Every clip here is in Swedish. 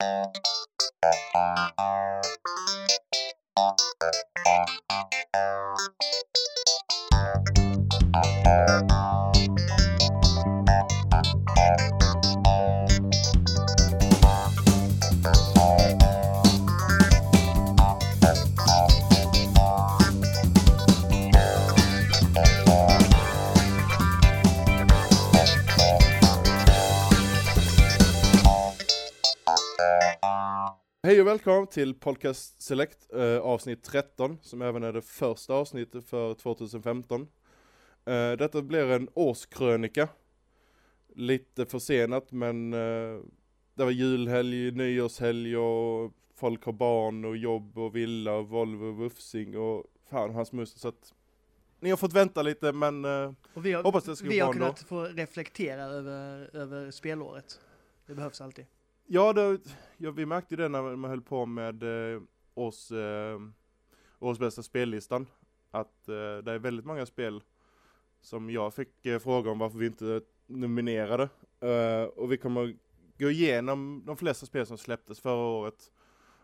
Hej och välkommen till Podcast Select eh, avsnitt 13 som även är det första avsnittet för 2015. Eh, detta blir en årskrönika. Lite försenat men eh, det var julhelg, nyårshelg och folk har barn och jobb och villa och Volvo och Wufsing och fan hans muster så att ni har fått vänta lite men eh, Och vi har, Hoppas det ska vi gå har bra ändå. kunnat få reflektera över, över spelåret. Det behövs alltid. Ja, det, ja, vi märkte det när man höll på med eh, års, eh, års bästa spellistan. Att eh, det är väldigt många spel som jag fick eh, fråga om varför vi inte nominerade. Eh, och vi kommer gå igenom de flesta spel som släpptes förra året.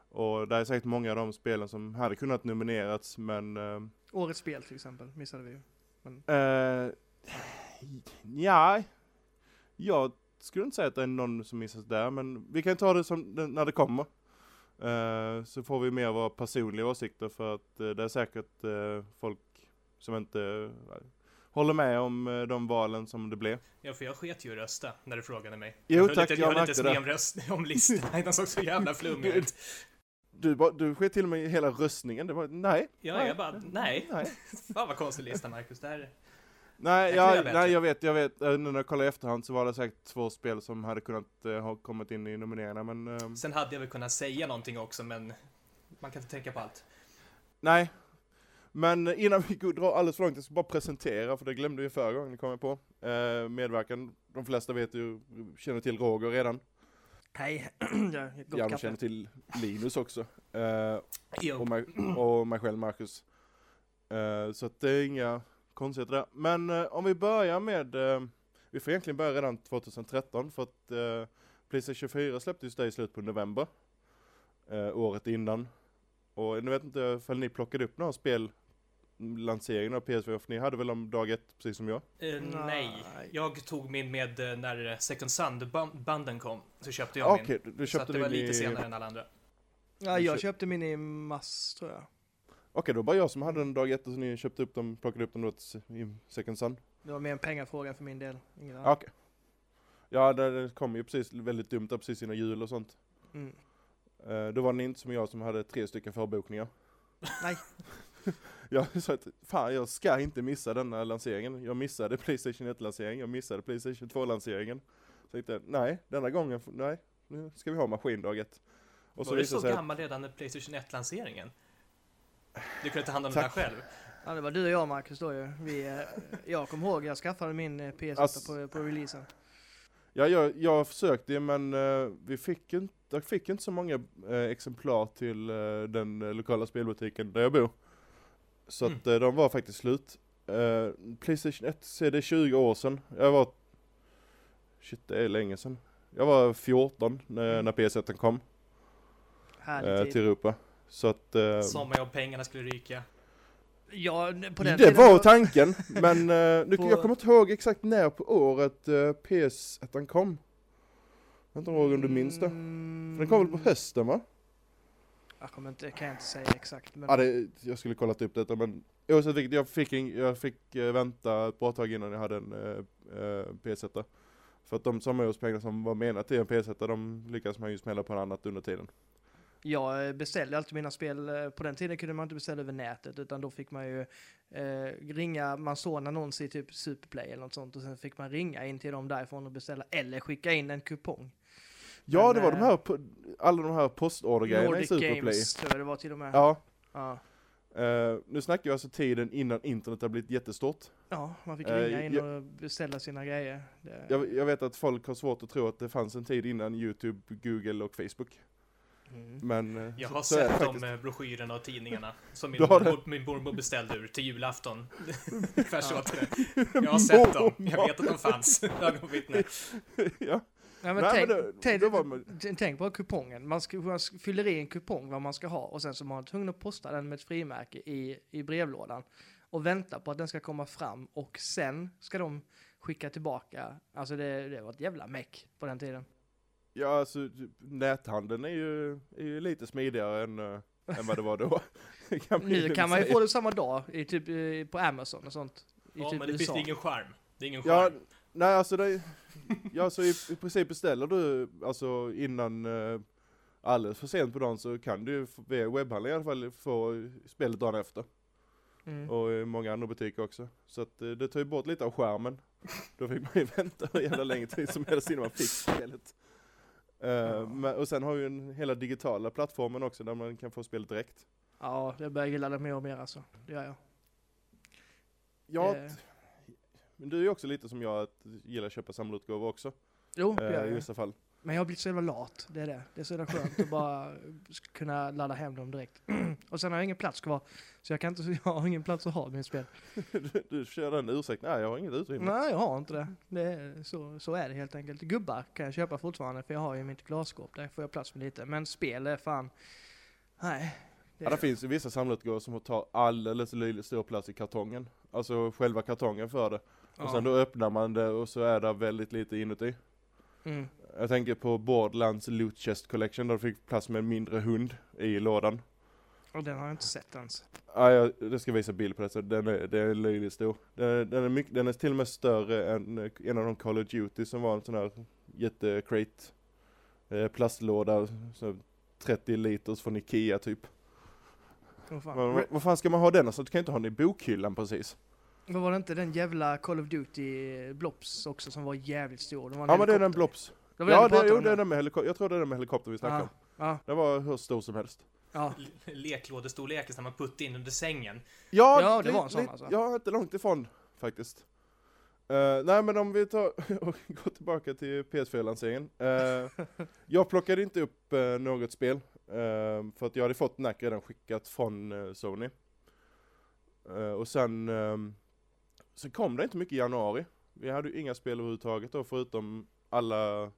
Och det är säkert många av de spelen som hade kunnat nominerats men eh, Årets spel till exempel, missade vi ju. Eh, ja, jag skulle inte säga att det är någon som missas där, men vi kan ta det som det- när det kommer. Eh, så får vi mer våra personliga åsikter för att eh, det är säkert eh, folk som inte håller med om de valen som det blev. Ja, för jag sket ju i rösta när du frågade mig. Jo, jag tack, inte, jag jag höll inte märkte ens med om, röst, om listorna, de såg så jävla flummiga ut. Du, du sket till och med i hela röstningen, det var nej. Ja, nej, jag bara, nej. Nej, Fan vad konstig lista, Marcus. Det här... nej, Jag ja, nej jag vet, jag vet. Eh, Nu när jag kollar i efterhand så var det säkert två spel som hade kunnat eh, ha kommit in i nomineringarna, men ehm, Sen hade jag väl kunnat säga någonting också, men man kan inte tänka på allt. Nej. Men innan vi går- drar alldeles för långt, jag ska bara presentera, för det glömde vi förra gången, kom jag på. Eh, medverkan, de flesta vet ju, känner till Roger redan. Hej, ja, Gärna kaffe. känner till Linus också. Eh, Jo. och, mig, och mig själv, Marcus. Eh, så att det är inga konstigheter där. Men eh, om vi börjar med, eh, vi får egentligen börja redan 2013, för att eh, Playstation 4 släpptes det i slutet på november. Eh, året innan. Och nu vet inte ifall ni plockade upp några spel lanseringen av PS4, för ni hade väl om dag ett, precis som jag? Eh, nej, Nej. jag tog min med eh, när Second Sun-banden kom. Så köpte jag Ah, min. Du, så köpte att det var lite i... senare än alla andra. Ja, jag kö- köpte min i mass, tror jag. Okej, då var jag som hade den dag ett och så ni köpte upp dem, plockade upp dem då till- i Second Sun. Det var mer en pengafråga för min del. Ingen annan. Okej. Ja, det, kom ju precis väldigt dumt där precis innan jul och sånt. Mm. Uh, då var ni inte som jag som hade tre stycken förbokningar. Nej, Jag sa att fan jag ska inte missa denna lanseringen. Jag missade Playstation 1-lanseringen, jag missade Playstation 2-lanseringen. Så tänkte jag, nej, denna gången, nej, nu ska vi ha maskindag ett. Och var du så gammal redan när Playstation 1-lanseringen? Du kunde ta hand om det Tack. där själv? ja, det var du och jag Marcus då ju. Vi, eh, jag kommer ihåg, jag skaffade min eh, PS8 Ass- på, på releasen. Ja, jag, jag försökte men eh, vi fick inte, jag fick inte så många exemplar till den lokala spelbutiken där jag bor. Så att eh, de var faktiskt slut. Playstation 1 så är det 20 år sedan. Jag var... Shit, det är länge sedan. Jag var 14 när, Mm. när PS1 kom Härlig tid. till Europa. Så att... Eh, Sommarjobb, pengarna skulle ryka. Ja, på den det var då- tanken, men eh, nu, På- jag kommer inte ihåg exakt när på året eh, PS1 kom. Jag vet inte ihåg om du minns det? Mm, För den kom väl på hösten va? Jag kommer inte, kan jag inte säga exakt. Men Ja, det, jag skulle kollat upp detta men oavsett vilket, jag fick, jag fick eh, vänta ett bra tag innan jag hade en eh, eh, PS1. För att de sommarjobspengar som var menat till en PS1, de lyckades man ju smälla på en annat under tiden. Jag eh, beställde alltid mina spel, eh, på den tiden kunde man inte beställa över nätet utan då fick man ju eh, ringa, man såg en annons i typ Superplay eller något sånt och sen fick man ringa in till dem därifrån och beställa eller skicka in en kupong. Ja, Men, det var de eh, här, po- alla de här postordergrejerna i Superplay. Games tror jag det var till och med. Ja, Ja. eh, nu snackar vi alltså tiden innan internet har blivit jättestort. Ja, man fick Eh, ringa in jag- och beställa sina grejer. Det, Jag, jag vet att folk har svårt att tro att det fanns en tid innan Youtube, Google och Facebook. Mm. Men eh, Jag så- har så sett de faktiskt. eh, broschyrerna och tidningarna som min mormor, min mormor beställde ur till julafton. Ungefär så det- Jag har sett dem. Jag vet att de fanns. Ögonvittne. ja. Ja, men Nej, tänk, men det- tänk, då var man- t- tänk på kupongen. Man, ska, man fyller i en kupong vad man ska ha och sen så är man tvungen att posta den med ett frimärke i, i brevlådan och vänta på att den ska komma fram och sen ska de skicka tillbaka. Alltså det, det var ett jävla meck på den tiden. Ja, alltså näthandeln är ju, är ju lite smidigare än, äh, än vad det var då. kan Nu kan man ju få det samma dag i typ på Amazon och sånt. I Ja, typ men det finns ingen charm. Det är ingen Ja, charm. nej alltså det, ja, så i, i princip beställer du alltså innan uh, alldeles för sent på dagen så kan du via webbhandling i alla fall få spelet dagen efter. Mm. Och i många andra butiker också. Så att eh, det tar ju bort lite av skärmen. Då fick man ju vänta hur jävla länge tid som helst innan man fick spelet. Ja. men, och sen har ju den hela digitala plattformen också där man kan få spelet direkt. Ja, jag börjar gilla det mer och mer alltså. Det gör jag. Ja, Eh, men du är ju också lite som jag att gillar att köpa samlarutgåvor också. jo, det eh, gör I vissa fall. Men jag har blivit så jävla lat, det är det. Det är så jävla skönt att bara kunna ladda hem dem direkt. och sen har jag ingen plats kvar, så jag, kan inte, jag har ingen plats att ha min spel. du, du kör den ursäkten, nej jag har inget utrymme. Nej, jag har inte det. det är, så, så är det helt enkelt. Gubbar kan jag köpa fortfarande, för jag har ju mitt glasskåp, där får jag plats med lite. Men spel är fan... Nej. Det, Ja, det finns ju vissa samlarutgåvor som tar alldeles löjligt stor plats i kartongen. Alltså själva kartongen för det. Och ja. sen då öppnar man det och så är det väldigt lite inuti. Mm. Jag tänker på Borderlands Loot Chest Collection där du fick plats med en mindre hund i lådan. Och den har jag inte sett ens. Ja, jag, det ska visa bild på det, så den är, den är löjligt stor. Den är, den, är mycket, den är till och med större än eh, en av de Call of Duty som var en sån här jättecrate eh, plastlåda, så 30 liters från Ikea typ. Oh, fan. Men, vad- vad fan ska man ha den? Alltså, du kan inte ha den i bokhyllan precis. Vad var det inte den jävla Call of Duty Blops också som var jävligt stor? Var Ja men det är den. Blops. Det var Ja det, jo, det är den med helikopter, jag tror det är den med helikopter vi snackar Ja. om. Ja, Den var hur stor som helst. ja. Leklådestorleken som man puttade in under sängen. Ja, Ja, det var en sån alltså. Ja, inte långt ifrån faktiskt. Eh, nej men om vi tar och går tillbaka till PS4-lanseringen. Uh, jag plockade inte upp eh, något spel. eh, för att jag hade fått NAC redan skickat från eh, Sony. Eh, och sen, um, sen kom det inte mycket i januari. Vi hade ju inga spel överhuvudtaget då förutom alla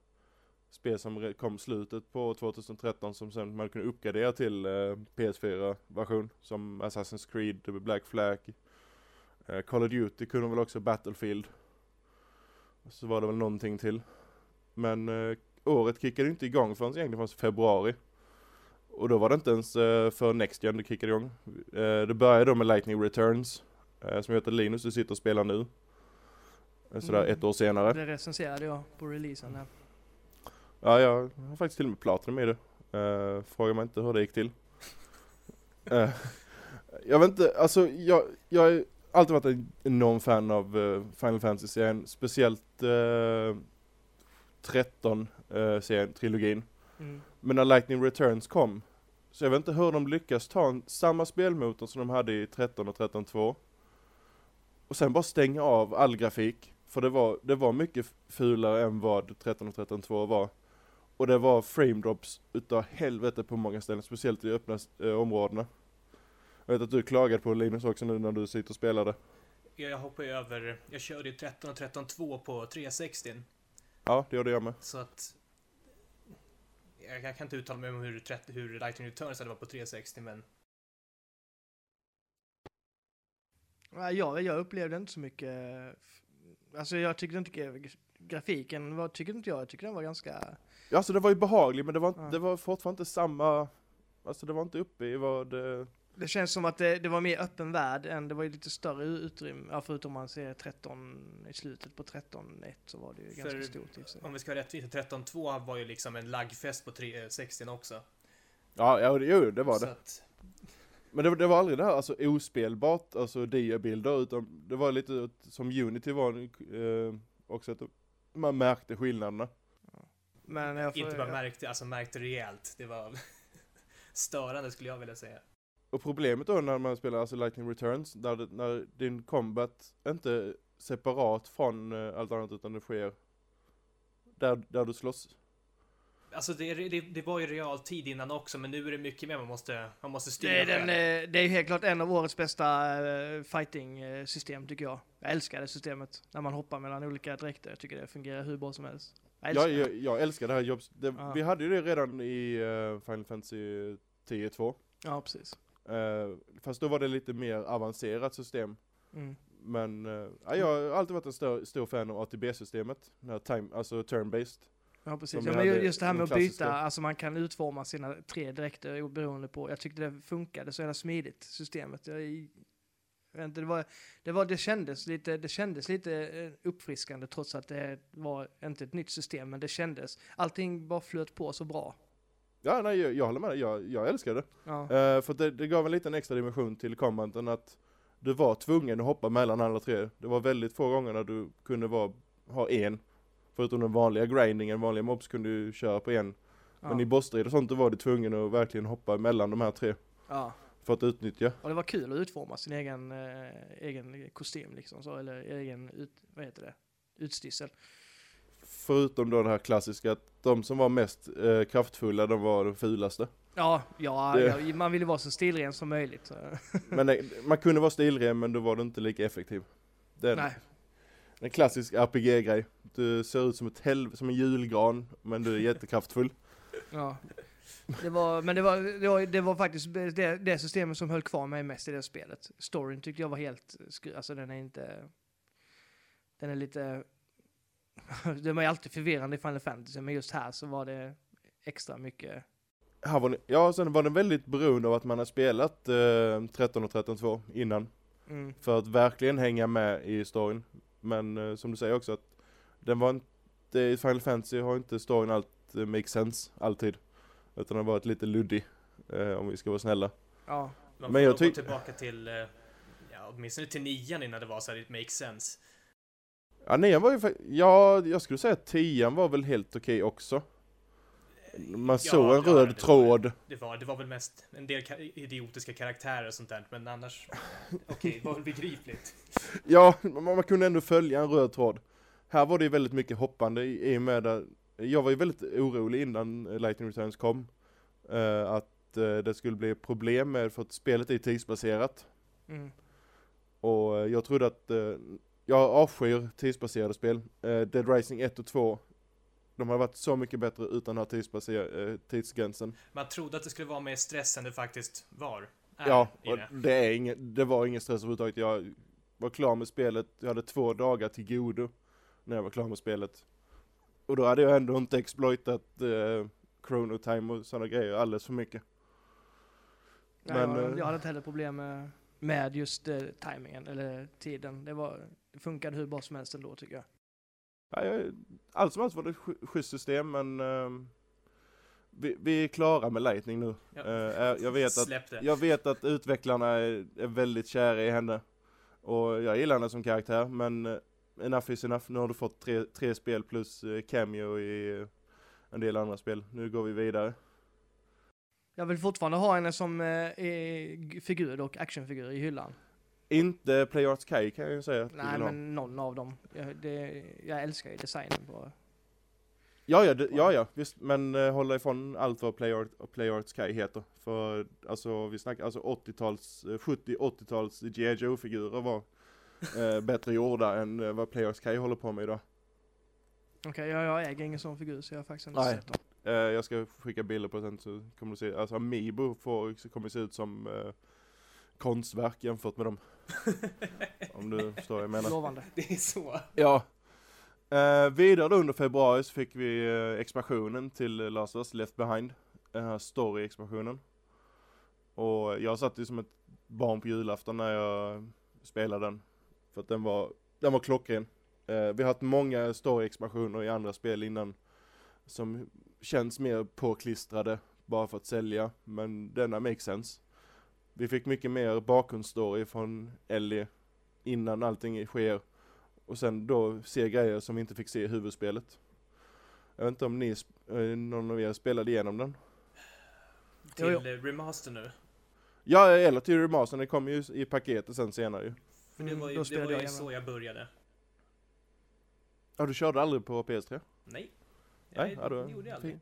spel som kom slutet på 2013 som sen man kunde uppgradera till eh, PS4-version. Som Assassin's Creed, Black Flag, eh, Call of Duty kunde väl också Battlefield. Så var det väl någonting till. Men eh, året kickade inte igång förrän egentligen förrän februari. Och då var det inte ens eh, för Next Gen det kickade igång. Det började då med Lightning Returns. Som heter Linus, du sitter och spelar nu. Sådär Mm. ett år senare. Det recenserade jag på releasen där. Ja, jag har faktiskt till och med Platinum i det. Uh, fråga mig inte hur det gick till. Eh, jag vet inte, alltså jag, jag har alltid varit en enorm fan av eh, Final Fantasy-serien, speciellt uh, 13-serien, trilogin. Mm. Men när Lightning Returns kom, så jag vet inte hur de lyckas ta en, samma spelmotor som de hade i 13 och 13.2 och sen bara stänga av all grafik. För det var, det var mycket fulare än vad 13 och 13.2 var. Och det var frame drops utav helvete på många ställen, speciellt i öppna eh, områdena. Jag vet att du klagade på Linus också nu när du sitter och spelade. Jag hoppade över, jag körde ju 13 och 13.2 på 360. Ja, det gjorde jag med. Så att... Jag, jag kan inte uttala mig om hur, 30, hur Lightning Returns hade varit på 360, men... Ja, jag, upplevde inte så mycket. Alltså jag tyckte inte gra- grafiken var, tyckte inte jag, jag tyckte den var ganska... Ja, alltså det var ju behagligt men det var, inte- Ja. det var fortfarande inte samma, alltså det var inte uppe i vad det, Det känns som att det, det var mer öppen värld än, det var ju lite större utrymme, ja, förutom man ser 13, i slutet på 13.1 så var det ju ganska För- stort i sig. Om vi ska vara rättvisa, 13.2 var ju liksom en laggfest på 360 också. ja, ja det- jo det var Så det. att, Men det, var- det var aldrig det här alltså ospelbart, alltså diabilder, utan det var lite som Unity var eh, också att man märkte skillnaderna. Men jag får, inte bara märkte, alltså märkte rejält. Det var störande skulle jag vilja säga. Och problemet då när man spelar alltså Lightning Returns, där det, när din combat inte är separat från eh, allt annat utan det sker där, där du slåss. Alltså det, det, det var ju realtid innan också, men nu är det mycket mer man måste, man måste styra det, är den, själv. eh, det är ju helt klart en av årets bästa uh, fighting-system tycker jag. Jag älskar det systemet, när man hoppar mellan olika dräkter. Jag tycker det fungerar hur bra som helst. Jag älskar Jag, det. jag, jag älskar det här jobbs... Det, Ja. Vi hade ju det redan i uh, Final Fantasy 10-2. Ja, precis. Uh, fast då var det lite mer avancerat system. Mm. Men uh, ja, jag har alltid varit en stor, stor fan av ATB-systemet. Time, alltså turn-based. Ja, precis. Ja, men just det här med att klassiska. byta, alltså man kan utforma sina tre dräkter beroende på, jag tyckte det funkade så jävla smidigt, systemet. Jag, inte, det, var, det, var, det, kändes lite, det kändes lite eh, uppfriskande trots att det var inte ett nytt system, men det kändes, allting bara flöt på så bra. Ja, nej, jag, jag håller med dig. Jag, jag älskar det. Ja, Eh, för det, det gav en liten extra dimension till combaten att du var tvungen att hoppa mellan alla tre. Det var väldigt få gånger när du kunde vara, ha en. Förutom den vanliga grindingen, vanliga mobs kunde du köra på en. ja, Men i bossstrid och sånt då var du tvungen att verkligen hoppa mellan de här tre. ja. För att utnyttja. Och det var kul att utforma sin egen, eh, egen kostym liksom, så, eller egen, ut, vad heter det, utstyrsel. Förutom då det här klassiska att de som var mest eh, kraftfulla, de var de fulaste. Ja, ja, Det- ja, man vill ju vara så stilren som möjligt. Men det, man kunde vara stilren men då var du inte lika effektiv. Det är en, Nej, en klassisk RPG-grej. Du ser ut som, ett helv- som en julgran, men du är jättekraftfull. Ja. Det var, men det var, det var, det var faktiskt det, det systemet som höll kvar mig mest i det spelet. Storyn tyckte jag var helt alltså den är inte, den är lite, den var ju alltid förvirrande i Final Fantasy, men just här så var det extra mycket, Här var ni, ja, sen var den väldigt beroende av att man har spelat eh, 13 och 13.2 innan. mm, För att verkligen hänga med i storyn. Men eh, som du säger också att den var inte, i Final Fantasy har inte storyn allt eh, make sense, alltid. Utan har varit lite luddig, eh, om vi ska vara snälla. ja, Man Men får jag gå tillbaka till, eh, ja, åtminstone till nian innan det var så här, it makes sense. Ja, nian var ju ja, jag skulle säga att tian var väl helt okej också. Man Ja, såg en ja, röd det var- tråd. Det var, det var väl mest en del ka- idiotiska karaktärer och sånt där, men annars, okej, det var väl begripligt. Ja, man, man kunde ändå följa en röd tråd. Här var det ju väldigt mycket hoppande i, i och med att jag var ju väldigt orolig innan Lightning Returns kom. eh, att eh, det skulle bli problem med, för att spelet är tidsbaserat. mm, Och eh, jag trodde att, eh, jag avskyr tidsbaserade spel. Eh, Dead Rising 1 och 2, de har varit så mycket bättre utan att ha tidsbaser- eh, tidsgränsen. Man trodde att det skulle vara mer stress än det faktiskt var. Ja, och det. det, är ingen, det var ingen stress överhuvudtaget. Jag var klar med spelet, jag hade två dagar till godo när jag var klar med spelet. Och då hade jag ändå inte exploitat eh, chrono time och sådana grejer alldeles för mycket. Nej, Men, jag, eh, jag hade inte heller problem med, med just eh, timingen eller tiden. Det, var, det funkade hur bra som helst ändå tycker jag. Ja, jag, allt som allt var det ett sch- schysst system men ehm, vi, vi är klara med Lightning nu. Ja. Eh, jag, vet att, jag vet att utvecklarna är, är väldigt kära i henne. Och jag gillar henne som karaktär men eh, enough is enough. Nu har du fått tre, tre spel plus eh, cameo i eh, en del andra spel. Nu går vi vidare. Jag vill fortfarande ha henne som eh, figur och actionfigur i hyllan. Inte Play Arts Kai kan jag ju säga Nej, men någon av dem. Jag, det, jag älskar ju designen på... Ja, ja, det, ja, ja, visst. Men uh, hålla ifrån allt vad Play, Art, Play Arts Sky heter. För alltså, vi snackar alltså 80-tals, eh, 70-80-tals G.I. Joe-figurer var eh, bättre gjorda än eh, vad Play Arts Sky håller på med idag. Okej, jag, jag äger ingen sån figur så jag har faktiskt inte Nej. sett dem. Eh, jag ska skicka bilder på sen så kommer du se, alltså Amiibo får, så kommer se ut som eh, konstverk jämfört med dem. Om du förstår vad jag menar. Lovande. Det är så. Ja. Eh, vidare under februari så fick vi eh, expansionen till Last of Us Left Behind. Den här story-expansionen. Och jag satt ju som ett barn på julafton när jag spelade den. För att den var, den var klockren. Eh, vi har haft många story-expansioner i andra spel innan. Som känns mer påklistrade bara för att sälja. Men denna makes sense. Vi fick mycket mer bakgrundsstory från Ellie innan allting sker. Och sen då se grejer som vi inte fick se i huvudspelet. Jag vet inte om ni, eh, någon av er spelade igenom den? Till remaster nu. Ja, eller till remastern, det kom ju i paketet sen senare ju. För det Mm, var ju, det var ju så jag började. Ja, du körde aldrig på PS3? Nej. Nej, jag ja, då- gjorde jag aldrig.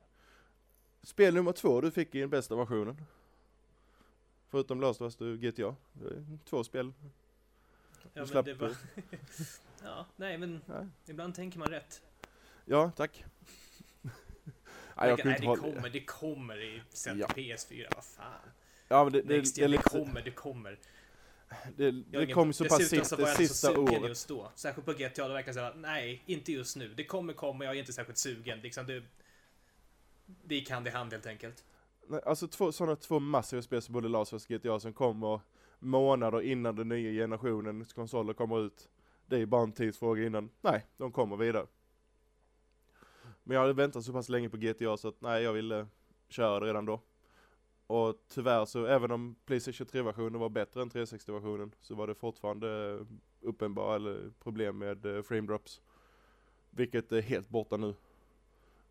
Spel nummer två du fick i den bästa versionen. Förutom Last of Us du GTA. Det Två spel. Ja, men det var... ja, nej men Nej. ibland tänker man rätt. Ja, tack. Nej, jag Nej, det hålla... kommer, det kommer i sen Ja. PS4, vad fan. Ja, men det, det, Next det, det lite, kommer, det kommer. Det, det kom så pass sist, det sista året. just då. Särskilt på GTA, då verkar jag säga nej, inte just nu. Det kommer komma, jag är inte särskilt sugen. Liksom, det, det hand i hand helt enkelt. Nej, Alltså två, sådana två massiva spel som både Last och GTA som kommer månader innan den nya generationens konsoler kommer ut. Det är bara en tidsfråga innan. Nej, de kommer vidare. Men jag hade väntat så pass länge på GTA så att nej, jag ville köra det redan då. Och tyvärr så, även om Playstation 3-versionen var bättre än 360-versionen, så var det fortfarande uppenbara problem med eh, frame drops. Vilket är helt borta nu.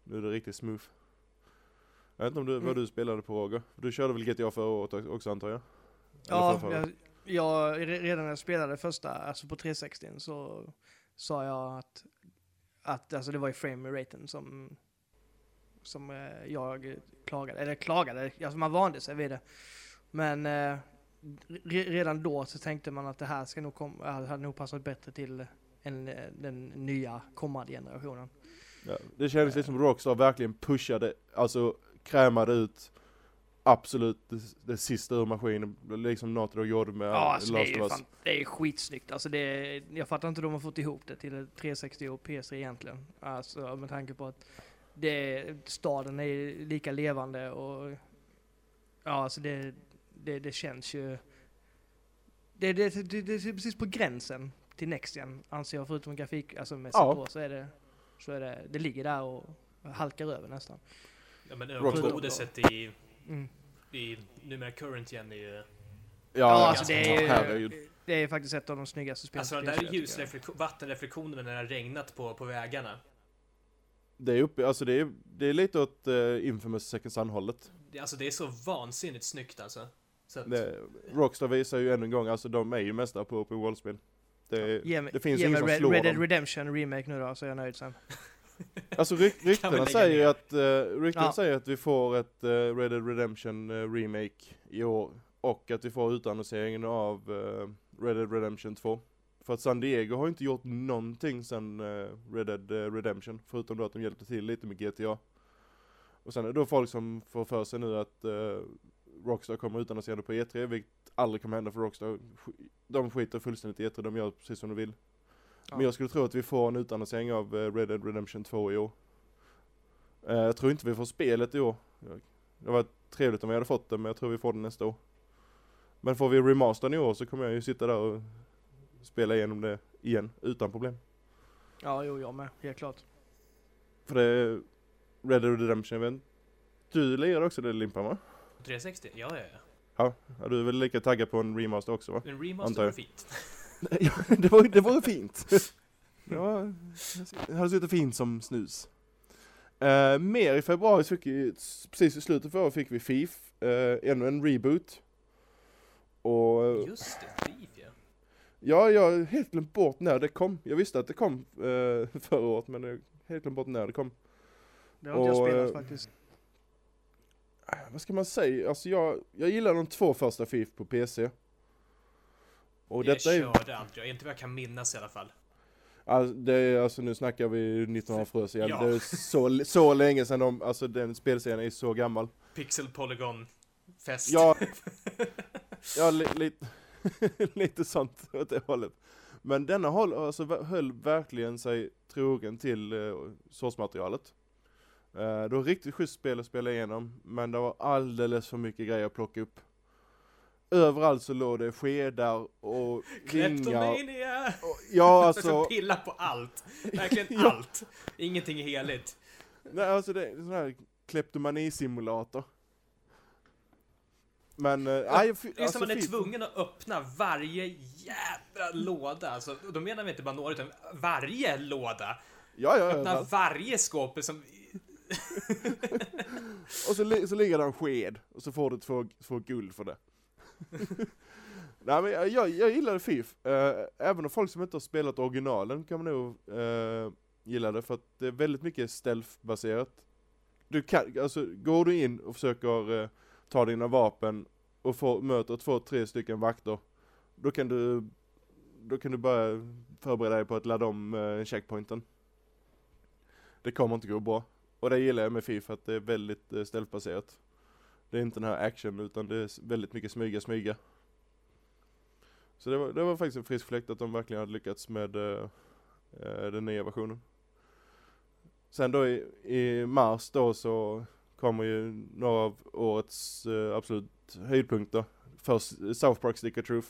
Nu är det riktigt smooth. Jag vet inte om du, vad Mm. du spelade på Roger? Du körde väl GTA förra året också antar jag? Ja, jag, jag, re- redan när jag spelade första, alltså på 360 så sa jag att, att alltså det var ju frame raten som, som eh, jag klagade, eller klagade, alltså man vande sig vid det. Men eh, re, redan då så tänkte man att det här ska nog komma, hade nog passat bättre till en, den nya kommande generationen. Ja, det kändes lite som Rockstar verkligen pushade, alltså krämade ut absolut det, det sista ur maskinen, liksom Naughty Dog gjorde med Ja, alltså det, är Last of Us. fan, det är skitsnyggt. Alltså det är, jag fattar inte hur de har fått ihop det till 360 och PS3 egentligen. Alltså med tanke på att det, staden är lika levande och ja, alltså det, det, det känns ju... Det, det, det, det är precis på gränsen till Next Gen, anser jag, förutom grafik, alltså mässigt Ja. då, så är det, så är det, det ligger där och halkar över nästan. Ja, men godiset i, Mm. i numera current gen är ju... Ja, Ja, alltså det är ju-. Det är faktiskt ett av de snyggaste spelen. Alltså på de där PS4, tycker jag. ljusreflektion, vattenreflektionerna när det har regnat på, på vägarna. Det är uppe, alltså det är, det är lite åt uh, Infamous Second Sun-hållet. Det, alltså det är så vansinnigt snyggt alltså. Så att, Det- Rockstar visar ju ännu en gång, alltså de är ju mästare på open world-spel. Det, mig, det finns ge ingen som Red, slår Red Dead dem. Redemption Remake nu då, så är jag nöjd sen. Alltså ryk, ryktena säger ju att, uh, ryktena Ja. säger att vi får ett uh, Red Dead Redemption eh, Remake i år. Och att vi får utannonseringen av uh, Red Dead Redemption 2. För att San Diego har inte gjort någonting sen uh, Red Dead eh, Redemption. Förutom då att de hjälpte till lite med GTA. Och sen är det då folk som får för sig nu att eh, Rockstar kommer utannonserade på E3, vilket aldrig kommer hända för Rockstar. De skiter fullständigt i E3, de gör precis som de vill. Ja. Men jag skulle tro att vi får en utannonsering av eh, Red Dead Redemption 2 i år. Eh, jag tror inte vi får spelet i år. Det var trevligt om vi hade fått det, men jag tror vi får det nästa år. Men får vi remastern i år så kommer jag ju sitta där och spela igenom det igen, utan problem. Ja, jo, jag med. Helt klart. För det är Red Dead Redemption, inte. Du lirar också det Limpan va? 360? Ja, ja, ja. Ja, du är väl lika taggad på en remaster också va? En remaster jag. fint. ja, det var, det var fint. Det var, det hade suttit fint som snus. Uh, mer i februari så fick vi, precis i slutet för året fick vi FIF, uh, ännu en reboot. Och eh, Just det, Thief ja. ja, jag har helt glömt bort när det kom. Jag visste att det kom uh, förra året men jag har helt glömt bort när det kom. Det har inte jag spelat eh, faktiskt. Äh, vad ska man säga? Alltså jag, jag gillar de två första FIF på PC. Och jag detta är, körde aldrig, inte vad jag kan minnas i alla fall. alltså, det är, alltså nu snackar vi 1900 frös igen. Ja. Det är så, så länge sedan de, alltså den spelserien är så gammal. Pixel Polygon fest. Ja, ja li, lite, sånt åt det hållet. Men denna höll, alltså, höll verkligen sig trogen till uh, source-materialet. Uh, det var riktigt schysst spel att spela igenom, men det var alldeles för mycket grejer att plocka upp. Överallt så låg det skedar och ringar. Och, ja Alltså, alltså, pilla på allt. Verkligen Ja. allt. Ingenting är heligt. nej, alltså det är en sån här kleptomani-simulator. Men, nej, f- Det är alltså, som man är tvungen att öppna varje jävla låda. Alltså, då menar vi inte bara några, utan varje låda. Ja, ja, Öppna ja. varje skåp som... Och så, li- så ligger där en sked, och så får du två, två guld för det. Nej men jag, jag, jag gillade FIF, Eh, även om folk som inte har spelat originalen kan man nog uh, gilla det, för att det är väldigt mycket stealth-baserat. Du kan, alltså går du in och försöker tar dina vapen och får, möter två, tre stycken vakter, då kan du, då kan du börja förbereda dig på att ladda om eh, checkpointen. Det kommer inte gå bra. Och det gillar jag med Fifa, att det är väldigt eh, ställbaserat. Det är inte den här action, utan det är väldigt mycket smyga, smyga. Så det var, det var faktiskt en frisk fläkt att de verkligen hade lyckats med eh, eh den nya versionen. Sen då i, i mars då så kommer ju några av årets eh, absolut höjdpunkter. Först eh, South Park Stick of Truth.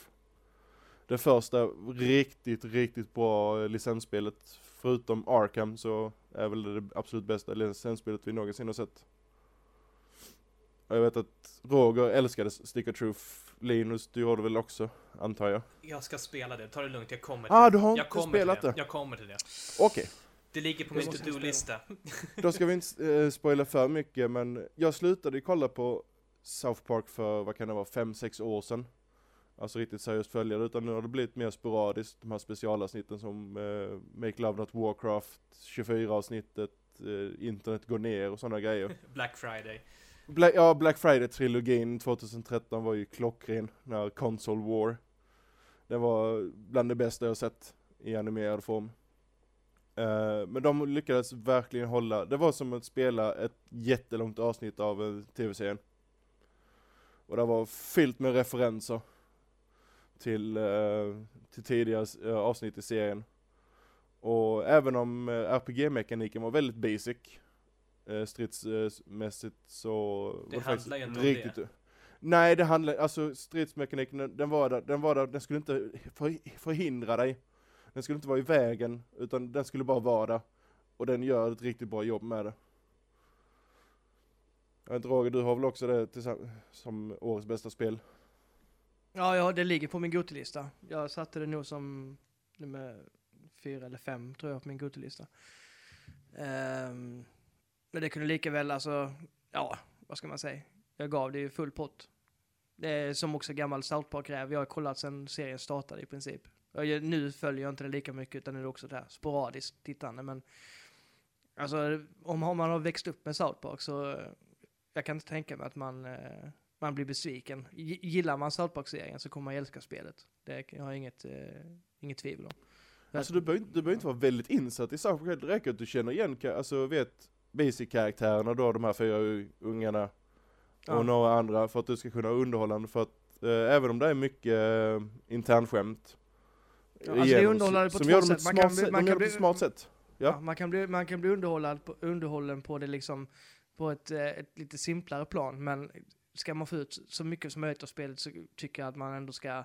Det första riktigt, riktigt bra eh, licensspelet. Förutom Arkham så är väl det absolut bästa licensspelet vi någonsin har sett. Och jag vet att Roger älskade Stick of Truth. Linus, du gjorde väl också, antar jag? Jag ska spela det, ta det lugnt, jag kommer till Ah, det. du har jag inte kommer spelat till det? Jag kommer till det. Okej. Det ligger på min to-do-lista. Då ska vi inte eh, spoila för mycket men jag slutade kolla på South Park för, vad kan det vara, 5-6 år sedan. Alltså riktigt seriöst följa det, utan nu har det blivit mer sporadiskt, de här specialavsnitten som eh, Make Love Not Warcraft, 24 avsnittet, eh, internet går ner och sådana grejer. Black Friday. Black, ja, Black Friday-trilogin 2013 var ju klockren, när Console War. Det var bland det bästa jag sett i animerad form. Eh, men de lyckades verkligen hålla, det var som att spela ett jättelångt avsnitt av en tv-serien. Och det var fyllt med referenser till, eh, till tidigare eh, avsnitt i serien. Och även om RPG-mekaniken var väldigt basic, stridsmässigt så Det handlar ju inte om det. Nej det handlar, alltså stridsmekaniken den- var där, den var där, den skulle inte för, förhindra dig. Den skulle inte vara i vägen, utan den skulle bara vara där. Och den gör ett riktigt bra jobb med det. Jag vet inte Roger, du har väl också det som årets bästa spel? Ja, ja, det ligger på min Gotelista. Jag satte det nog som nummer fyra eller fem tror jag på min Gotelista. Um, ehm, men det kunde lika väl, alltså, ja, vad ska man säga? Jag gav det ju full pott. Det är som också gammal South Park-räv. Jag har kollat sedan serien startade i princip. Jag- nu följer jag inte det lika mycket utan nu är det också det här sporadiskt tittande. Men alltså, om man har växt upp med South Park så jag kan inte tänka mig att man eh, man blir besviken. Gillar man South Park-serien så kommer man älska spelet. Det har jag inget, eh, inget tvivel om. Alltså du behöver, inte- du behöver inte vara väldigt insatt i South Park, det räcker att du känner igen, alltså vet basic-karaktärerna då, de här fyra ungarna och Ja. några andra för att du ska kunna underhålla för att eh, även om det är mycket eh, internskämt Ja, alltså det är underhållande på som två sätt. Man kan bli- sätt, man kan bli- smart sätt. Ja. Ja. man, kan bli, man kan bli underhållad på, underhållen på det liksom på ett, eh, ett lite simplare plan. Men ska man få ut så mycket som möjligt av spelet så tycker jag att man ändå ska,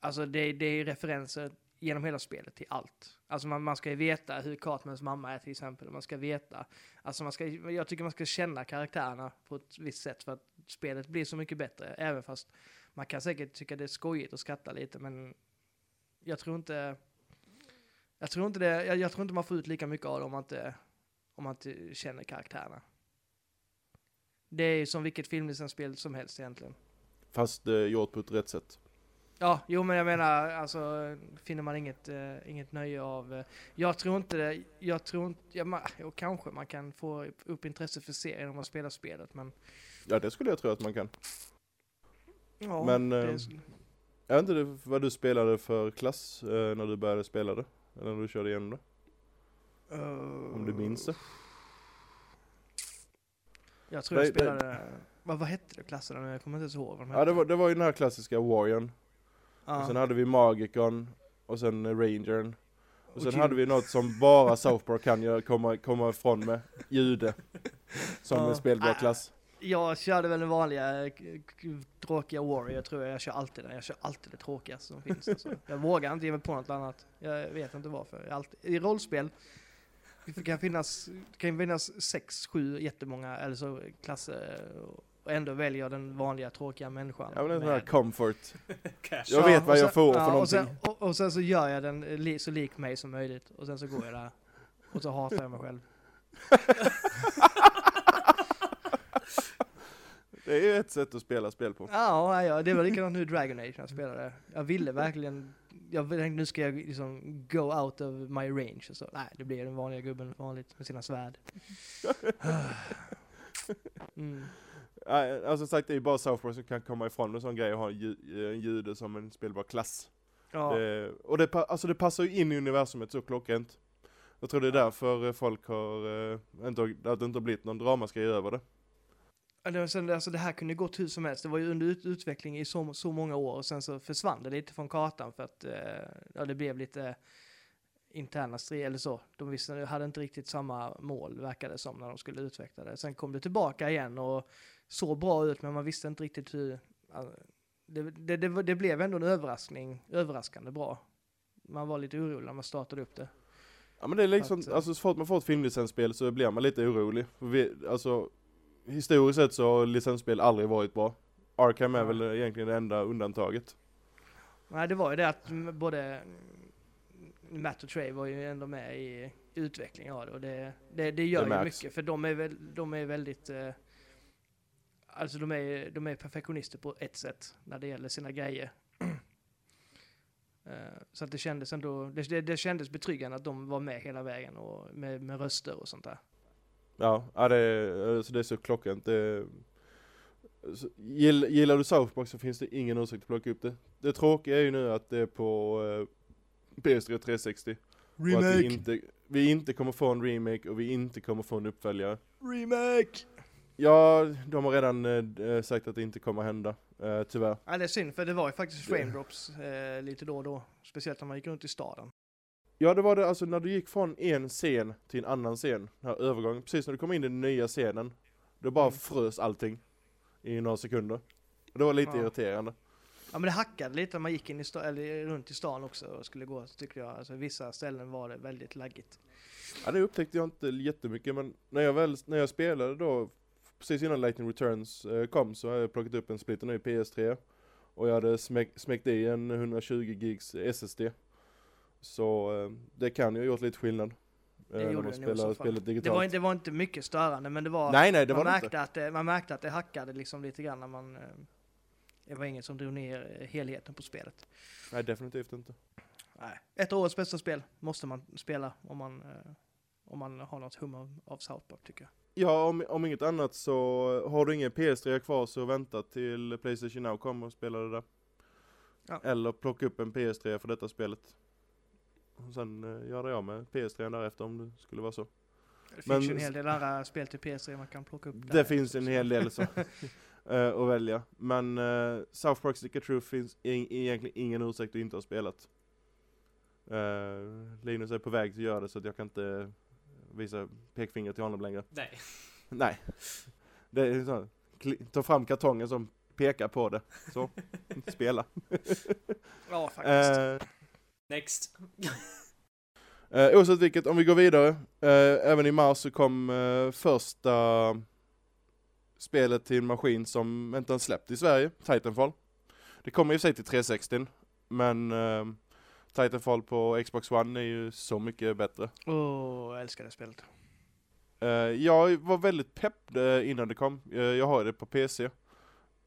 alltså det, det är referenser genom hela spelet till allt. Alltså man, man ska ju veta hur Cartmans mamma är till exempel. Man ska veta, alltså man ska, jag tycker man ska känna karaktärerna på ett visst sätt för att spelet blir så mycket bättre. Även fast man kan säkert tycka det är skojigt och skratta lite men jag tror inte, jag tror inte det, jag, jag tror inte man får ut lika mycket av det om man inte, om man inte känner karaktärerna. Det är ju som vilket filmlicensspel som helst egentligen. Fast eh, gjort på ett rätt sätt. Ja, jo men jag menar, alltså finner man inget, eh, inget nöje av, eh, jag tror inte det, jag tror inte, ja, man, jo, kanske man kan få upp intresse för serien om man spelar spelet men Ja det skulle jag tro att man kan. ja, Men, det eh, är, Jag vet inte det- vad du spelade för klass eh, när du började spela det? Eller när du körde igenom det? Om du minns det? Jag tror jag Nej, det- spelade, vad, vad hette det klasserna? Jag kommer inte ens ihåg vad de hette. Ja det var, det var ju den här klassiska Warriorn. Och sen hade vi Magikon. Och sen eh, Rangern. Och sen Och hade vi något som bara South Park kan komma, komma ifrån med. Jude. Som Ja. en spelbar klass. Jag körde väl den vanliga k- tråkiga Warrior tror jag. Jag kör alltid den. Jag kör alltid det tråkigaste som finns. Alltså. Jag vågar inte ge mig på något annat. Jag vet inte varför. Jag alltid, I rollspel det kan finnas, det kan finnas sex, sju jättemånga eller så klasser och ändå väljer jag den vanliga tråkiga människan. Jag vill sån här comfort. Cash. Jag vet och vad jag sen- får för ja, och någonting. sen, och, och sen så gör jag den li, så lik mig som möjligt. Och sen så går jag där. Och så hatar jag mig själv. Det är ju ett sätt att spela spel på. Ja, ja, det var likadant nu Dragon Age när jag spelade. Jag ville verkligen, jag tänkte nu ska jag liksom go out of my range. Och så, nej, det blir den vanliga gubben vanligt med sina svärd. Mm. Alltså sagt det är ju bara South Park som kan komma ifrån en sån grej och ha en ju- en jude som en spelbar klass. Ja, Det, och det, alltså det passar ju in i universumet så klockrent. Jag tror det är därför eh, folk har, eh, inte, att det inte har blivit någon dramaskri över det. Ja, det, var sen, alltså det här kunde gått hur som helst. Det var ju under ut, utveckling i så, så många år och sen så försvann det lite från kartan för att eh, ja, det blev lite interna strid eller så. De visste, hade inte riktigt samma mål verkade det som när de skulle utveckla det. Sen kom det tillbaka igen och såg bra ut men man visste inte riktigt hur. Det, det, det, det blev ändå en överraskning, överraskande bra. Man var lite orolig när man startade upp det. Ja men det är liksom, Att, eh, alltså så fort man får ett filmlicensspel så blir man lite orolig. För vi, alltså, historiskt sett så har licensspel aldrig varit bra. Arkham är väl egentligen det enda undantaget. Nej, det var ju det att både Matt och Trey var ju ändå med i utvecklingen av det och det, det, det gör Det ju mycket för de är, väl, de är väldigt eh, Alltså de är, de är perfektionister på ett sätt när det gäller sina grejer. Eh, Så att det kändes ändå, det, det kändes betryggande att de var med hela vägen och med, med röster och sånt där. Ja, ja det, är, alltså det är så klockrent. Det, så, gill, gillar du South Park så finns det ingen ursäkt att plocka upp det. Det tråkiga är ju nu att det är på eh, PS3 360. Och att vi inte, vi inte kommer få en remake och vi inte kommer få en uppföljare. Remake! Ja, de har redan eh, sagt att det inte kommer hända, eh, tyvärr. Ja, det är synd för det var ju faktiskt frame drops eh, lite då och då. Speciellt när man gick runt i staden. Ja det var det, alltså när du gick från en scen till en annan scen, den här övergången, precis när du kom in i den nya scenen, då bara Mm. frös allting i några sekunder. Och det var lite Ja. irriterande. Ja men det hackade lite när man gick in i eller runt i stan också och skulle gå tycker jag. Alltså vissa ställen var det väldigt laggigt. Ja det upptäckte jag inte jättemycket men när jag väl, när jag spelade då, precis innan Lightning Returns eh, kom så hade jag plockat upp en splitter ny PS3 och jag hade smäck, smäckt i en 120 gigs SSD. Så eh, det kan ju ha gjort lite skillnad. eh, Det gjorde det nog så spelet Det var, det var inte mycket störande men det var, nej nej det man, var märkte inte. att det, man märkte att det hackade liksom lite grann när man... eh, Det var inget som drog ner helheten på spelet. Nej definitivt inte. Nej. Ett av årets bästa spel måste man spela om man, om man har något hum av, av South Park tycker jag. Ja, om, om inget annat så har du ingen PS3 kvar så vänta till Playstation Now kommer och spela det där. Ja. Eller plocka upp en PS3 för detta spelet. Och sen uh, gör det jag med PS3 därefter om det skulle vara så. Det finns Men- ju en hel del andra spel till PS3 man kan plocka upp. Det där finns en hel del så, eh, att välja. Men uh, South Park Stick of Truth finns i- egentligen ingen ursäkt att inte ha spelat. Eh, Linus är på väg att göra det så att jag kan inte visa pekfingret till honom längre. Nej. Nej. Det är så. Ta fram kartongen som pekar på det. Så. Spela. Ja, faktiskt. Eh, Next. eh, oavsett vilket, om vi går vidare. Eh, även i mars så kom eh, första spelet till en maskin som inte ens släppt i Sverige, Titanfall. Det kommer i sig till 360, men eh, Titanfall på Xbox One är ju så mycket bättre. Åh, jag älskar det spelet. Eh, jag var väldigt pepp eh, innan det kom. Eh, jag har det på PC.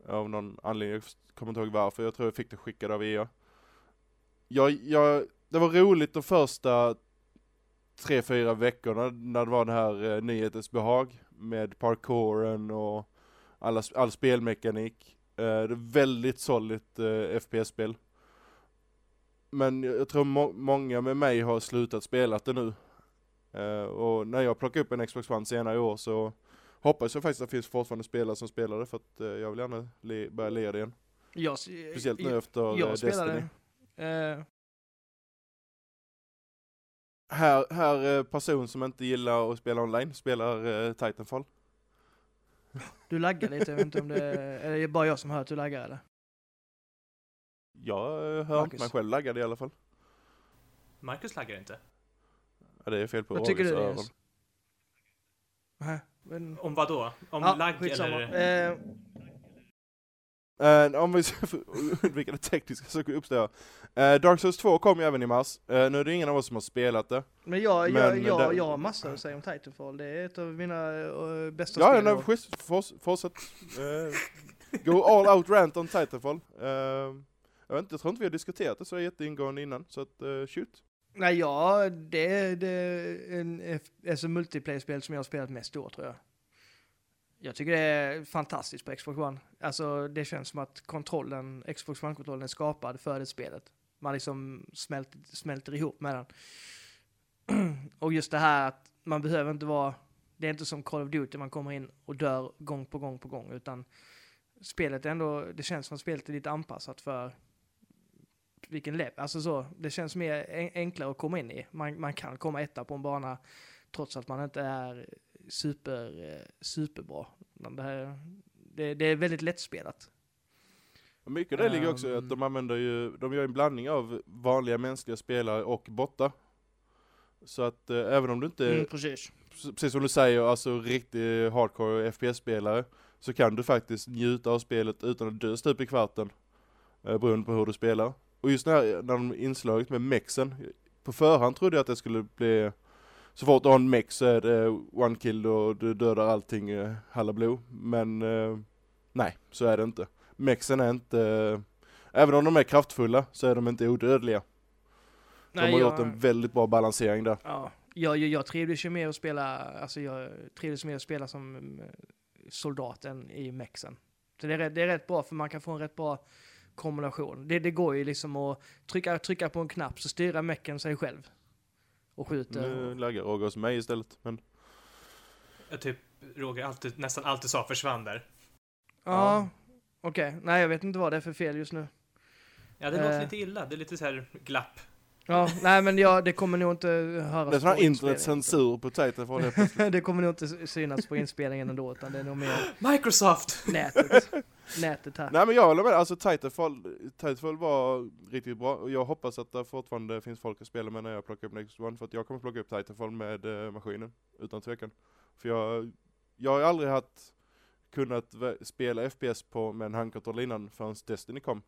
Av någon anledning, jag kommer inte ihåg varför. Jag tror jag fick det skickat av EA. Jag, jag, det var roligt de första tre, fyra veckorna när det var det här eh, nyhetens behag med parkouren och alla, all spelmekanik. Eh, det är väldigt solid eh, FPS-spel. Men jag, tror må, många med mig har slutat spela det nu. Eh, och när jag plockar upp en Xbox One senare i år så hoppas jag faktiskt att det finns fortfarande spelare som spelar det för att eh, jag vill gärna le, börja lira det igen. Jag, Speciellt nu efter eh, jag Destiny. spelade. Eh, Här, här eh, person som inte gillar att spela online spelar eh, Titanfall. du laggar lite, jag vet inte om det är, är det bara jag som hör att du laggar eller? Jag eh, hör inte Marcus. mig själv laggad i alla fall. Marcus laggar inte. Ja, det är fel på Vad tycker du? Nej, men... Om vad då? Om Ja, lagg eller? Eh, Eh, om vi undvika det tekniska så uppstår uh, Dark Souls 2 kom ju även i mars. Eh, nu är det ingen av oss som har spelat det. men jag, Men jag, jag, där- jag har massor att säga om Titanfall. Det är ett av mina eh, bästa Ja, ja spel. år. schysst. Forts- fortsätt. Eh, go all out rant on Titanfall. Eh, jag, vet inte, jag tror inte vi har diskuterat det så jätteingående innan, så att uh, shoot. Nej, ja, det, det är en alltså, multiplayer-spel som jag har spelat mest då, tror jag. Jag tycker det är fantastiskt på Xbox One. Alltså, det känns som att kontrollen, Xbox One-kontrollen är skapad för det spelet. Man liksom smälter, smälter ihop med den. och just det här att man behöver inte vara, det är inte som Call of Duty man kommer in och dör gång på gång på gång, utan spelet är ändå, det känns som att spelet är lite anpassat för vilken level, alltså så, det känns mer enklare att komma in i. Man, man kan komma etta på en bana trots att man inte är super, eh, superbra. Det, här, det, det är väldigt lättspelat. Mycket det ligger också i att Ehm. de använder ju, de gör en blandning av vanliga mänskliga spelare och bottar. Så att eh, även om du inte, Mm, precis. precis som du säger, alltså riktig hardcore FPS-spelare, så kan du faktiskt njuta av spelet utan att dö stup i kvarten. Eh, beroende på hur du spelar. Och just det här när de inslaget med mexen, på förhand trodde jag att det skulle bli så fort du har en mex så är det one kill och du dödar allting eh, halablå. Men eh, nej, så är det inte. Mexen är inte, eh, även om de är kraftfulla så är de inte odödliga. De Nej, har jag- gjort en väldigt bra balansering där. Ja, jag, jag, jag trivdes ju med att spela, alltså jag trivdes med att spela som mm, soldaten i mexen. Så det är, det är rätt bra för man kan få en rätt bra kombination. Det, det går ju liksom att trycka, trycka på en knapp så styrar mecken sig själv. Och skjuter. Nu lägger Roger hos mig istället. Men Jag typ, Roger alltid, nästan alltid sa försvann där. Ja, okej. Nej, jag vet inte vad det är för fel just nu. Ja, det låter Eh. lite illa. Det är lite så här glapp. Ja, nej men ja, det kommer nog inte höras det är sån här internetcensur på Titanfall helt plötsligt. det kommer nog inte synas på inspelningen ändå, utan det är nog mer Microsoft! nätet. nätet här. Nej men jag håller med, alltså Titanfall, Titanfall var riktigt bra och jag hoppas att det fortfarande finns folk att spela med när jag plockar upp Next One för att jag kommer plocka upp Titanfall med eh, maskinen, utan tvekan. För jag, jag har aldrig haft kunnat spela FPS på med en handkontroll innan förrän Destiny kom.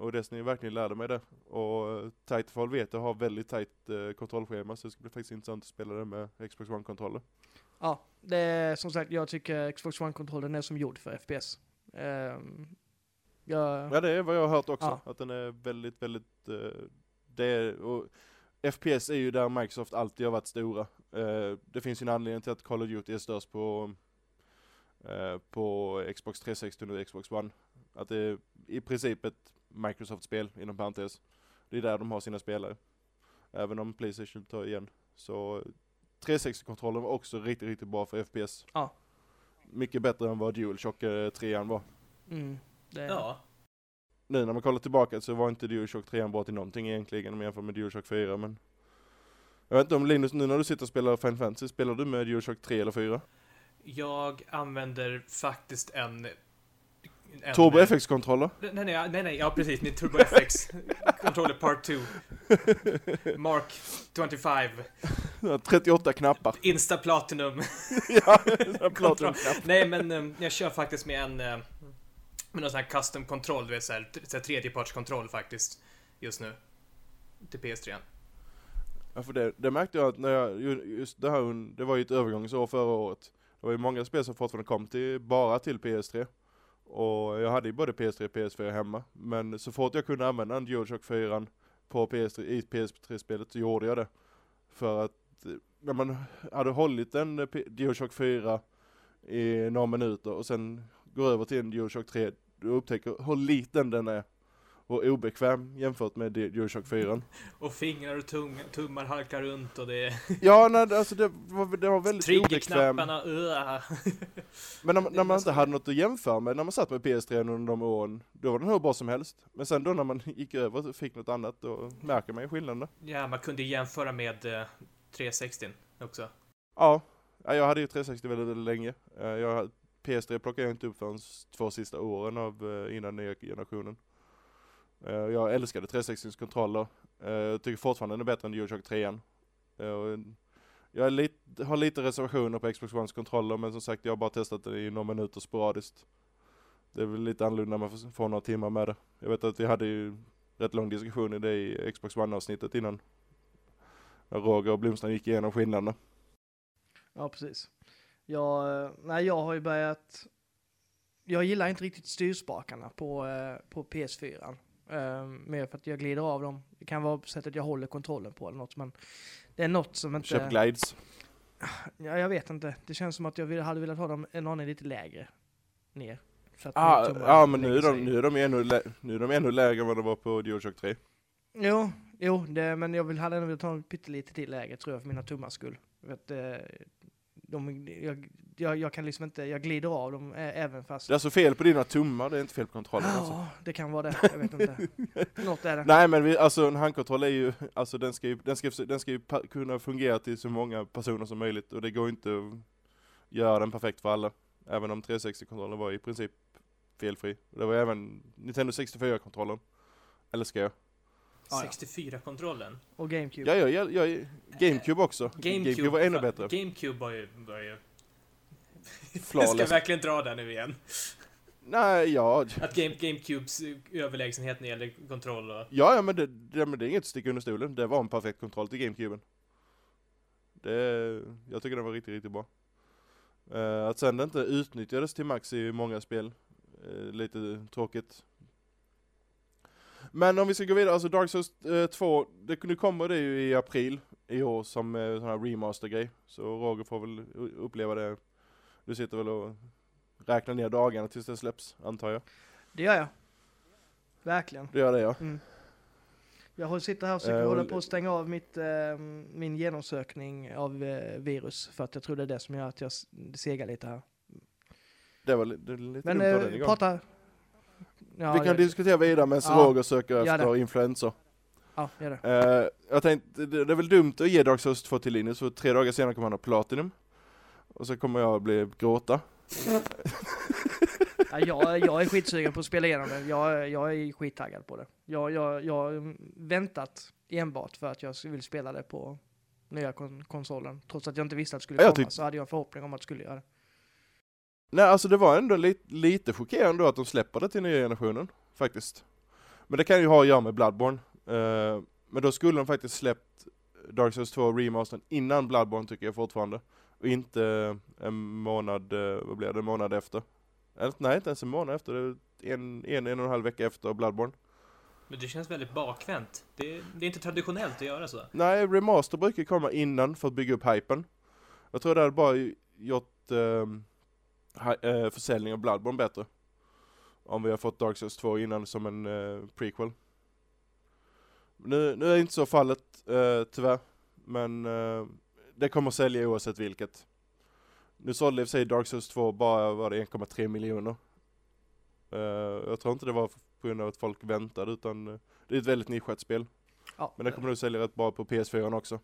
Och Destiny verkligen lärde mig det. Och eh, Titanfall vet jag har väldigt tajt eh, kontrollschema så det ska bli faktiskt intressant att spela det med Xbox One-kontroller. Ja, det är som sagt, jag tycker Xbox One-kontrollen är som gjord för FPS. Um, jag, Ja det är vad jag har hört också, Ja. att den är väldigt, väldigt, eh, det är, och FPS är ju där Microsoft alltid har varit stora. Eh, det finns ju en anledning till att Call of Duty är störst på, eh, på Xbox 360 och Xbox One. Att det är i princip ett Microsoft-spel inom parentes. Det är där de har sina spelare. Även om Playstation tar igen. Så 360-kontrollen var också riktigt, riktigt bra för FPS. Ja. Mycket bättre än vad DualShock eh, 3 var. mm, det, Ja. Nu när man kollar tillbaka så var inte DualShock 3 bra till någonting egentligen om jämför med DualShock 4 men Jag vet inte om Linus, nu när du sitter och spelar Final Fantasy, spelar du med DualShock 3 eller 4? Jag använder faktiskt en... Turbo FX-kontroller? Nej, nej, nej, nej, ja precis, min Turbo FX Controller Part 2. Mark 25. 38 knappar. Insta Platinum. ja, platinum-knapp. Nej, men um, jag kör faktiskt med en... Uh, med någon sån här custom kontroll, du vet såhär, så tredjepartskontroll faktiskt. Just nu. Till PS3. Ja, för det, det märkte jag att när jag, ju- just det här, det var ju ett övergångsår förra året. Det var ju många spel som fortfarande kom till, bara till PS3. Och jag hade ju både PS3 och PS4 hemma. Men så fort jag kunde använda en DualShock 4 på PS3, i PS3-spelet så gjorde jag det. För att eh, när man hade hållit en eh, DualShock 4 i några minuter och sen går över till en DualShock 3, du upptäcker hur liten den är. Och obekväm jämfört med DualShock 4. Och fingrar och tung, tummar halkar runt och det. Ja, nej, alltså det var, det var väldigt obekväm. Uh. Men när, när är man inte hade något att jämföra med när man satt med PS3 under de åren, då var den hur bra som helst. Men sen då när man gick över och fick något annat, då märker man ju skillnaden. Ja, man kunde jämföra med uh, 360 också. Ja, ja, jag hade ju 360 väldigt, väldigt länge. Eh, Jag, hade- PS3 plockade jag inte upp förrän två sista åren av eh, innan nya generationen. Eh, jag älskade 360 kontroller. Eh, jag tycker fortfarande den är bättre än DualShock 3 Eh, Jag är lite, har lite reservationer på Xbox Ones kontroller men som sagt jag har bara testat det i några minuter sporadiskt. Det är väl lite annorlunda när man får- några timmar med det. Jag vet att vi hade ju rätt lång diskussion i det i Xbox One avsnittet innan. När Roger och Blomstrand gick igenom skillnaderna. Ja, precis. Jag, eh, nej, jag har ju börjat... Jag gillar inte riktigt styrspakarna på, på PS4. Uh, mer för att jag glider av dem. Det kan vara på sättet jag håller kontrollen på eller något, men det är något som inte... Köp glides. Ja, jag vet inte. Det känns som att jag hade velat ha dem en aning lite lägre ner. Så Ah, ja men nu är, de, nu, är de ännu lä- nu är de ännu lägre än vad de var på DualShock 3. Jo, Jo, det, men jag vill, hade ändå velat ta en pyttelite till läge tror jag för mina tummars skull. Att, eh, de, jag, jag, jag kan liksom inte, jag glider av dem även fast... Det är alltså fel på dina tummar, det är inte fel på kontrollen Ja, alltså. det kan vara det. Jag vet inte. Något är det. Nej men vi, alltså en handkontroll är ju, alltså den ska ju, den ska, den ska ju kunna fungera till så många personer som möjligt och det går inte att göra den perfekt för alla. Även om 360-kontrollen var i princip felfri. Det var även Nintendo 64-kontrollen. Eller ska jag? Ja, ja. 64-kontrollen. Och GameCube. Ja, ja, ja, ja, GameCube också. GameCube, var ännu bättre. GameCube var ju... Var ju jag ska verkligen dra den nu igen. Nej, ja. Att Game, GameCubes överlägsenhet när det gäller kontroll och... Ja, ja men det, det, men det är inget att sticka under stolen. Det var en perfekt kontroll till GameCuben. Det, jag tycker den var riktigt, riktigt bra. Eh, att sen det inte utnyttjades till max i många spel, eh, lite tråkigt. Men om vi ska gå vidare, alltså Dark Souls eh, 2, det, nu kommer det ju i april i år som eh, sån här remaster-grej. Så Roger får väl uppleva det. Du sitter väl och räknar ner dagarna tills det släpps, antar jag. Det gör jag. Verkligen. Du gör det ja. Mm. Jag sitter här och försöker Eh, och- hålla på att stänga av mitt, eh, min genomsökning av eh, virus. För att jag tror det är det som gör att jag segar lite här. Det var li- det lite Men dumt eh, igång. prata... Ja, vi kan jag- diskutera vidare medan Ja, Roger söker gör efter det. influenser. Ja, gör det. Eh, jag tänkte, det, det är väl dumt att ge Dark Souls 2 till Linus, för tre dagar senare kommer han ha Platinum. Och så kommer jag bli gråta. Ja, jag, jag är skitsugen på att spela igenom det. Jag, jag är skittaggad på det. Jag, jag, jag har väntat enbart för att jag vill spela det på nya kon konsolen. Trots att jag inte visste att det skulle Ja, komma så hade jag en förhoppning om att det skulle göra det. Nej alltså det var ändå lite, lite chockerande då att de släpper det till nya generationen, faktiskt. Men det kan ju ha att göra med Bloodborne. Eh, men då skulle de faktiskt släppt Dark Souls 2 remastern innan Bloodborne tycker jag fortfarande. Och inte en månad, eh, vad blir det, en månad efter. Nej inte ens en månad efter, det är en, en, en och en halv vecka efter Bloodborne. Men det känns väldigt bakvänt. Det, det är inte traditionellt att göra så. Nej, remaster brukar komma innan för att bygga upp hypen. Jag tror det hade bara gjort eh, försäljning av Bloodborne bättre. Om vi har fått Dark Souls 2 innan som en eh, prequel. Nu, nu är inte så fallet, eh, tyvärr. Men eh, det kommer sälja oavsett vilket. Nu sålde i sig Dark Souls 2 bara var det 1,3 miljoner. Eh, jag tror inte det var på grund av att folk väntade utan eh, det är ett väldigt nischat spel. Ja, Men det kommer nog sälja rätt bra på PS4 också.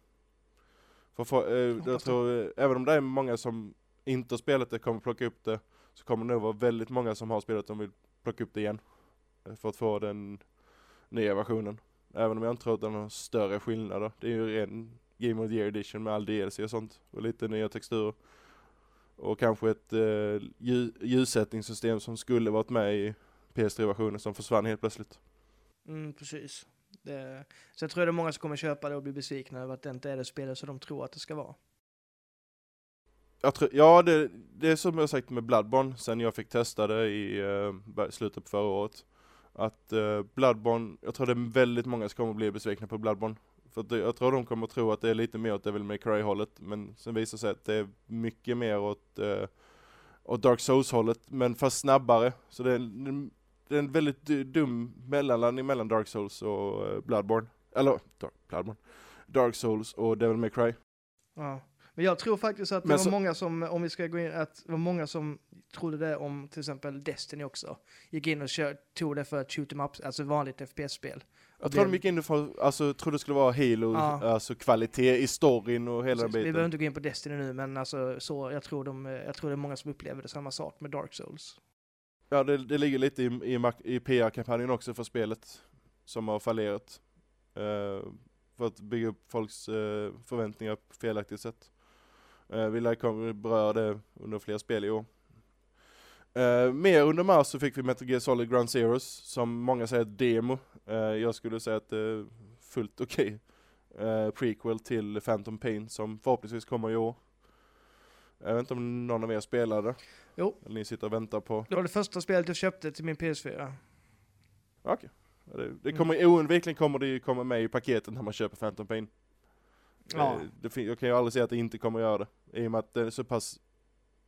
För, för, eh, jag tror, eh, även om det är många som inte har spelat det kommer plocka upp det, så kommer det nog vara väldigt många som har spelat som vill plocka upp det igen. Eh, för att få den nya versionen. Även om jag inte tror att den har större skillnader. Det är ju en Game of the Year edition med all DLC och sånt. Och lite nya texturer. Och kanske ett eh, ljus- ljussättningssystem som skulle varit med i PS3-versionen som försvann helt plötsligt. Mm, precis. Det, så jag tror det är många som kommer köpa det och bli besvikna över att det inte är det spelet som de tror att det ska vara. Jag tror, ja, det, det är som jag sagt med Bloodborne sen jag fick testa det i uh, slutet på förra året. Att uh, Bloodborne, jag tror det är väldigt många som kommer bli besvikna på Bloodborne. För att det, jag tror de kommer tro att det är lite mer åt Devil May Cry-hållet, men sen visar det sig att det är mycket mer åt, uh, åt Dark Souls-hållet, men fast snabbare. Så det är en, det är en väldigt dum mellanlandning mellan Dark Souls och uh, Bloodborne. Eller, Dark, Bloodborne. Dark Souls och Devil May Cry. Ja. Men jag tror faktiskt att det Men var så- många som, om vi ska gå in, att det var många som trodde det om till exempel Destiny också. Gick in och kör, tog det för ett shoot 'em up, alltså vanligt FPS-spel. Jag tror de gick in för, alltså trodde det skulle vara Halo, Ja. alltså kvalitet i storyn och hela den Vi biten. behöver inte gå in på Destiny nu, men alltså så, jag tror, de, jag tror det är många som upplever det samma sak med Dark Souls. Ja, det, det ligger lite i, i, i PR-kampanjen också för spelet, som har fallerat. Eh, för att bygga upp folks eh, förväntningar på felaktigt sätt. Uh, vi lär beröra det under fler spel i år. Eh, mer under mars så fick vi Metal Gear Solid Ground Zeroes, som många säger ett demo. Eh, jag skulle säga att det är fullt okej. Eh, prequel till Phantom Pain som förhoppningsvis kommer i år. Jag vet inte om någon av er spelade? Jo. Eller ni sitter och väntar på? Det var det första spelet jag köpte till min PS4. Okej. Ja, Det, Mm. det kommer oundvikligen kommer det ju komma med i paketet när man köper Phantom Pain. Ja. Eh, Det, fin- jag kan ju aldrig säga att det inte kommer göra det. I och med att det är så pass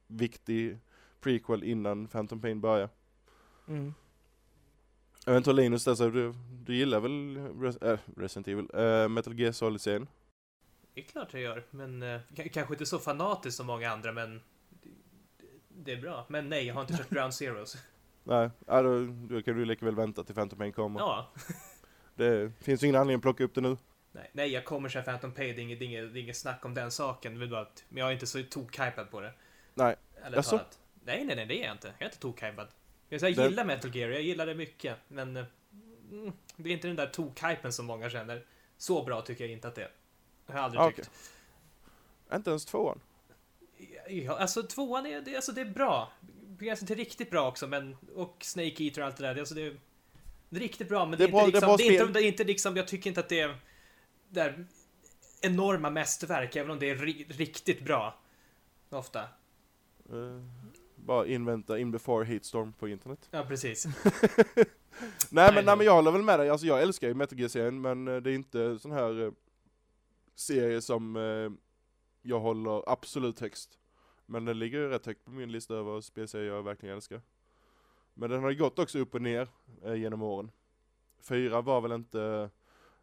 viktig prequel innan Phantom Pain börjar. Mm. Jag vet inte vad Linus, alltså, du, du gillar väl Res äh, Resident Evil, äh, Metal Gear Solid-serien? Det är klart jag gör, men k- kanske inte så fanatiskt som många andra, men det, det är bra. Men nej, jag har inte kört Ground Zeroes. Nej, ja, då, då kan du lika väl vänta till Phantom Pain kommer. Ja, Det finns ju ingen anledning att plocka upp det nu. Nej, nej, jag kommer köra Phantom Pay, det är inget, det är inget, det är inget snack om den saken. Det är bara att, men jag är inte så tok-hypad på det. Nej. Eller Jaså? talat. Nej, nej, nej, det är jag inte. Jag är inte tok-hypad. Jag, jag gillar Metal Gear, jag gillar det mycket, men eh, mm, det är inte den där tok-hypen som många känner. Så bra tycker jag inte att det är. Det har jag aldrig Ah, tyckt. Inte ens tvåan. Ja, alltså tvåan är, det, alltså, det är bra. På gränsen till riktigt bra också, men och Snake Eater och allt det där. Det, alltså, det, är, riktigt bra, men det är, bra- inte liksom, bra det är inte, spel. det är inte liksom, jag tycker inte att det är där enorma mästerverk, även om det är ri, riktigt bra. Ofta. Eh, bara invänta in before Heatstorm på internet. Ja, precis. Nej Nej, men, nej men jag håller väl med dig, alltså jag älskar ju Metal Gear-serien men eh, det är inte sån här eh, serie som eh, jag håller absolut högst. Men den ligger ju rätt högt på min lista över spelserier jag verkligen älskar. Men den har ju gått också upp och ner eh, genom åren. Fyra var väl inte,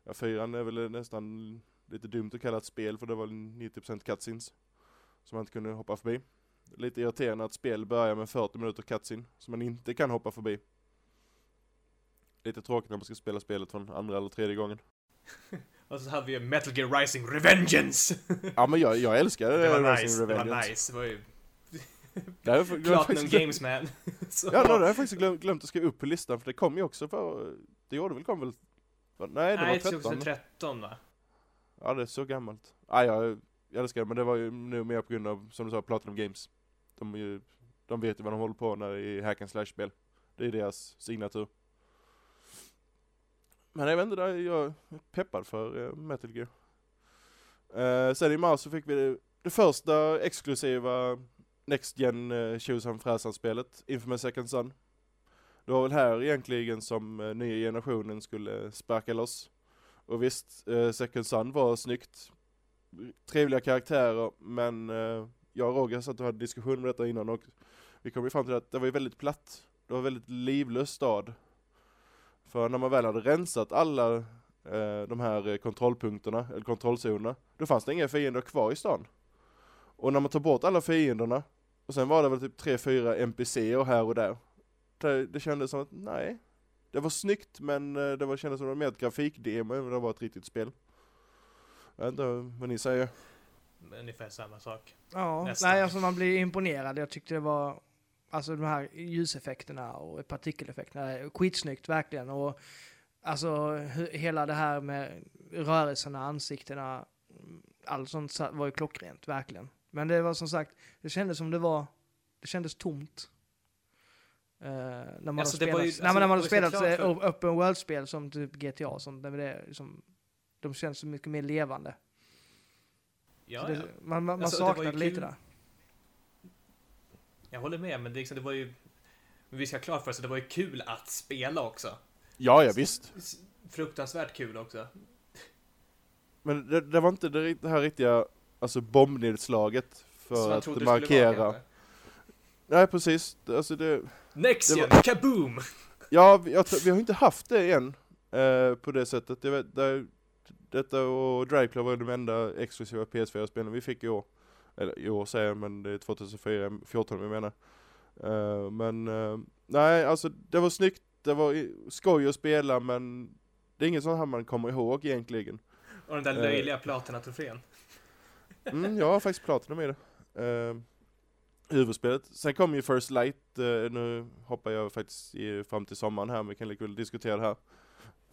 ja fyran är väl nästan lite dumt att kalla ett spel för det var 90% cutscenes. Som man inte kunde hoppa förbi. Lite irriterande att spel börjar med 40 minuter cutscene som man inte kan hoppa förbi. Lite tråkigt när man ska spela spelet från andra eller tredje gången. Och så hade vi Metal Gear Rising Revengeance! Ja men jag, jag älskar Det var Resident nice, det var Revengeance. nice. Det var ju Det har Platinum Games man. Ja, no, det har jag faktiskt glömt, glömt att skriva upp på listan för det kom ju också för, det gjorde väl, kom väl, nej det Nej, var 13. 2013 va? Ja det är så gammalt. Ja, jag, jag älskar det men det var ju nu mer på grund av, som du sa, Platinum Games. De, ju, de vet ju vad de håller på när det är hack and slash spel. Det är deras signatur. Men jag vet inte, där är jag peppad för eh, Metal Gear. Eh, sen i mars så fick vi det, det första exklusiva Next Gen uh, Tjosan Fräsan-spelet, Infamous Second Son. Det var väl här egentligen som eh, nya generationen skulle sparka loss. Och visst, eh, Second Sun var snyggt. Trevliga karaktärer, men eh, jag och Roger satt och hade diskussion om detta innan och vi kom ju fram till att det var ju väldigt platt. Det var en väldigt livlös stad. För när man väl hade rensat alla eh, de här eh, kontrollpunkterna, eller kontrollzonerna, då fanns det inga fiender kvar i stan. Och när man tar bort alla fienderna, och sen var det väl typ tre fyra NPCer här och där. Det, det kändes som att, nej. Det var snyggt men eh, det var, kändes som att det var mer ett grafikdemo än det var ett riktigt spel. Jag vet inte vad ni säger. Ungefär samma sak. Ja, Nästan. nej alltså man blir imponerad. Jag tyckte det var, alltså de här ljuseffekterna och partikeleffekterna, skitsnyggt verkligen. Och alltså hela det här med rörelserna, ansiktena, allt sånt var ju klockrent, verkligen. Men det var som sagt, det kändes som det var, det kändes tomt. Eh, när man Alltså, har det spelat, ju- nej, alltså, men när man det har spelat såklart eh, för- open world-spel som typ GTA och sånt, det är liksom, de känns så mycket mer levande. Ja, det, ja. Man, man, Alltså, det saknade lite kul. där. Jag håller med, men det, liksom, det var ju... Men vi ska ha klart för oss att det var ju kul att spela också. Ja, ja visst. Fruktansvärt kul också. Men det, det var inte det, det här riktiga, alltså bombnedslaget för att det markera. vara. Nej precis, Det- alltså det, Next Det gen, var- kaboom! ja vi, jag vi har inte haft det än. Eh, på det sättet. Vet, det, detta och Driveclaw var de enda exklusiva PS4-spelen vi fick i år. Eller i år säger jag, men det är 2004, 14 vi menar. Eh, men eh, nej, alltså det var snyggt, det var skoj att spela men det är inget sånt här man kommer ihåg egentligen. Och den där löjliga platina-trofén. Mm, jag har faktiskt Platinum i det. Uh, huvudspelet. Sen kom ju First Light, eh, nu hoppar jag faktiskt i, fram till sommaren här, men vi kan lika väl diskutera det här.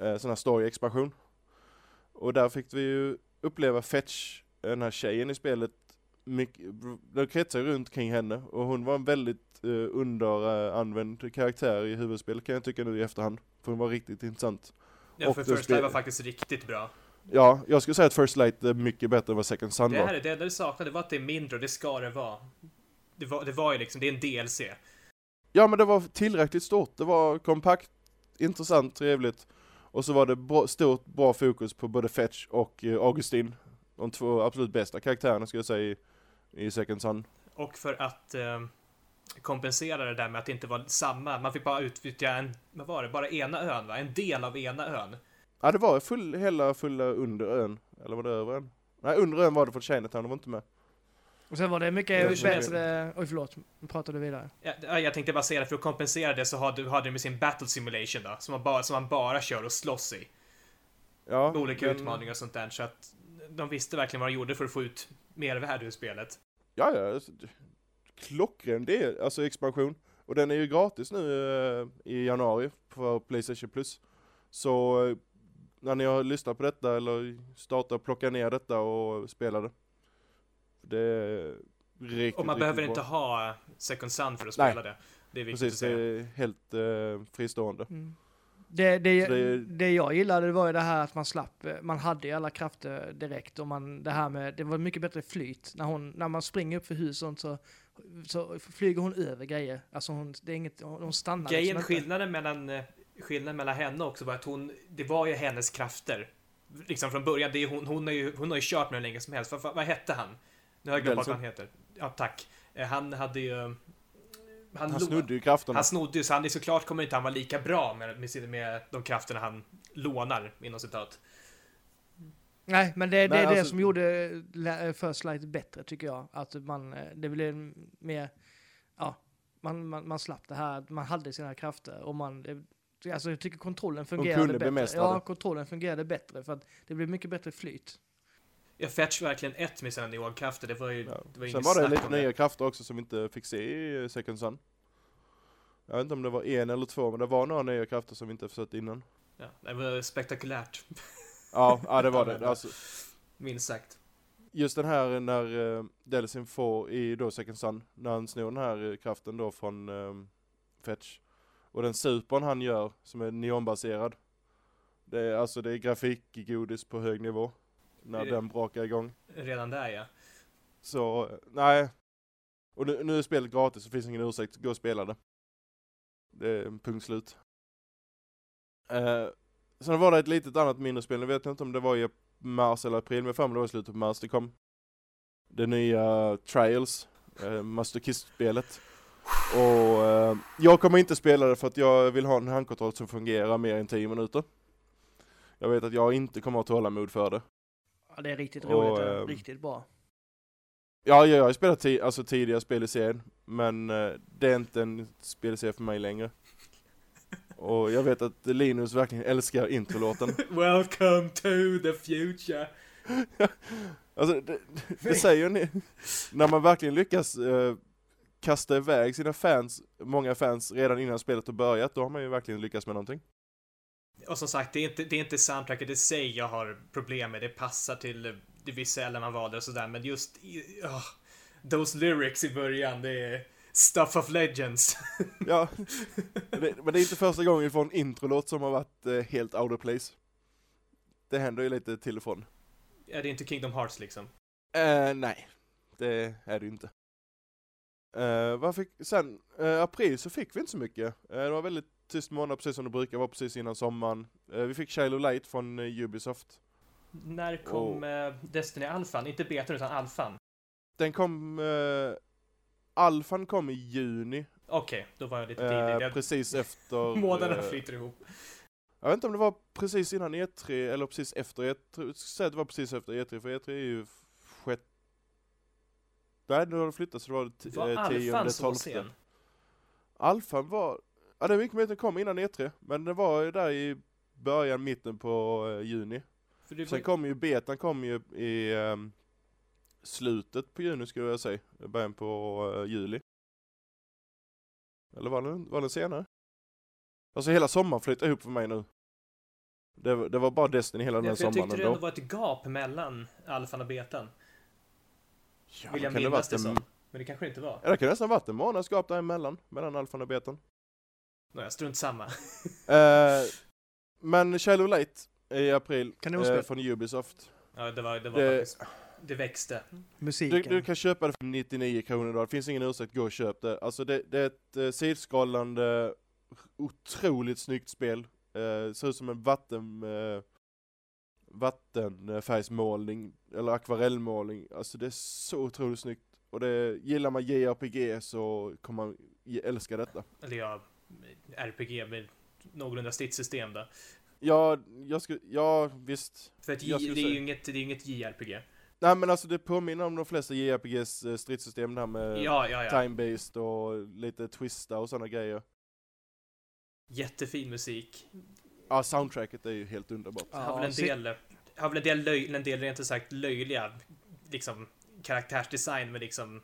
Uh, sån här story-expansion. Och där fick vi ju uppleva Fetch, den här tjejen i spelet, mycket, det kretsar runt kring henne och hon var en väldigt uh, underanvänd karaktär i huvudspelet kan jag tycka nu i efterhand. För hon var riktigt intressant. Ja, Och för First Life var faktiskt riktigt bra. Ja, jag skulle säga att First Light är mycket bättre än vad Second Sun Det var. här det enda det saknade var att det är mindre och det ska det vara. Det var, det var ju liksom, det är en DLC. Ja men det var tillräckligt stort, det var kompakt, intressant, trevligt. Och så var det bra, stort, bra fokus på både Fetch och eh, Augustin. De två absolut bästa karaktärerna skulle jag säga i, i Second Sun. Och för att... Eh, kompensera det där med att det inte var samma. Man fick bara utnyttja en, vad var det, bara ena ön va? En del av ena ön. Ja det var full, hela fulla under ön. Eller var det över ön? Nej under ön var det för Chinatown, de var inte med. Och sen var det mycket bättre... Oj förlåt, nu pratar du vidare. Ja, ja, jag tänkte bara säga det, för att kompensera det så hade, hade de med sin Battle Simulation då, som man bara, som man bara kör och slåss i. Ja, Med olika men- utmaningar och sånt där, så att de visste verkligen vad de gjorde för att få ut mervärde ur spelet. Ja, ja. alltså, det- Klockren det är alltså expansion. Och den är ju gratis nu eh, i januari för Playstation Plus. Så eh, när ni har lyssnat på detta eller startat och plocka ner detta och spela det. Det är riktigt, Och man riktigt behöver bra. inte ha Second Sun för att Nej. spela det. Det är viktigt Precis, att det säga. är helt eh, fristående. Mm. Det, det, det det, jag gillade det var ju det här att man slapp, eh, man hade ju alla krafter direkt och man, det här med, det var mycket bättre flyt. När, hon, när man springer upp för hus och sånt så, så flyger hon över grejer. Alltså hon, det är inget, hon stannar Grejen, liksom inte. skillnaden mellan, eh, skillnaden mellan henne också var att hon, det var ju hennes krafter. Liksom från början, det är hon, hon, är ju, hon har ju kört med hur länge som helst. Vad, vad, vad hette han? Nu har jag glömt vad han heter. Ja, tack. Eh, Han hade ju... Han, Han lo- snodde ju krafterna. Han snodde ju, så han är såklart kommer inte han vara lika bra med, med, med de krafterna han lånar, inom citat. Nej, men det, det Nej, är det alltså- som gjorde la- First Light bättre tycker jag. Att man, eh, det blev mer, ja, man, man, man slapp det här, man hade sina krafter och man, det, alltså jag tycker kontrollen fungerade bättre. Ja, det. kontrollen fungerade bättre för att det blev mycket bättre flyt. Jag fetch verkligen ett med sina neonkrafter, det var ju, Ja. det var Sen var det lite nya krafter också som vi inte fick se i eh, Second Sun. Jag vet inte om det var en eller två, men det var några nya krafter som vi inte sett innan. Ja, det var spektakulärt, Ja, ja det var det. Alltså, minst sagt. just den här när uh, Delsin får i då Second Sun, när han snor den här eh, kraften då från eh, Fetch. Och den supern han gör, som är neonbaserad. Det är alltså det är grafikgodis på hög nivå. När det- den brakar igång. Redan där ja. Så, nej. Och nu, nu är spelet gratis, så finns ingen ursäkt. Gå och spela det. Det är punkt slut. Eh, sen var det ett litet annat mindre spel, jag vet inte om det var i mars eller april, men för mig det var i slutet på mars det kom. Det nya Trials, eh, Master Kiss-spelet. Och eh, jag kommer inte spela det för att jag vill ha en handkontroll som fungerar mer än 10 minuter. Jag vet att jag inte kommer att ha tålamod för det. Ja, det är riktigt Och, roligt, det är ehm, riktigt bra. Ja, ja, jag har spelat ti- alltså tidigare spel i serien, men eh, det är inte en spelserie för mig längre. Och jag vet att Linus verkligen älskar introlåten. Welcome to the future. Alltså, det, det säger ni. När man verkligen lyckas eh, kasta iväg sina fans, många fans, redan innan spelet har börjat, då har man ju verkligen lyckats med någonting. Och som sagt, det är inte, det är inte soundtracket i sig jag har problem med. Det passar till det visuella man valde och sådär, men just ah, those lyrics i början, det är stuff of legends. Ja, det, men det är inte första gången vi får en introlåt som har varit eh, helt out of place. Det händer ju lite till och från. Är det inte Kingdom Hearts liksom? Eh, nej, det är det inte. Eh, vad fick, sen, eh, april så fick vi inte så mycket. Eh, det var väldigt tyst månad precis som det brukar vara precis innan sommaren. Eh, vi fick Shiloh Light från eh, Ubisoft. När kom Oh. eh, Destiny Alphan? Inte betan utan Alphan. Den kom, eh, Alfan kom i juni, Okej, då var jag lite eh, tidig. Jag- precis efter... Månaderna eh, flyter ihop. Jag vet inte om det var precis innan E3 eller precis efter. Jag tror- jag skulle säga att det var precis efter E3, för E3 är ju sjätte... Nej, nu har det flyttat så det var Var eh, tionde, Alphan så tolfte. sen? Alfan var, ja det den kom innan E3, men det var ju där i början, mitten på eh, juni. För det Sen kom ju betan kom ju i ehm, slutet på juni skulle jag säga, början på eh, juli. Eller var den, var den senare? Alltså hela sommaren flyttade ihop för mig nu. Det, var- det var bara Destiny hela den här för jag sommaren tyckte det ändå. ändå var ett gap mellan Alphan och betan. Ja, Vill jag kan det minnas det varit en- som. Men det kanske det inte var. Ja, det kan nästan varit en månads gap däremellan, mellan alfan och betan. Nåja, strunt samma. Eh, men Shallow Light i april eh, från Ubisoft. Ja, det var, det var Det- faktiskt... Det växte. Musiken. Du, du kan köpa det för 99 kronor idag, det finns ingen ursäkt, gå och köp det. Alltså det, det är ett eh, sidskrollande, otroligt snyggt spel. Eh, ser ut som en vatten, eh, vattenfärgsmålning, eller akvarellmålning. Alltså det är så otroligt snyggt. Och det, gillar man JRPG så kommer man älska detta. Eller ja, RPG med någorlunda stridssystem då. Ja, jag skulle, ja visst. För att J, det är ju inget, det är inget JRPG. Nej men alltså det påminner om de flesta JRPGs eh, stridssystem, det här med Ja, ja, ja. time-based och lite twista och sådana grejer. Jättefin musik. Ja, soundtracket är ju helt underbart. Ja, har väl en del, har väl en del, löj, en del rent ut sagt löjliga, liksom, karaktärsdesign med liksom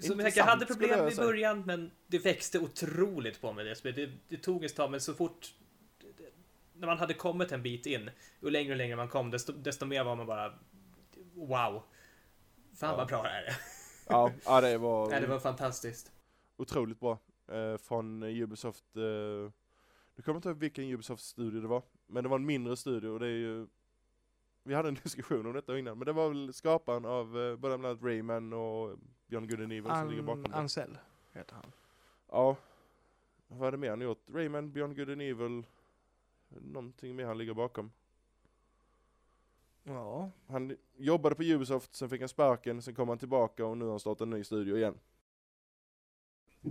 som jag, hade problem i början, men det växte otroligt på mig det. Det, det tog ett tag, men så fort när man hade kommit en bit in, ju längre och längre man kom, desto, desto mer var man bara wow. Fan Ja. vad bra det här är. Ja, ja det var, Nej, det var fantastiskt. otroligt bra. Eh, från Ubisoft, eh, kommer inte ihåg vilken Ubisoft-studio det var, men det var en mindre studio och det är ju vi hade en diskussion om detta innan, men det var väl skaparen av eh, bland annat Rayman och And Evil som ligger bakom det. Ansel heter han. Ja. Vad var det mer han gjort? Rayman, and Evil. Någonting mer han ligger bakom. Ja, Han jobbade på Ubisoft, sen fick han sparken, sen kom han tillbaka och nu har han startat en ny studio igen.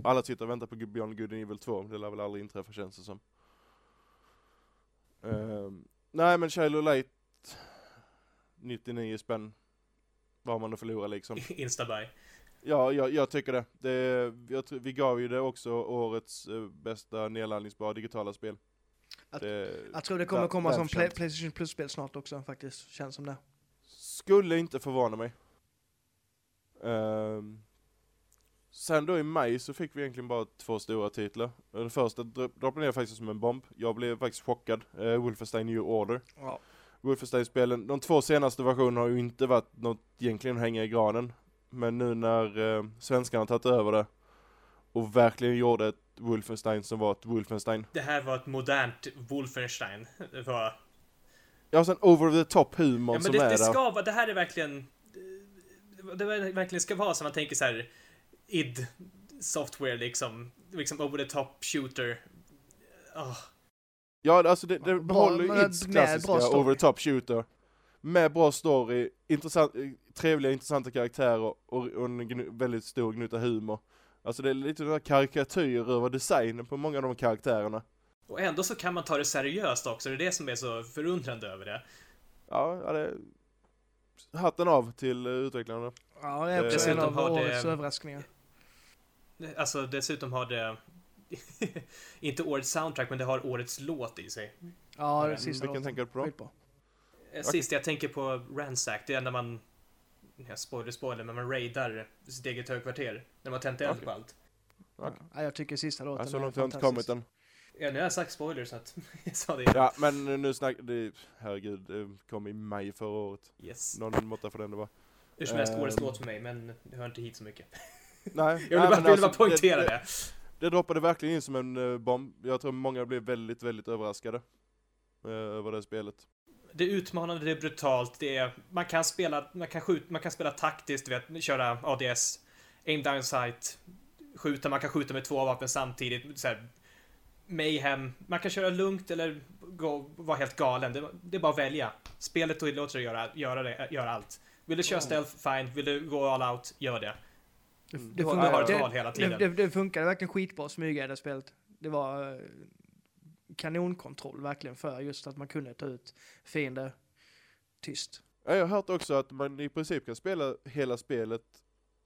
Alla sitter och väntar på and Evil 2, det lär väl aldrig inträffa känns det som. Ehm, nej men Shiloh Light, 99 spänn. Vad har man att förlora liksom? Instabuy. Ja, jag, jag tycker det. det jag, vi gav ju det också årets eh, bästa nedladdningsbara digitala spel. Att- det jag tror det kommer Väl- komma som välförtjänt. Play, Playstation Plus-spel snart också faktiskt, känns som det. skulle inte förvåna mig. Ehm, sen då i maj så fick vi egentligen bara två stora titlar. Den första dro- droppade ner faktiskt som en bomb. Jag blev faktiskt chockad. Uh, Wolfenstein New Order. Ja. Wolfenstein-spelen, de två senaste versionerna har ju inte varit något egentligen hänga i granen. Men nu när uh, svenskarna tagit över det och verkligen gjorde ett Wolfenstein som var ett Wolfenstein. Det här var ett modernt Wolfenstein. Det var... Ja, sen over the top humor Ja, men som det, är det där. ska vara, det här är verkligen... Det verkligen ska vara som man tänker så här id software liksom. Liksom over the top shooter. Åh, Ja, alltså det, det behåller ju Ids klassiska over the top shooter. Med bra story, intressant, eh, trevliga intressanta karaktärer och, och en gnu, väldigt stor gnutta humor. Alltså det är lite sådana karikatyr över designen på många av de karaktärerna. Och ändå så kan man ta det seriöst också. Det är det som är så förundrande över det. Ja, ja det... Hatten av till eh, utvecklarna. Ja, det är också Dessutom en av har det- årets överraskningar. Alltså dessutom har det... inte årets soundtrack, men det har årets låt i sig. Ja, det sista Vilken låten. tänker du på. Eh, Sist jag tänker på Ransack, det är när man... Ja, spoiler, spoiler, men man raidar sitt eget högkvarter. När man tänt eld på allt. Ja, jag tycker sista låten Ja, så är långt har jag inte kommit än. Ja, nu har jag sagt spoiler så att jag sa det. Ja, men nu snackar det, herregud, det kom i maj förra året. Yes. Någon måtta för den det var. Hur som helst, årets Ehm. låt för mig, men det hör inte hit så mycket. Nej, Jag nej, vill bara, vill bara alltså, poängtera det. det. Det droppade verkligen in som en eh, bomb. Jag tror många blev väldigt, väldigt överraskade. eh, över det spelet. Det är utmanande, det är brutalt, det är... Man kan spela, man kan skjuta, man kan spela taktiskt, du vet, köra ADS, aim down sight, skjuta, man kan skjuta med två vapen samtidigt, så här, mayhem. Man kan köra lugnt eller gå, vara helt galen. Det, det är bara att välja. Spelet tillåter dig att göra, göra, det, göra allt. Vill du köra stealth, fine. Vill du gå all out, gör det. Det, Mm. det, Du har, du funkar- har ett det- val hela det, tiden. det, det funkade verkligen skitbra att smyga i det spelet. Det var eh, kanonkontroll verkligen för just att man kunde ta ut fiender tyst. Ja, Jag har hört också att man i princip kan spela hela spelet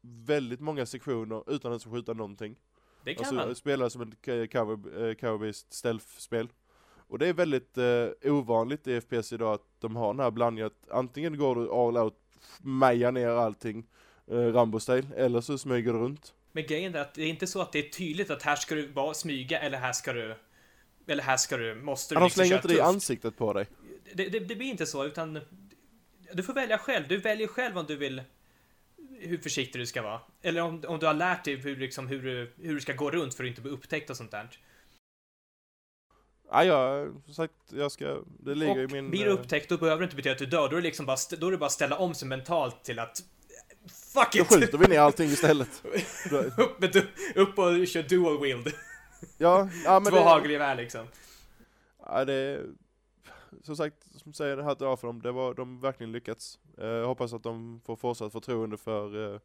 väldigt många sektioner utan att skjuta någonting. Det kan Alltså man. spela som ett k- cover, eh, cover-based stealth-spel. Och det är väldigt eh, ovanligt i FPS idag att de har den här blandningen att antingen går du all out, mejar ner allting, eh, Rambo-style, eller så smyger du runt. Men grejen är att det är inte så att det är tydligt att här ska du bara smyga eller här ska du... Eller här ska du, måste du de liksom slänger inte det i ansiktet på dig. det, det, det blir inte så, utan du får välja själv. Du väljer själv om du vill hur försiktig du ska vara. Eller om, om du har lärt dig hur, liksom, hur, du, hur du ska gå runt för att inte bli upptäckt och sånt där. Ja, ja, som sagt, jag ska, det ligger och i min... blir du eh, upptäckt, då behöver det inte betyda att du dör. Då är det liksom bara, då är det bara att ställa om sig mentalt till att Fuck Då it! skjuter vi ner allting istället. Då- upp, med upp och kör dual wield. Ja, ja men Två det, hagelgevär liksom. ja, det... Som sagt, som säger det hatten av för dem, det var, de har verkligen lyckats. Eh, Jag hoppas att de får fortsatt förtroende för, eh,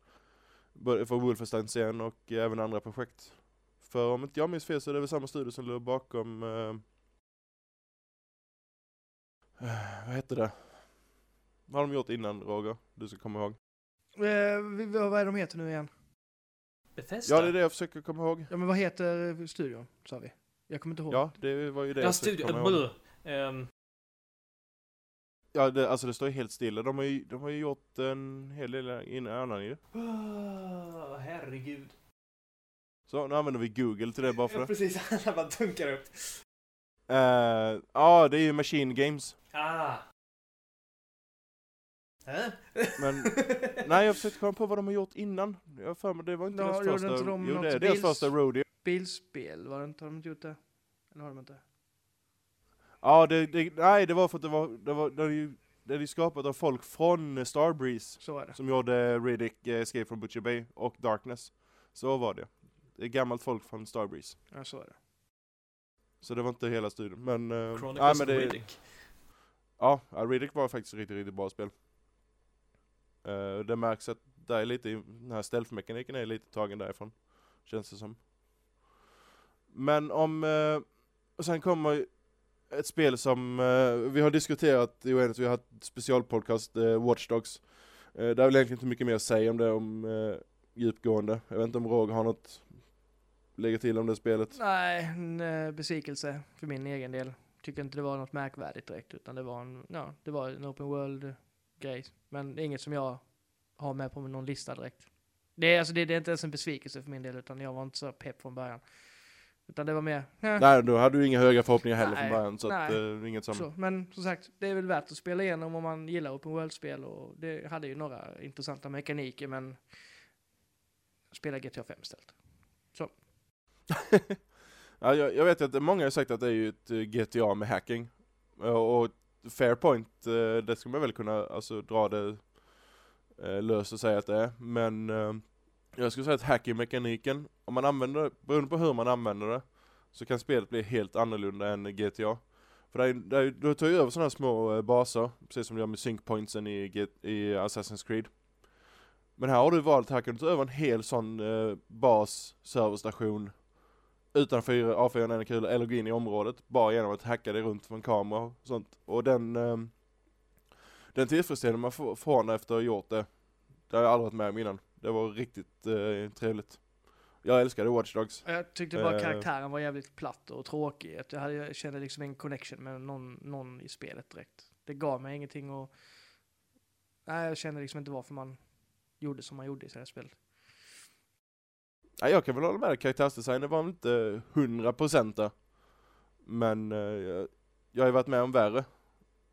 för Wolfenstein-serien och även andra projekt. För om inte jag minns fel så är det väl samma studio som låg bakom eh, eh, vad hette det? Vad har de gjort innan Roger? Du ska komma ihåg. Eh, vad är de heter nu igen? Bethesda? Ja det är det jag försöker komma ihåg. Ja men vad heter studion, sa vi? Jag kommer inte ihåg. Ja det var ju det Ja, jag försökte komma ihåg. Ehm, Ja det, alltså det står ju helt stilla. De har ju, de har ju gjort en hel del in, annan ju. ah, herregud. Så nu använder vi Google till det bara för Ja, det. precis. Alla bara dunkar upp. Eh, Ja det är ju Machine Games. Ah. Äh? Men nej jag försökte komma på vad de har gjort innan. Jag har för mig det var inte Ja, deras första. inte de jo det är deras första rodeo. Bilspel, var det inte, har de inte gjort det? Eller har de inte? Ja det, det, nej det var för att det var, det var, det ju, det är skapat av folk från Starbreeze. Så är det. Som gjorde Riddick, eh, Escape from Butcher Bay och Darkness. Så var det. Det är gammalt folk från Starbreeze. Ja, så är det. Så det var inte hela studion. Men, eh, Chronicles men of det, Riddick. Ja, ja, Riddick var faktiskt ett riktigt, riktigt bra spel. Uh, det märks att där är lite, den här stealth-mekaniken är lite tagen därifrån. Känns det som. Men om, uh, och sen kommer ju ett spel som uh, vi har diskuterat i oändligt, vi har haft specialpodcast, uh, Watch Dogs. Uh, det är väl egentligen inte mycket mer att säga om det, om uh, djupgående. Jag vet inte om Roger har något lägga till om det spelet. Nej, en besvikelse för min egen del. Tycker inte det var något märkvärdigt direkt, utan det var en, ja, det var en open world, world-grej. Men det är inget som jag har med på någon lista direkt. Det är, alltså, det, det är inte ens en besvikelse för min del, utan jag var inte så pepp från början. Utan det var mer, eh, Nej, då hade du inga höga förhoppningar heller Nej, från början, så att, nej. eh, inget som... så. Men som sagt, det är väl värt att spela igenom om man gillar open world-spel och det hade ju några intressanta mekaniker, men spela GTA 5 istället. ja, jag, jag vet att många har sagt att det är ju ett eh, GTA med hacking. Och Fairpoint, eh, det ska man väl kunna alltså, dra det eh, löst och säga att det är. Men eh, jag skulle säga att hacking-mekaniken, om man använder det, beroende på hur man använder det, så kan spelet bli helt annorlunda än GTA. För du tar ju över sådana här små eh, baser, precis som du gör med sync pointsen i, i Assassin's Creed. Men här har du valt, här kan du ta över en hel sån eh, bas, serverstation, utanför avfyra en kula eller gå in i området bara genom att hacka det runt från kamera och sånt. Och den, eh, den tillfredsställelse man får, får efter att ha gjort det, det har jag aldrig varit med om innan. Det var riktigt eh, trevligt. Jag älskade Watch Dogs. Jag tyckte bara Eh. karaktären var jävligt platt och tråkig. Jag, hade, jag kände liksom en connection med någon, någon i spelet direkt. Det gav mig ingenting och... Nej, jag kände liksom inte varför man gjorde som man gjorde i det här spelet. Ja, jag kan väl hålla med karaktärsdesignen var väl inte 100% där. Men eh, jag, jag har ju varit med om värre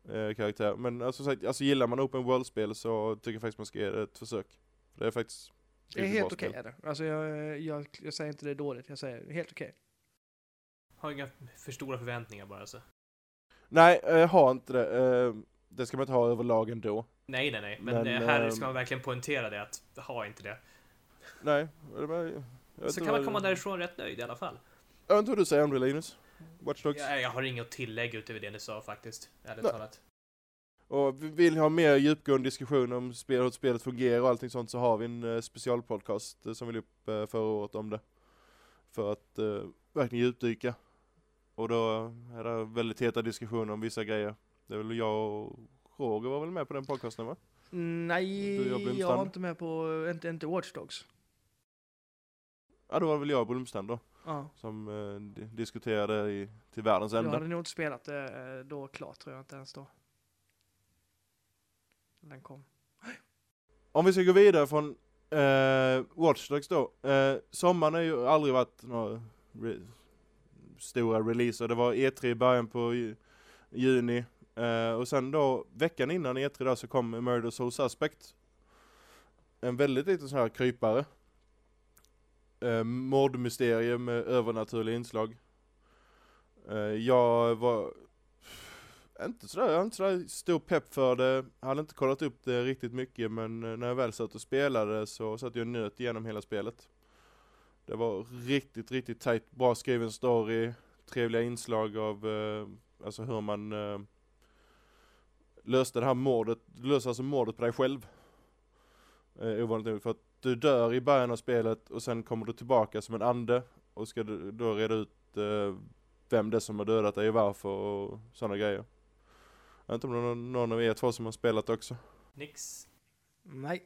eh, karaktär. Men alltså, sagt, alltså gillar man open world-spel så tycker jag faktiskt man ska ge det ett försök. För det är faktiskt Det är helt okej är det. Alltså jag, jag, jag säger inte det är dåligt, jag säger helt okej. Har inga för stora förväntningar bara alltså. Nej, eh, ha inte det. Eh, det ska man inte ha överlag ändå. Nej, nej, nej. Men, Men, eh, här ska man verkligen poängtera det, att ha inte det. Nej, jag Så inte kan man komma därifrån rätt nöjd i alla fall. Jag vet inte vad du säger om det Linus? Watch Dogs? Jag, jag har inget tillägg utöver det ni sa faktiskt, ärligt Nej. talat. Och vi vill ha mer djupgående diskussion om spel, hur spelet fungerar och allting sånt så har vi en eh, specialpodcast eh, som vi la upp eh, förra året om det. För att eh, verkligen djupdyka. Och då är det väldigt heta diskussioner om vissa grejer. Det är väl jag och Roger var väl med på den podcasten va? Nej, jag Blomstrand. var inte med på, inte, inte Watch Dogs. Ja då var väl jag och Blomstrand då. Ja. Som eh, di- diskuterade i, till världens Jag ände. hade nog inte spelat det eh, då klart, tror jag inte ens då. Den kom. Om vi ska gå vidare från eh, Watch Dogs då. Eh, sommaren har ju aldrig varit några re stora releaser. Det var E3 i början på ju juni. Eh, och sen då veckan innan E3 där så kom Murder Soul Suspect. En väldigt liten sån här krypare. Eh, mordmysterium med övernaturliga inslag. Eh, jag var inte sådär, jag inte sådär stor pepp för det. Jag hade inte kollat upp det riktigt mycket men eh, när jag väl satt och spelade så satt jag och nöt igenom hela spelet. Det var riktigt, riktigt tight, bra skriven story, trevliga inslag av, eh, alltså hur man eh, löste det här mordet, du löser alltså mordet på dig själv. Eh, ovanligt nog, för att du dör i början av spelet och sen kommer du tillbaka som en ande och ska du då reda ut eh, vem det är som har dödat dig och varför och sådana grejer. Jag vet inte om det är någon, av er två som har spelat också? Nix. Nej.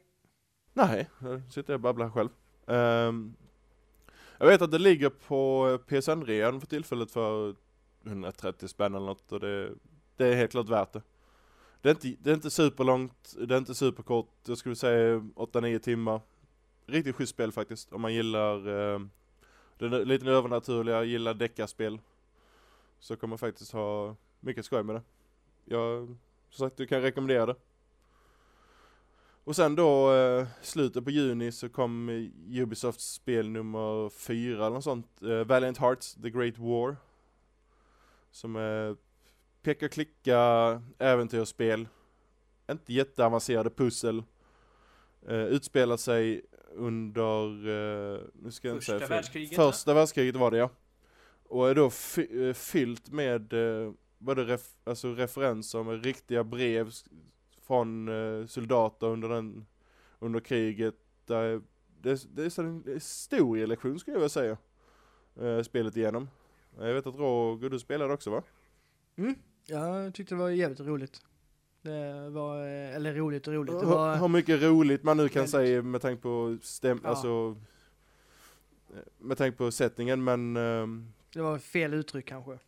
Nej, jag sitter jag och babblar själv. Ehm, jag vet att det ligger på PSN-rean för tillfället för 130 spänn eller något och det, det är helt klart värt det. Det är, inte, det är inte superlångt, det är inte superkort, jag skulle säga 8-9 timmar. Riktigt schysst spel faktiskt, om man gillar eh, det lite övernaturliga, gillar deckarspel. Så kommer man faktiskt ha mycket skoj med det. Jag, som sagt, du kan rekommendera det. Och sen då, eh, slutet på juni så kom Ubisofts spel nummer fyra eller något sånt. Eh, Valiant Hearts, The Great War. Som eh, är peka klicka äventyrsspel. Inte jätteavancerade pussel. Eh, utspelar sig under, eh, nu ska jag inte säga Första världskriget, va? Första världskriget var det ja. Och är då fy, eh, fyllt med eh, både ref, alltså referenser med riktiga brev från eh, soldater under den, under kriget. Där, det, det är en historielektion skulle jag vilja säga. Eh, spelet igenom. Jag vet att Roger, du spelade också va? Mm. Jag tyckte det var jävligt roligt. Det var, eh, eller roligt och roligt. Det Hur, var, hur mycket roligt man nu kan väldigt- säga med tanke på stäm, Ja. alltså eh, med tanke på settingen men ehm, det var fel uttryck kanske.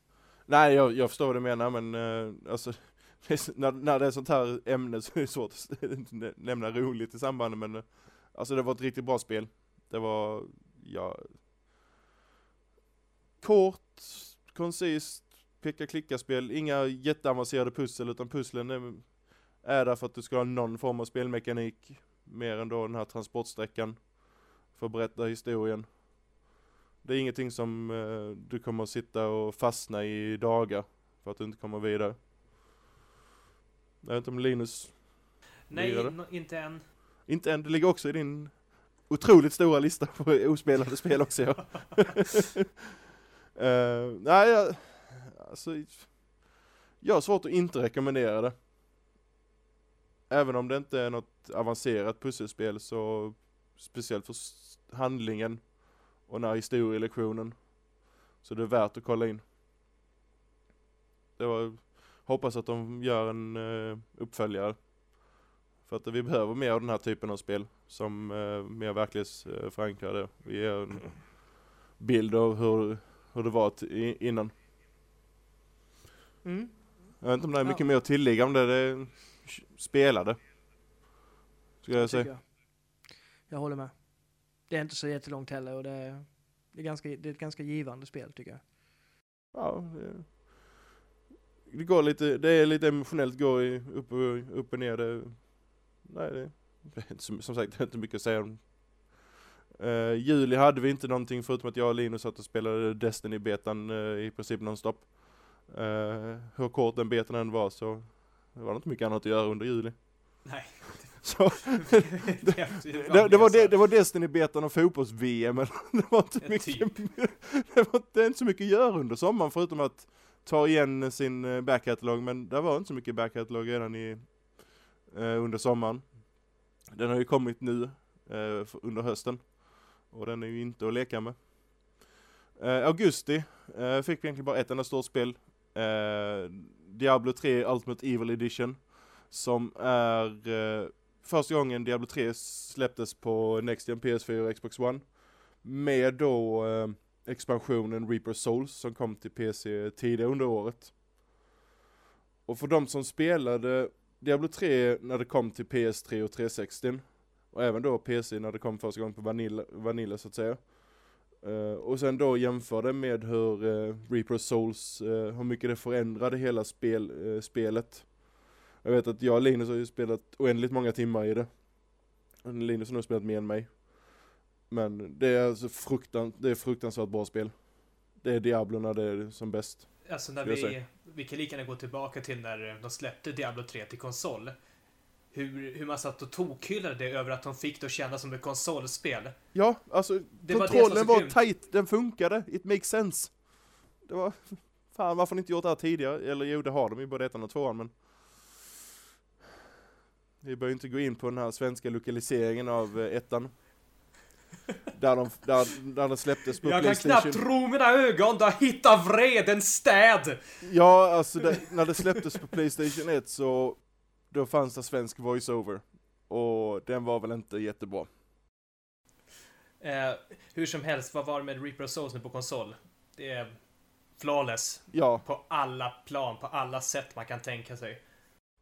Nej jag, jag förstår vad du menar men uh, alltså när, när det är sånt här ämne så är det svårt att nä- nämna roligt i samband men eh, Alltså det var ett riktigt bra spel. Det var, ja Kort, koncist, peka klicka spel, inga jätteavancerade pussel utan pusslen är, är där för att du ska ha någon form av spelmekanik mer än då den här transportsträckan för att berätta historien. Det är ingenting som eh, du kommer att sitta och fastna i dagar för att du inte kommer vidare. Jag vet inte om Linus, Nej, no, inte än. inte än, det ligger också i din otroligt stora lista på ospelade spel också ja. Eh, nej, jag, alltså, jag har svårt att inte rekommendera det. Även om det inte är något avancerat pusselspel så speciellt för handlingen och när historielektionen så det är värt att kolla in. Det var, hoppas att de gör en uh, uppföljare. För att vi behöver mer av den här typen av spel som uh, mer verklighetsförankrade. Eh, vi ger en bild av hur, hur det var innan. Mm. Jag vet inte om det är Ja. mycket mer att tillägga om det, det spelade. Ska jag säga. Jag. jag håller med. Det är inte så jättelångt heller och det är, det är, ganska, det är ett ganska givande spel tycker jag. Ja, det, det går lite, det är lite emotionellt, går i, upp, och, upp och ner. Det, nej, det, så- som sagt, det är inte mycket att säga om. Uh, juli hade vi inte någonting förutom att jag och Linus satt och spelade Destiny-betan eh, i princip nonstop. Uh, hur kort den betan än var så det var inte mycket annat att göra under juli. Nej. Så, det, det, det, var det, det var Destiny-betan och fotbolls-VM, men det var inte Ja, mycket, typ. det var är inte så mycket att göra under sommaren förutom att ta igen sin eh, backkatalog, men det var inte så mycket backkatalog redan i, eh, under sommaren. Den har ju kommit nu eh, under hösten och den är ju inte att leka med. Eh, augusti eh, fick vi egentligen bara ett enda stort spel. Eh, Diablo 3 Ultimate Evil Edition. Som är eh, första gången Diablo 3 släpptes på Next Gen PS4 och Xbox One. Med då eh, expansionen Reaper Souls som kom till PC tidigare under året. Och för de som spelade Diablo 3 när det kom till PS3 och 360 och även då PC när det kom första gången på Vanilla, Vanilla så att säga. Eh, och sen då jämförde med hur uh, Reaper Souls, uh, hur mycket det förändrade hela spel, eh, spelet. Jag vet att jag och Linus har ju spelat oändligt många timmar i det. Linus har nog spelat mer än mig. Men det är alltså fruktan, det är fruktansvärt bra spel. Det är Diablo när det är som bäst. Alltså när vi, vi kan lika gärna gå tillbaka till när de släppte Diablo 3 till konsol. Hur, hur man satt och tokhyllade det över att de fick det att kännas som ett konsolspel. Ja, alltså Det var var kontrollen var, grymt. tight, den funkade, it makes sense. Det var, fan varför har ni inte gjort det här tidigare? Eller jo det har de ju både ettan och tvåan men Vi behöver inte gå in på den här svenska lokaliseringen av eh, ettan. Där de, där, där de släpptes på Jag kan Playstation. knappt tro mina ögon, där hittar vreden städ! Ja, alltså det, när det släpptes på Playstation 1 så då fanns det svensk voiceover. Och den var väl inte jättebra. Eh, hur som helst, vad var det med Reaper of Souls nu på konsol? Det är flawless Ja, på alla plan, på alla sätt man kan tänka sig.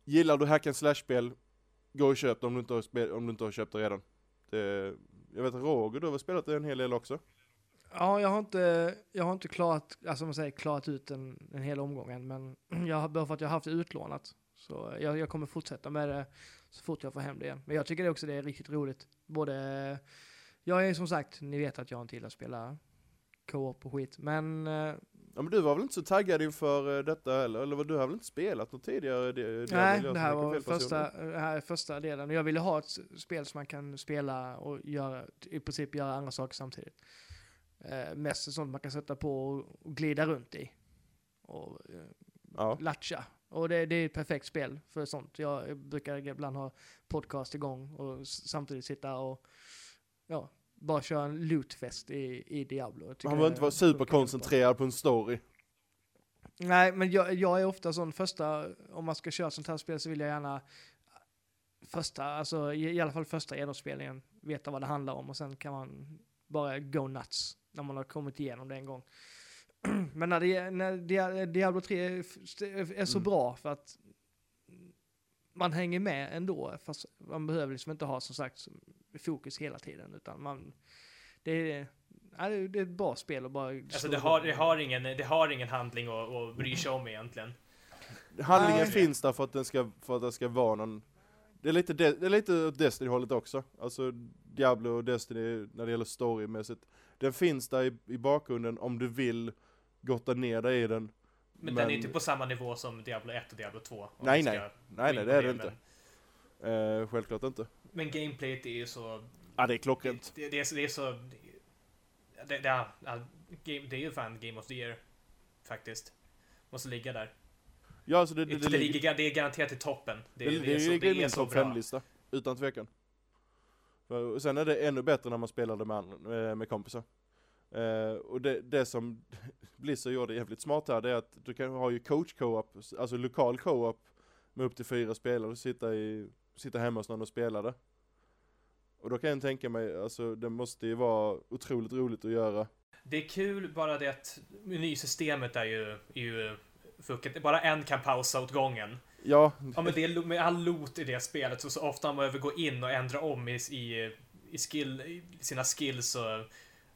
gillar du hack and slash-spel, gå och köp det om du inte har, spel, om du inte har köpt det redan. Det, jag vet att Roger, du har spelat det en hel del också? Ja, jag har inte, jag har inte klarat, alltså man säger klarat ut en, en hel omgång än, men jag har bara för att jag har haft det utlånat. Så jag, jag kommer fortsätta med det så fort jag får hem det igen. Men jag tycker det också det är riktigt roligt. Både, jag är som sagt, ni vet att jag inte gillar att spela co-op och skit, men eh, Ja men du var väl inte så taggad inför eh, detta heller? Eller du har väl inte spelat något tidigare? Det, nej, det här var första, här är första delen. Jag ville ha ett spel som man kan spela och göra, i princip göra andra saker samtidigt. Eh, mest sånt man kan sätta på och, och glida runt i. Och eh, Ja. latcha. Och det, det är ett perfekt spel för sånt. Jag brukar ibland ha podcast igång och samtidigt sitta och ja, bara köra en lootfest i, i Diablo. Han behöver inte vara superkoncentrerad på en story. Nej, men jag, jag är ofta sån första, om man ska köra sånt här spel så vill jag gärna första, alltså i, i alla fall första genomspelningen veta vad det handlar om och sen kan man bara go nuts när man har kommit igenom det en gång. Men när, det, när Dia- Diablo 3 är, så Mm. bra för att man hänger med ändå, fast man behöver liksom inte ha som sagt fokus hela tiden utan man, det är, det är det är ett bra spel och bara Alltså det har, det har, ingen, det har ingen handling att, att bry sig om egentligen. Handlingen Nej. finns där för att den ska, för att det ska vara någon Det är lite, de, det är lite Destiny-hållet också. Alltså Diablo och Destiny när det gäller storymässigt. Den finns där i, i bakgrunden om du vill gotta ner dig i den. Men, den är inte på samma nivå som Diablo 1 och Diablo 2. om Nej, nej. Nej nej det är det men- inte. Eh, självklart inte. Men gameplayet är ju så... Ja det är klockrent. Det, det, är, det är så... Det, det, game, det är ju fan Game of the Year. Faktiskt. Måste ligga där. Ja alltså det, Det, det, det, ligger, det är garanterat i toppen. Det, det, det, det, är så, det är min så topp bra. 5-lista. Utan tvekan. För- sen är det ännu bättre när man spelar det med, eh, med kompisar. Eh, och det, det som Blizzard gjorde jävligt smart här, det är att du kan ha ju coach co-op, alltså lokal co-op med upp till fyra spelare och sitta, i, sitta hemma hos någon och spela det. Och då kan jag tänka mig, alltså det måste ju vara otroligt roligt att göra. Det är kul bara det att menysystemet är ju, är ju fucket. Bara en kan pausa åt gången. Ja, Ja men det är, med all loot i det spelet så, så ofta man behöver gå in och ändra om i, i, i, skill, i sina skills och,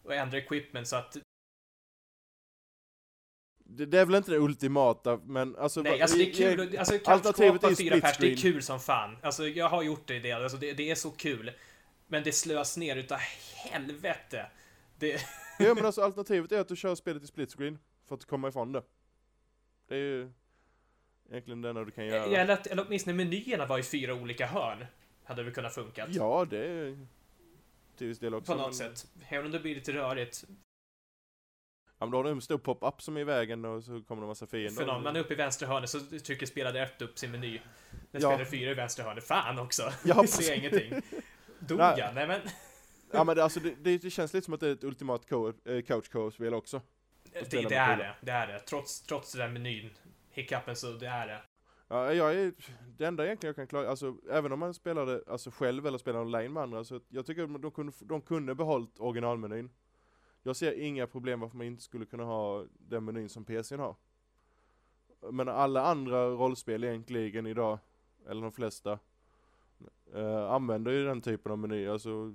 och ändra equipment så att det, det är väl inte det ultimata, men alltså... Nej, alltså det är kul. och- Alltså alternativet är fyra pers, det är kul som fan. Alltså jag har gjort det i det, alltså det, det är så kul. Men det slös ner utav helvete. Det, Ja men alltså alternativet är att du kör spelet i split screen för att komma ifrån det. Det är ju egentligen det enda du kan göra. eller, att- eller åtminstone menyerna var i fyra olika hörn. Hade väl kunnat funkat. Ja, det till viss del också. På något men- sätt. Även om det blir lite rörigt. Ja men då har du en stor pop-up som är i vägen och så kommer det en massa fiender. För någon, man är uppe i vänstra hörnet så trycker spelare ett upp sin meny. Ja. Den spelare fyra i vänstra hörnet. Fan också! Ja, Vi ser ingenting. Dog Nej. jag? Nej men. Ja men det, alltså, det, det, det känns lite som att det är ett ultimat co eh, couch co-op-spel också. Det, spela det med är det. Det är det. Trots, trots den där menyn. Hiccupen så det är det. Ja, jag är, det enda egentligen jag kan klara, alltså även om man spelar det alltså, själv eller spelar online med andra, så jag tycker att de kunde, de kunde behållit originalmenyn. Jag ser inga problem varför man inte skulle kunna ha den menyn som PCn har. Men alla andra rollspel egentligen idag, eller de flesta, eh, använder ju den typen av meny. Alltså,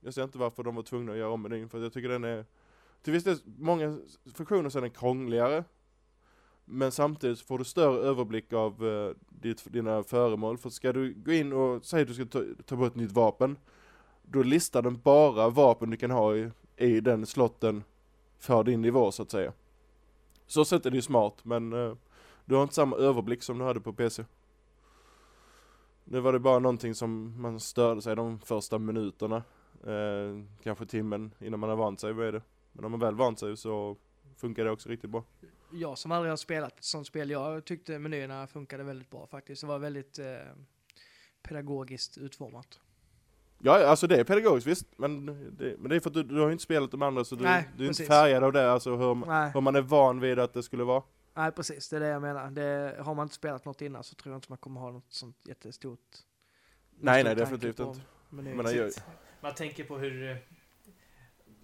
jag ser inte varför de var tvungna att göra om menyn, för jag tycker den är, till viss del, många funktioner så är den krångligare, men samtidigt får du större överblick av eh, ditt, dina föremål. För ska du gå in och säga att du ska ta, ta bort ett nytt vapen, då listar den bara vapen du kan ha i, i den slotten för din nivå så att säga. Så sätt är det ju smart, men eh, du har inte samma överblick som du hade på PC. Nu var det bara någonting som man störde sig de första minuterna, eh, kanske timmen innan man har vant sig vid det. Men om man väl vant sig så funkar det också riktigt bra. Jag som aldrig har spelat sånt spel, jag tyckte menyerna funkade väldigt bra faktiskt. Det var väldigt eh, pedagogiskt utformat. Ja, alltså det är pedagogiskt visst, men det, men det är för att du, du har ju inte spelat de andra så du, Nej, du är inte färgad av det, alltså hur, Nej, hur man är van vid att det skulle vara. nej, precis. Det är det jag menar. Det, har man inte spelat något innan så tror jag inte man kommer ha något sånt jättestort... Nej, nej, definitivt inte. menyn. Men jag, Man tänker på hur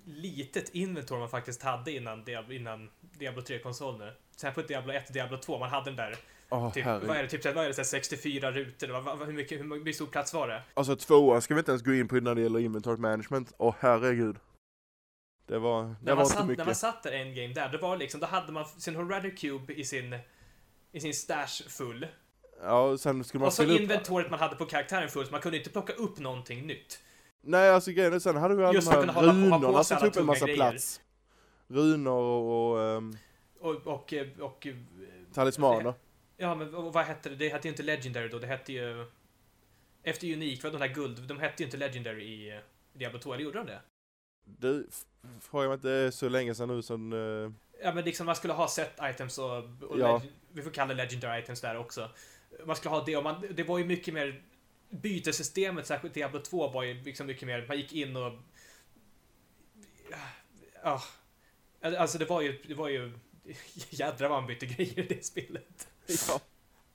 litet inventor man faktiskt hade innan Diablo, innan Diablo 3-konsolen. Till exempel Diablo 1 och Diablo 2, man hade den där, åh typ, vad är det, typ, vad är det, så här 64 rutor, vad, vad, hur mycket, hur, mycket- stor plats var det? Alltså tvåan ska vi inte ens gå in på när det gäller inventory management, åh herregud. Det var, det När var inte satt, när mycket. man satt där en game där, då var det liksom, då hade man sin Horror Cube i sin, i sin stash full. Ja, och sen skulle man Och så upp. inventoriet man hade på karaktären full, så man kunde inte plocka upp någonting nytt. Nej, alltså grejen är sen hade vi alla Just de här runorna som tog upp en massa grejer. plats. Runor och, och ehm, Och, och, eh, och, eh, talismaner. Ja, men och vad hette det? Det hette ju inte Legendary då, det hette ju... Efter Unik, för de där guld, de hette ju inte Legendary i eh, Diablo 2, eller gjorde de det? Du, f- fråga mig inte, det är så länge sedan nu som... eh, Ja, men liksom man skulle ha set items och, och Ja. vi får kalla det Legendary items där också. Man skulle ha det och man, det var ju mycket mer bytesystemet, särskilt Diablo 2 var ju liksom mycket mer, man gick in och... Ja. Alltså det var ju, det var ju... Jädrar vad man bytte grejer i det spelet. ja.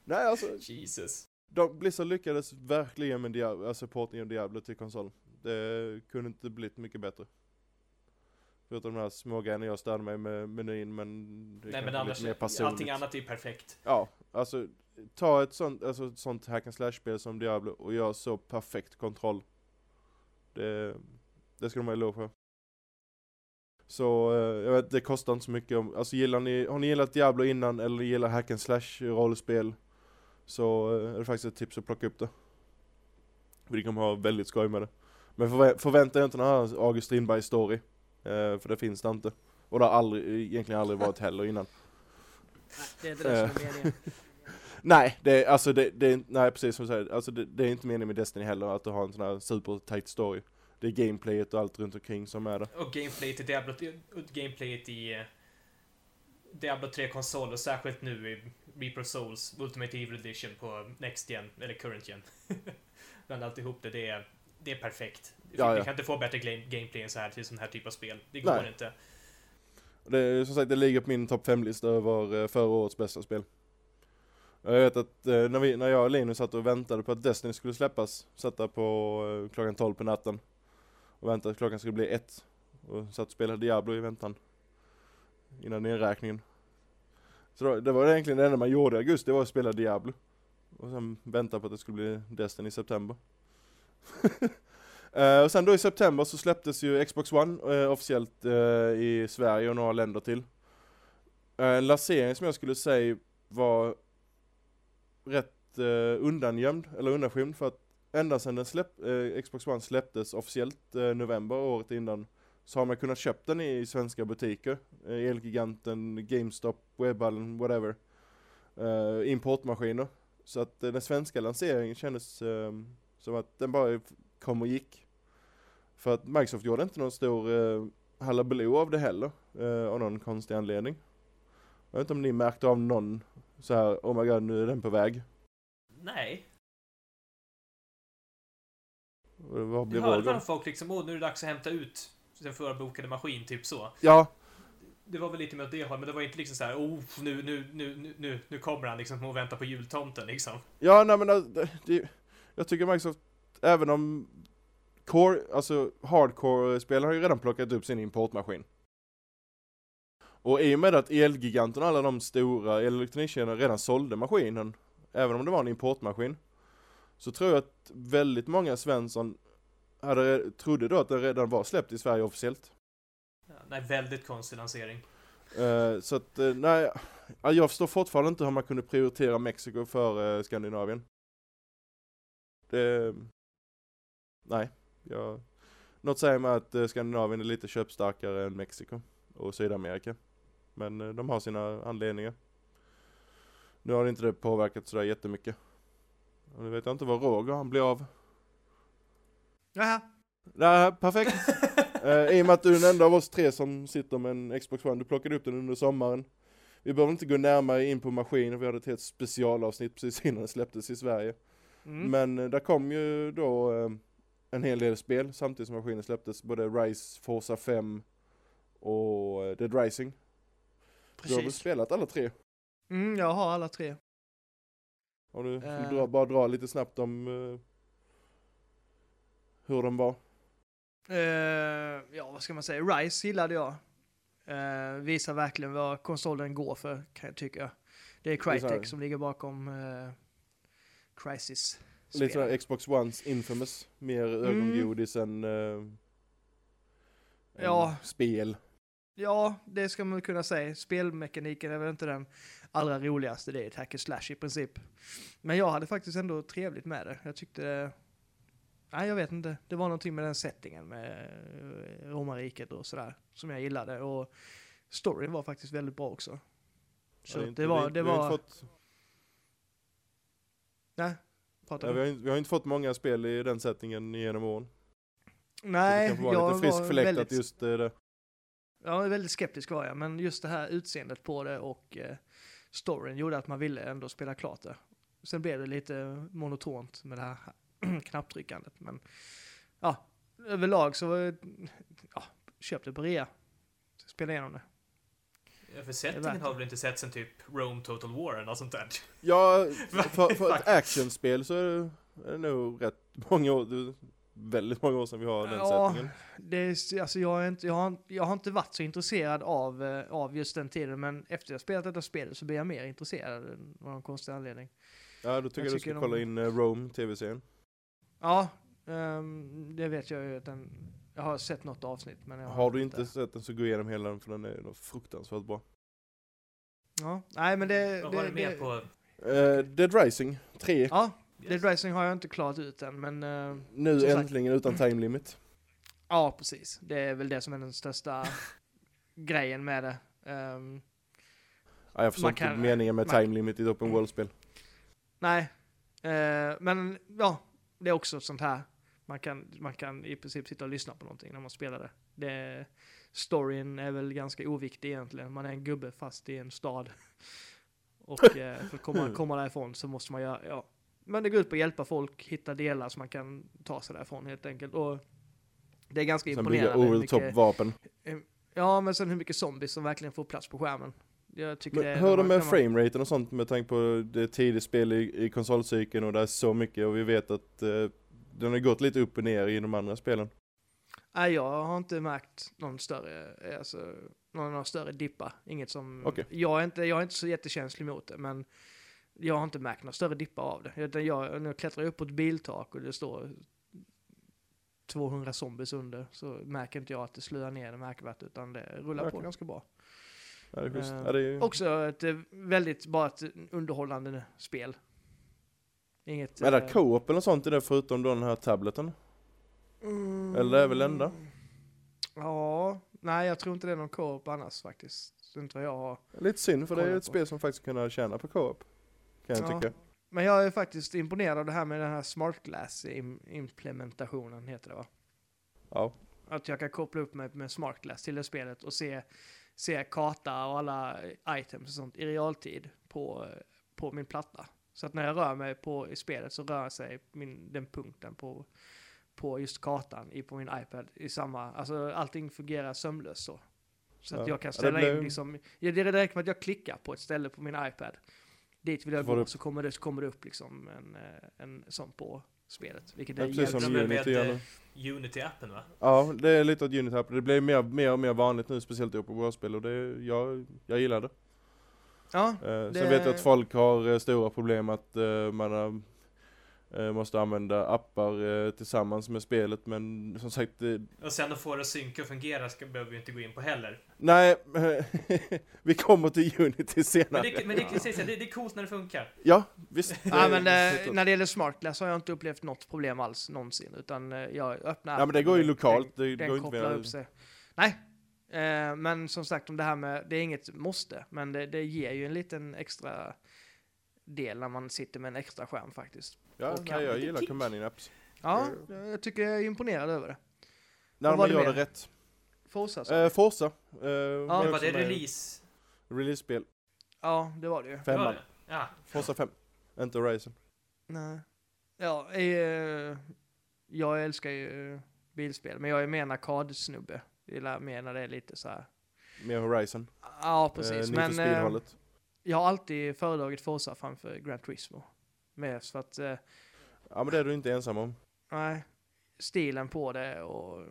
Nej, alltså, Jesus. de, Blizzard lyckades verkligen med Diablo, alltså portningen av Diablo till konsol. Det kunde inte blivit mycket bättre. Förutom de här små grejerna jag störde mig med menyn, men det Nej men annars, mer personligt. allting annat är ju perfekt. Ja, alltså ta ett sånt, alltså, ett sånt hack and slash-spel som Diablo och gör så perfekt kontroll. Det, det ska de ha eloge för. Så, eh, jag vet, det kostar inte så mycket om, alltså gillar ni, har ni gillat Diablo innan eller gillar hack and slash rollspel så eh, är det faktiskt ett tips att plocka upp det. För ni kommer ha väldigt skoj med det. Men förvä- förvänta er inte här August Strindberg story. Eh, för det finns det inte. Och det har aldrig, egentligen aldrig varit heller innan. Nej, det är inte det som är meningen. Nej, det är, alltså det, det är, nej precis som du säger, alltså det, det är inte meningen med Destiny heller att du har en sån här super tight story. Det är gameplayet och allt runt omkring som är det. Och gameplayet i Diablo, och gameplayet i eh, Diablo 3-konsol och särskilt nu i Reaper of Souls Ultimate Evil Edition på Next Gen, eller Current Gen. Bland alltihop det, det är, det är perfekt. Ja, Vi ja. kan inte få bättre game, gameplay än så här till sån här typ av spel. Det går Nej. inte. Det som sagt, det ligger på min topp 5-lista över eh, förra årets bästa spel. Jag vet att eh, när, vi, när jag och Linus satt och väntade på att Destiny skulle släppas, satt där på eh, klockan 12 på natten och väntade att klockan skulle bli ett och satt och spelade Diablo i väntan. Innan nedräkningen. Så då, det var egentligen det enda man gjorde i augusti, det var att spela Diablo. Och sen vänta på att det skulle bli Destiny i september uh, och sen då i september så släpptes ju Xbox One uh, officiellt uh, i Sverige och några länder till. Eh, En lansering som jag skulle säga var rätt uh, undangömd, eller undanskymd för att ända sedan den släpp, Xbox One släpptes officiellt november året innan så har man kunnat köpt den i svenska butiker. Elgiganten, GameStop, Webhallen, whatever. Importmaskiner. Så att den svenska lanseringen kändes eh, som att den bara kom och gick. För att Microsoft gjorde inte någon stor eh, hallabaloo av det heller. Eh, av någon konstig anledning. Jag vet inte om ni märkte av någon så här, oh my god nu är den på väg. Nej. Och Vad Jag blir hörde Roger? bara folk liksom, åh nu är det dags att hämta ut den förbokade maskin, typ så. Ja, Det var väl lite med åt det hållet, men det var inte liksom så här, oh nu, nu, nu, nu, nu, nu kommer han liksom och väntar på jultomten liksom. ja nej men alltså, det, det, jag tycker Microsoft, även om core, alltså hardcore-spelare har ju redan plockat upp sin importmaskin. Och i och med att Elgiganten och alla de stora elektronikkedjorna redan sålde maskinen, även om det var en importmaskin, så tror jag att väldigt många Svensson hade, trodde då att den redan var släppt i Sverige officiellt. Ja, nej, väldigt konstig lansering. Eh, så att, eh, nej, ja, jag förstår fortfarande inte hur man kunde prioritera Mexiko för Skandinavien. Det, nej, jag, något säger mig att eh, Skandinavien är lite köpstarkare än Mexiko och Sydamerika. Men eh, de har sina anledningar. Nu har inte det påverkat sådär jättemycket. Och nu vet jag inte vad Roger han blir av. Jaha. Nej, perfekt. Eh, I och med att du är den enda av oss tre som sitter med en Xbox One, du plockade upp den under sommaren. Vi behöver inte gå närmare in på maskinen, vi hade ett helt specialavsnitt precis innan den släpptes i Sverige. Mm. Men eh, där kom ju då eh, en hel del spel samtidigt som maskinen släpptes. Både Rise, Forza 5 och eh, Dead Rising. Du har väl Precis. spelat alla tre? Mm, jag har alla tre. Om du dra, bara dra lite snabbt om eh, hur de var. Eh, ja, vad ska man säga? Rise gillade jag. Uh, visar verkligen vad konsolen går för, kan jag tycka. Det är Crytek som ligger bakom Crisis. Lite sådär Xbox Ones Infamous. Mer ögongodis än, eh, än Ja. spel. Ja, det ska man kunna säga. Spelmekaniken är väl inte den allra roligaste. Det är ett hack and slash i princip. Men jag hade faktiskt ändå trevligt med det. Jag tyckte... Nej, jag vet inte. Det var någonting med den settingen med eh, romarriket och sådär som jag gillade. Och storyn var faktiskt väldigt bra också. Så Ja, det, var... Det var... fått, Nej, prata ja, vi, har, inte- vi har inte fått många spel i den settingen genom åren. Nej, jag var fläkt att väldigt... just eh, det. Ja, väldigt skeptisk var jag, men just det här utseendet på det och eh, storyn gjorde att man ville ändå spela klart det. Sen blev det lite monotont med det här knapptryckandet, men ja, överlag så eh, ja, köp det på rea. Spela igenom det. För settingen har väl inte sett sen typ Rome Total War eller något sånt där. Ja, för, för ett actionspel så är det, är det nog rätt många år, väldigt många år sedan vi har den Ja. settingen. Det är, alltså jag, är inte, jag, har, jag har inte varit så intresserad av, eh, av just den tiden, men efter jag spelat detta spelet så blir jag mer intresserad av någon konstig anledning. Ja, då tycker jag, Jag du ska de- kolla in eh, Rome, tv-serien. Ja, ehm, det vet jag ju att den, jag har sett något avsnitt, men jag Har du inte sett den så gå igenom hela den för den är nog fruktansvärt bra. Ja, nej men det... Vad det, var det mer det på? Eh, Dead Rising 3, Ja, Yes. Dead Rising har jag inte klarat ut än, men... eh, nu som sagt. äntligen utan time limit. ja, precis. Det är väl det som är den största grejen med det. Ehm, Ja, jag förstår inte meningen med man- time limit i ett open world-spel. nej, Eh, men ja, det är också ett sånt här. Man kan, man kan i princip sitta och lyssna på någonting när man spelar det. det. Storyn är väl ganska oviktig egentligen. Man är en gubbe fast i en stad. Och eh, för att komma, komma därifrån så måste man göra, ja. Men det går ut på att hjälpa folk, hitta delar som man kan ta sig därifrån helt enkelt. Och det är ganska Sen bygga imponerande. hur over the top mycket- vapen. Ja, men sen hur mycket zombies som verkligen får plats på skärmen. Jag tycker det Men är- hur är det med frameraten och sånt med tanke på det tidigt spel i, i konsolcykeln och det är så mycket och vi vet att eh, den har gått lite upp och ner i de andra spelen. Nej, jag har inte märkt någon större, alltså, någon, någon större dippa. Inget som, Okej. jag, är inte, jag är inte så jättekänslig mot det, men jag har inte märkt någon större dippa av det. Utan jag, när jag klättrar upp på ett biltak och det står 200 zombies under, så märker inte jag att det slår ner det märkvärt, utan det rullar på Okej. ganska bra. Ja, det är schysst. Eh, Ja, det är ju... Också ett eh, väldigt, bara ett underhållande spel. Inget... Är det eh, co-op eller sånt i det förutom då den här tableten? Eller det är väl enda? Ja, nej jag tror inte det är någon co-op annars faktiskt. Inte vad jag har. Lite synd för det är Kolla ett spel som faktiskt kunde tjäna på co-op. Kan jag Ja. tycka. Men jag är faktiskt imponerad av det här med den här smart glass im- implementationen heter det va? Ja. Att jag kan koppla upp mig med smart glass till det spelet och se, se karta och alla items och sånt i realtid på, på min platta. Så att när jag rör mig på i spelet så rör sig min, den punkten på, på just kartan i, på min iPad i samma, alltså allting fungerar sömlöst så. Så att Ja. jag kan ställa blev- in liksom, ja, det räcker med att jag klickar på ett ställe på min iPad. Dit vill jag gå, så kommer det, så kommer det upp liksom en, eh, en sån på spelet. Vilket är precis som jävligt med- Unity med, eh. Unity-appen va? Ja, det är lite åt Unity här. Det blir mer, mer och mer vanligt nu, speciellt i open world-spel och det, jag, jag gillar det. Ja, Eh, Det- Sen vet jag att folk har eh, stora problem att eh, man har, eh, måste använda appar eh, tillsammans med spelet men som sagt, Och sen att få det att synka och fungera ska, behöver vi inte gå in på heller. nej, vi kommer till Unity senare. Men det, men det, precis, det, det är coolt när det funkar. Ja, visst. Ja, det- men eh, när det gäller smart glass har jag inte upplevt något problem alls någonsin. Utan jag öppnar Ja men det går ju den- lokalt, det, Den, det den går inte kopplar upp sig. Nej, eh, men som sagt om det här med, det är inget måste, men det, det ger ju en liten extra del när man sitter med en extra skärm faktiskt. Ja, och nej, kan- jag gillar companion apps. Ja, jag tycker jag är imponerad över det. När man det gör det rätt. Forza så. Eh, Forza. Eh, Ja, är var det release? Release-spel. Ja, det var det ju. Det Femman. det? Ja. Forza 5. Inte Horizon. Nej. Ja, eh, jag älskar ju bilspel, men jag är mer en arkadsnubbe. Gillar mer när det är lite så här. Mer Horizon. Ja, precis. Eh, Need for men eh, jag har alltid föredragit Forza framför Gran Turismo. Mest för att, eh, Ja men det är du inte ensam om. nej, stilen på det och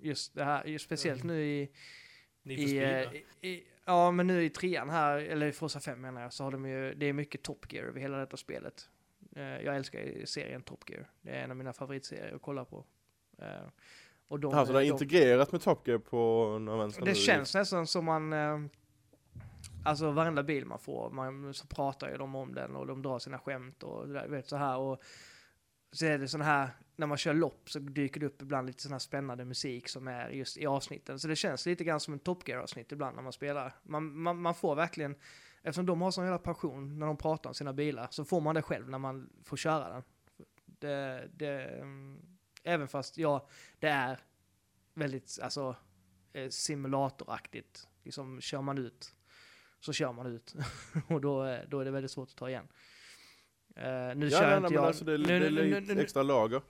just det här, just speciellt Mm. nu i, for i, eh, i, i, ja men nu i trean här, eller i Forza 5 menar jag, så har de ju, det är mycket Top Gear över hela detta spelet. Eh, jag älskar serien Top Gear. Det är en av mina favoritserier att kolla på. Och de, Alltså det har de, integrerat med Top Gear på några vänster det känns nästan som man, eh, alltså varenda bil man får, man, så pratar ju de om den och de drar sina skämt och där, vet så här och så är det sån här, när man kör lopp så dyker det upp ibland lite sån här spännande musik som är just i avsnitten. Så det känns lite grann som en Top Gear-avsnitt ibland när man spelar. Man, man, man får verkligen, eftersom de har sån jävla passion när de pratar om sina bilar, så får man det själv när man får köra den. Det, det, mm, även fast, ja, det är väldigt, alltså, eh, simulatoraktigt. Liksom, kör man ut, så kör man ut. och då, eh, då är det väldigt svårt att ta igen. Eh, nu Ja, kör nej, inte jag... alltså det, nu, det nu, nu, extra lager.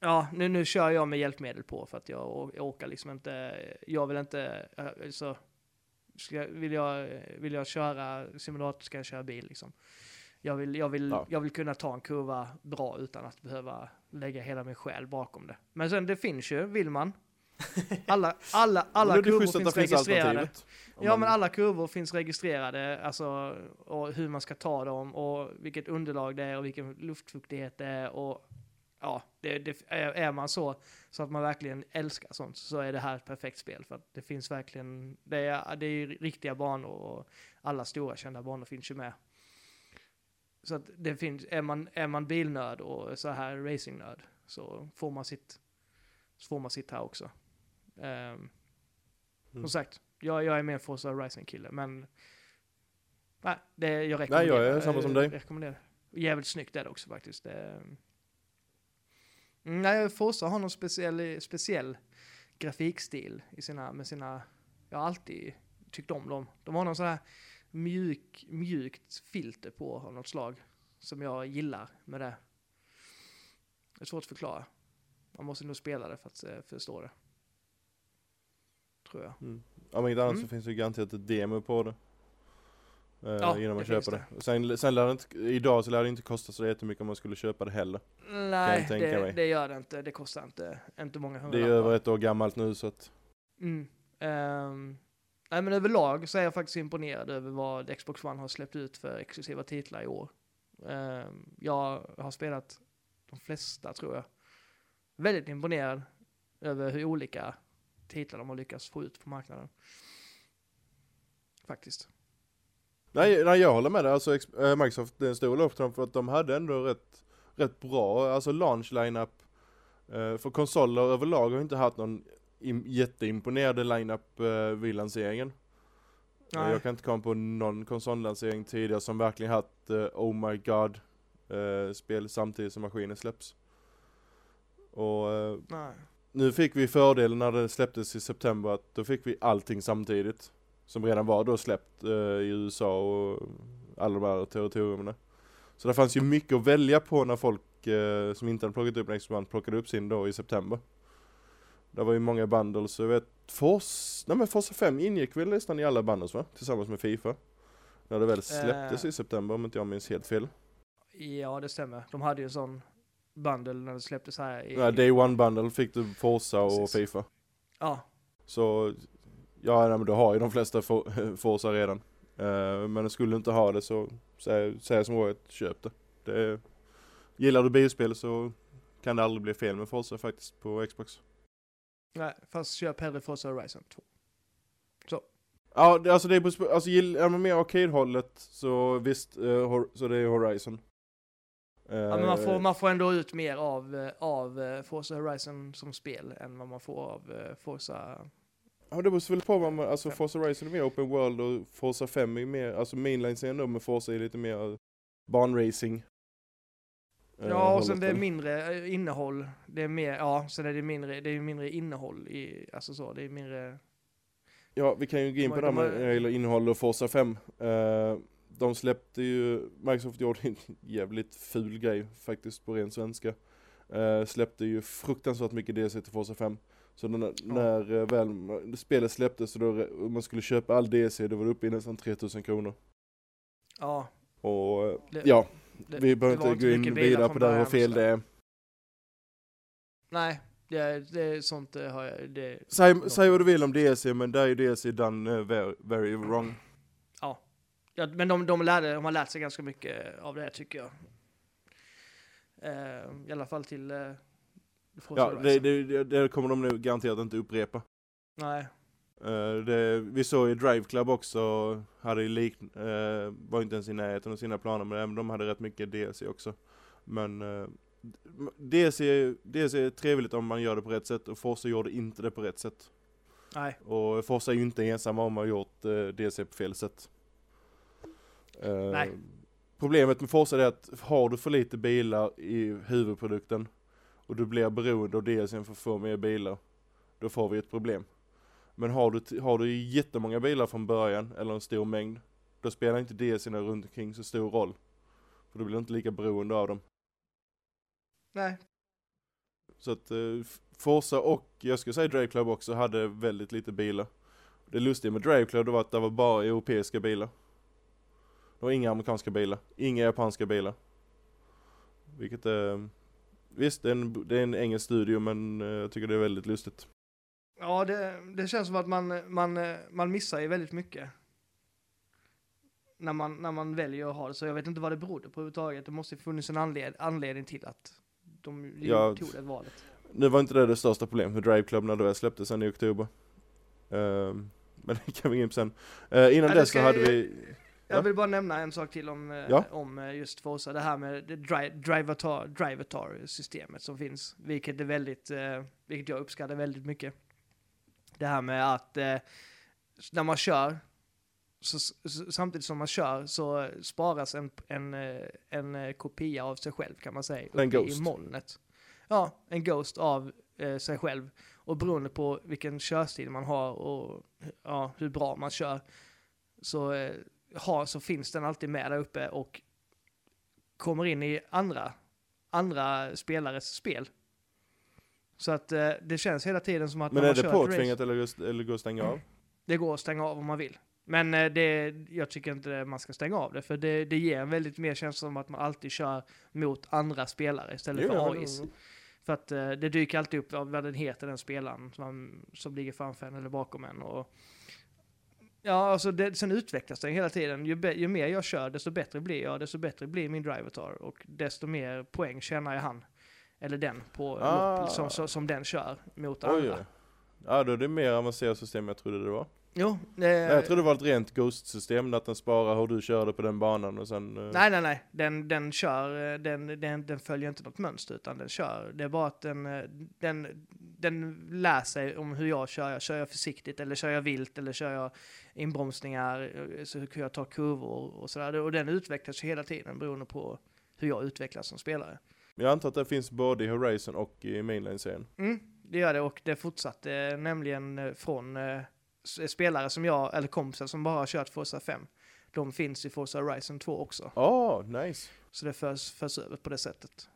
Ja, nu, nu kör jag med hjälpmedel på för att jag, jag orkar liksom inte, jag vill inte, så, ska, vill, jag, vill jag köra simulator ska jag köra bil liksom. Jag vill, jag, vill, Ja. jag vill kunna ta en kurva bra utan att behöva lägga hela min själ bakom det. Men sen det finns ju, vill man. Alla, alla, alla kurvor finns registrerade. Ja, man- men alla kurvor finns registrerade, alltså, och hur man ska ta dem och vilket underlag det är och vilken luftfuktighet det är och ja, det, det, är, är man så, så att man verkligen älskar sånt så är det här ett perfekt spel för att det finns verkligen, det är, det är riktiga banor och alla stora kända banor finns ju med. Så att det finns, är man, är man bilnörd och så här racingnörd så får man sitt, så får man sitt här också. Ehm, Mm. Som sagt, jag, jag är mer Forza Horizon-kille, men nej, det, jag rekommenderar Nej, jag är samma som dig. Jag rekommenderar. Jävligt snyggt är det också faktiskt. Det, Mm, nej, Forza har någon speciell, speciell grafikstil i sina, med sina, jag har alltid tyckt om dem. De har någon sån här mjuk, mjukt filter på av något slag som jag gillar med det. Det är svårt att förklara. Man måste nog spela det för att eh, förstå det. Tror jag. Mm. Om inte annat Mm. så finns det garanterat ett demo på det. Eh, Ja, innan man det köper det. Sen, sen lär det inte, idag så lär det inte kosta så jättemycket om man skulle köpa det heller. Nej, det, det gör det inte. Det kostar inte, inte många Det är över ett år gammalt nu så att Mm. Ehm, nej men överlag så är jag faktiskt imponerad över vad Xbox One har släppt ut för exklusiva titlar i år. Ehm, jag har spelat de flesta tror jag. Väldigt imponerad över hur olika titlar de har lyckats få ut på marknaden. Faktiskt. Nej, nej jag håller med dig, alltså eh, Microsoft, det är en stor eloge till dem för att de hade ändå rätt, rätt bra, alltså launch lineup eh, För konsoler överlag har inte haft någon im- jätteimponerande lineup eh, vid lanseringen. Eh, Nej. Jag kan inte komma på någon konsollansering tidigare som verkligen haft eh, Oh My God eh, spel samtidigt som maskinen släpps. Och eh, nu fick vi fördelen när det släpptes i september att då fick vi allting samtidigt. Som redan var då släppt eh, i USA och alla de här territorierna. Så det fanns ju mycket att välja på när folk som inte hade plockat upp en Xbox One plockade upp sin då i september. Det var ju många bundles, jag vet Force, nej men Forza 5 ingick väl nästan i alla bundles va? Tillsammans med Fifa. När det väl släpptes Eh. i september om inte jag minns helt fel. Ja, det stämmer. De hade ju en sån bundle när det släpptes här i... Ja, Day One bundle fick du Forza och Precis. Fifa. Ja, Så, ja nej, men då har ju de flesta For- Forza redan. Eh, men skulle du inte ha det så, säg, säg som Roy, köp det. det gillar du bilspel så kan det aldrig bli fel med Forza faktiskt på Xbox. Nej, fast köp hellre Forza Horizon 2. Ja, det, alltså det är på, alltså gillar man mer arcade-hållet så visst, eh, hor- så det är Horizon. Ja, men man får, Eh, man får ändå ut mer av, eh, av eh, Forza Horizon som spel än vad man får av eh, Forza... Ja det beror väl på vad man, alltså. Forza Horizon är mer open world och Forza 5 är mer, alltså mainline-serien då med Forza är lite mer banracing. Eh, Ja, och sen det är mindre eh, innehåll. Det är mer, ja, sen är det mindre, det är mindre innehåll i, alltså så, det är mindre... Ja, vi kan ju gå in på det här med när innehåll och Forza 5. Eh, de släppte ju, Microsoft gjorde en jävligt ful grej faktiskt på ren svenska. Släppte ju fruktansvärt mycket DLC till Forza 5. Så när, när eh, väl spelet släpptes så då, man skulle köpa all DLC då var det uppe i nästan 3000 kronor. Ja, Och Det- ja, vi behöver inte gå in vidare på det början, fel det är. Nej, det, det är sånt har jag... Det, Säg, säg vad du vill om DLC men där är ju DLC done uh, very, very wrong. ja, men de, de, lärde, de har lärt sig ganska mycket av det tycker jag. Eh, I alla fall till... Forza Ja, det, det, det kommer de nu garanterat inte upprepa. Nej, Eh, det, vi såg i Drive Club också, hade ju lik, eh, var inte ens i närheten av sina planer men de hade rätt mycket DLC också. Men uh, DLC, DLC är trevligt om man gör det på rätt sätt och Forza gjorde inte det på rätt sätt. nej. Och Forza är ju inte ensamma om att ha gjort uh, DLC på fel sätt. Eh, Nej. Problemet med Forza är att har du för lite bilar i huvudprodukten och du blir beroende av DLCn för att få mer bilar, då får vi ett problem. Men har du, har du jättemånga bilar från början, eller en stor mängd, då spelar inte DLCn runt omkring så stor roll. För du blir inte lika beroende av dem. Nej, Så att eh, Forza och, jag skulle säga Drive Club också, hade väldigt lite bilar. Det lustiga med Drive Club var att det var bara europeiska bilar. Det var inga amerikanska bilar, inga japanska bilar. Vilket eh, Visst, det är, en, det är en engelsk studio men eh, jag tycker det är väldigt lustigt. Ja, det, det känns som att man, man, man missar ju väldigt mycket. När man, när man väljer att ha det, så jag vet inte vad det berodde på överhuvudtaget. Det måste ju funnits en anled, anledning till att de Ja, tog det valet. Nu var inte det det största problemet med Drive Club när det släpptes sen i oktober. Ehm, men det kan vi gå in på sen. Eh, innan Ja, dess så hade jag- vi... Jag Ja. vill bara nämna en sak till om, eh, Ja. om eh, just Forza, det här med det dri drivatar, drivatar-systemet som finns, vilket är väldigt, vilket jag uppskattar väldigt mycket. Det här med att eh, när man kör, så, samtidigt som man kör så sparas en, en, eh, en eh, kopia av sig själv kan man säga, En ghost. i molnet. Ja, en ghost av eh, sig själv. Och beroende på vilken körstil man har och ja, hur bra man kör, så eh, har, så finns den alltid med där uppe och kommer in i andra, andra spelares spel. Så att eh, det känns hela tiden som att Men när är man det kör ett påtvingat race, eller, just, eller går att stänga av? det går att stänga av om man vill. Men eh, det, jag tycker inte man ska stänga av det, för det, det ger en väldigt mer känsla som att man alltid kör mot andra spelare istället Jo, för AIs. För att eh, det dyker alltid upp vad, vad den heter, den spelaren som, som ligger framför en eller bakom en. Och, ja, alltså det, sen utvecklas den hela tiden. Ju, be, ju mer jag kör, desto bättre blir jag, desto bättre blir min drivatar och desto mer poäng tjänar jag han, eller den, på Ah. lopp som, som, som den kör mot Oj, andra. oj. Ja, då är det mer avancerat system jag trodde det var. Jo, eh, jag trodde det var ett rent Ghost-system, att den sparar hur du körde på den banan och sen... eh, Nej, nej, nej. Den, den kör, eh, den, den, den följer inte något mönster utan den kör. Det är bara att den, eh, den, den lär sig om hur jag kör. Kör jag försiktigt eller kör jag vilt eller kör jag inbromsningar eh, så hur jag tar kurvor och sådär. Och den utvecklas hela tiden beroende på hur jag utvecklas som spelare. Jag antar att det finns både i Horizon och i Mainline-serien. Mm, det gör det och det fortsatte eh, nämligen eh, från eh, spelare som jag, eller kompisar som bara har kört Forza 5. De finns i Forza Horizon 2 också. Ja, oh, nice. Så det förs, förs över på det sättet.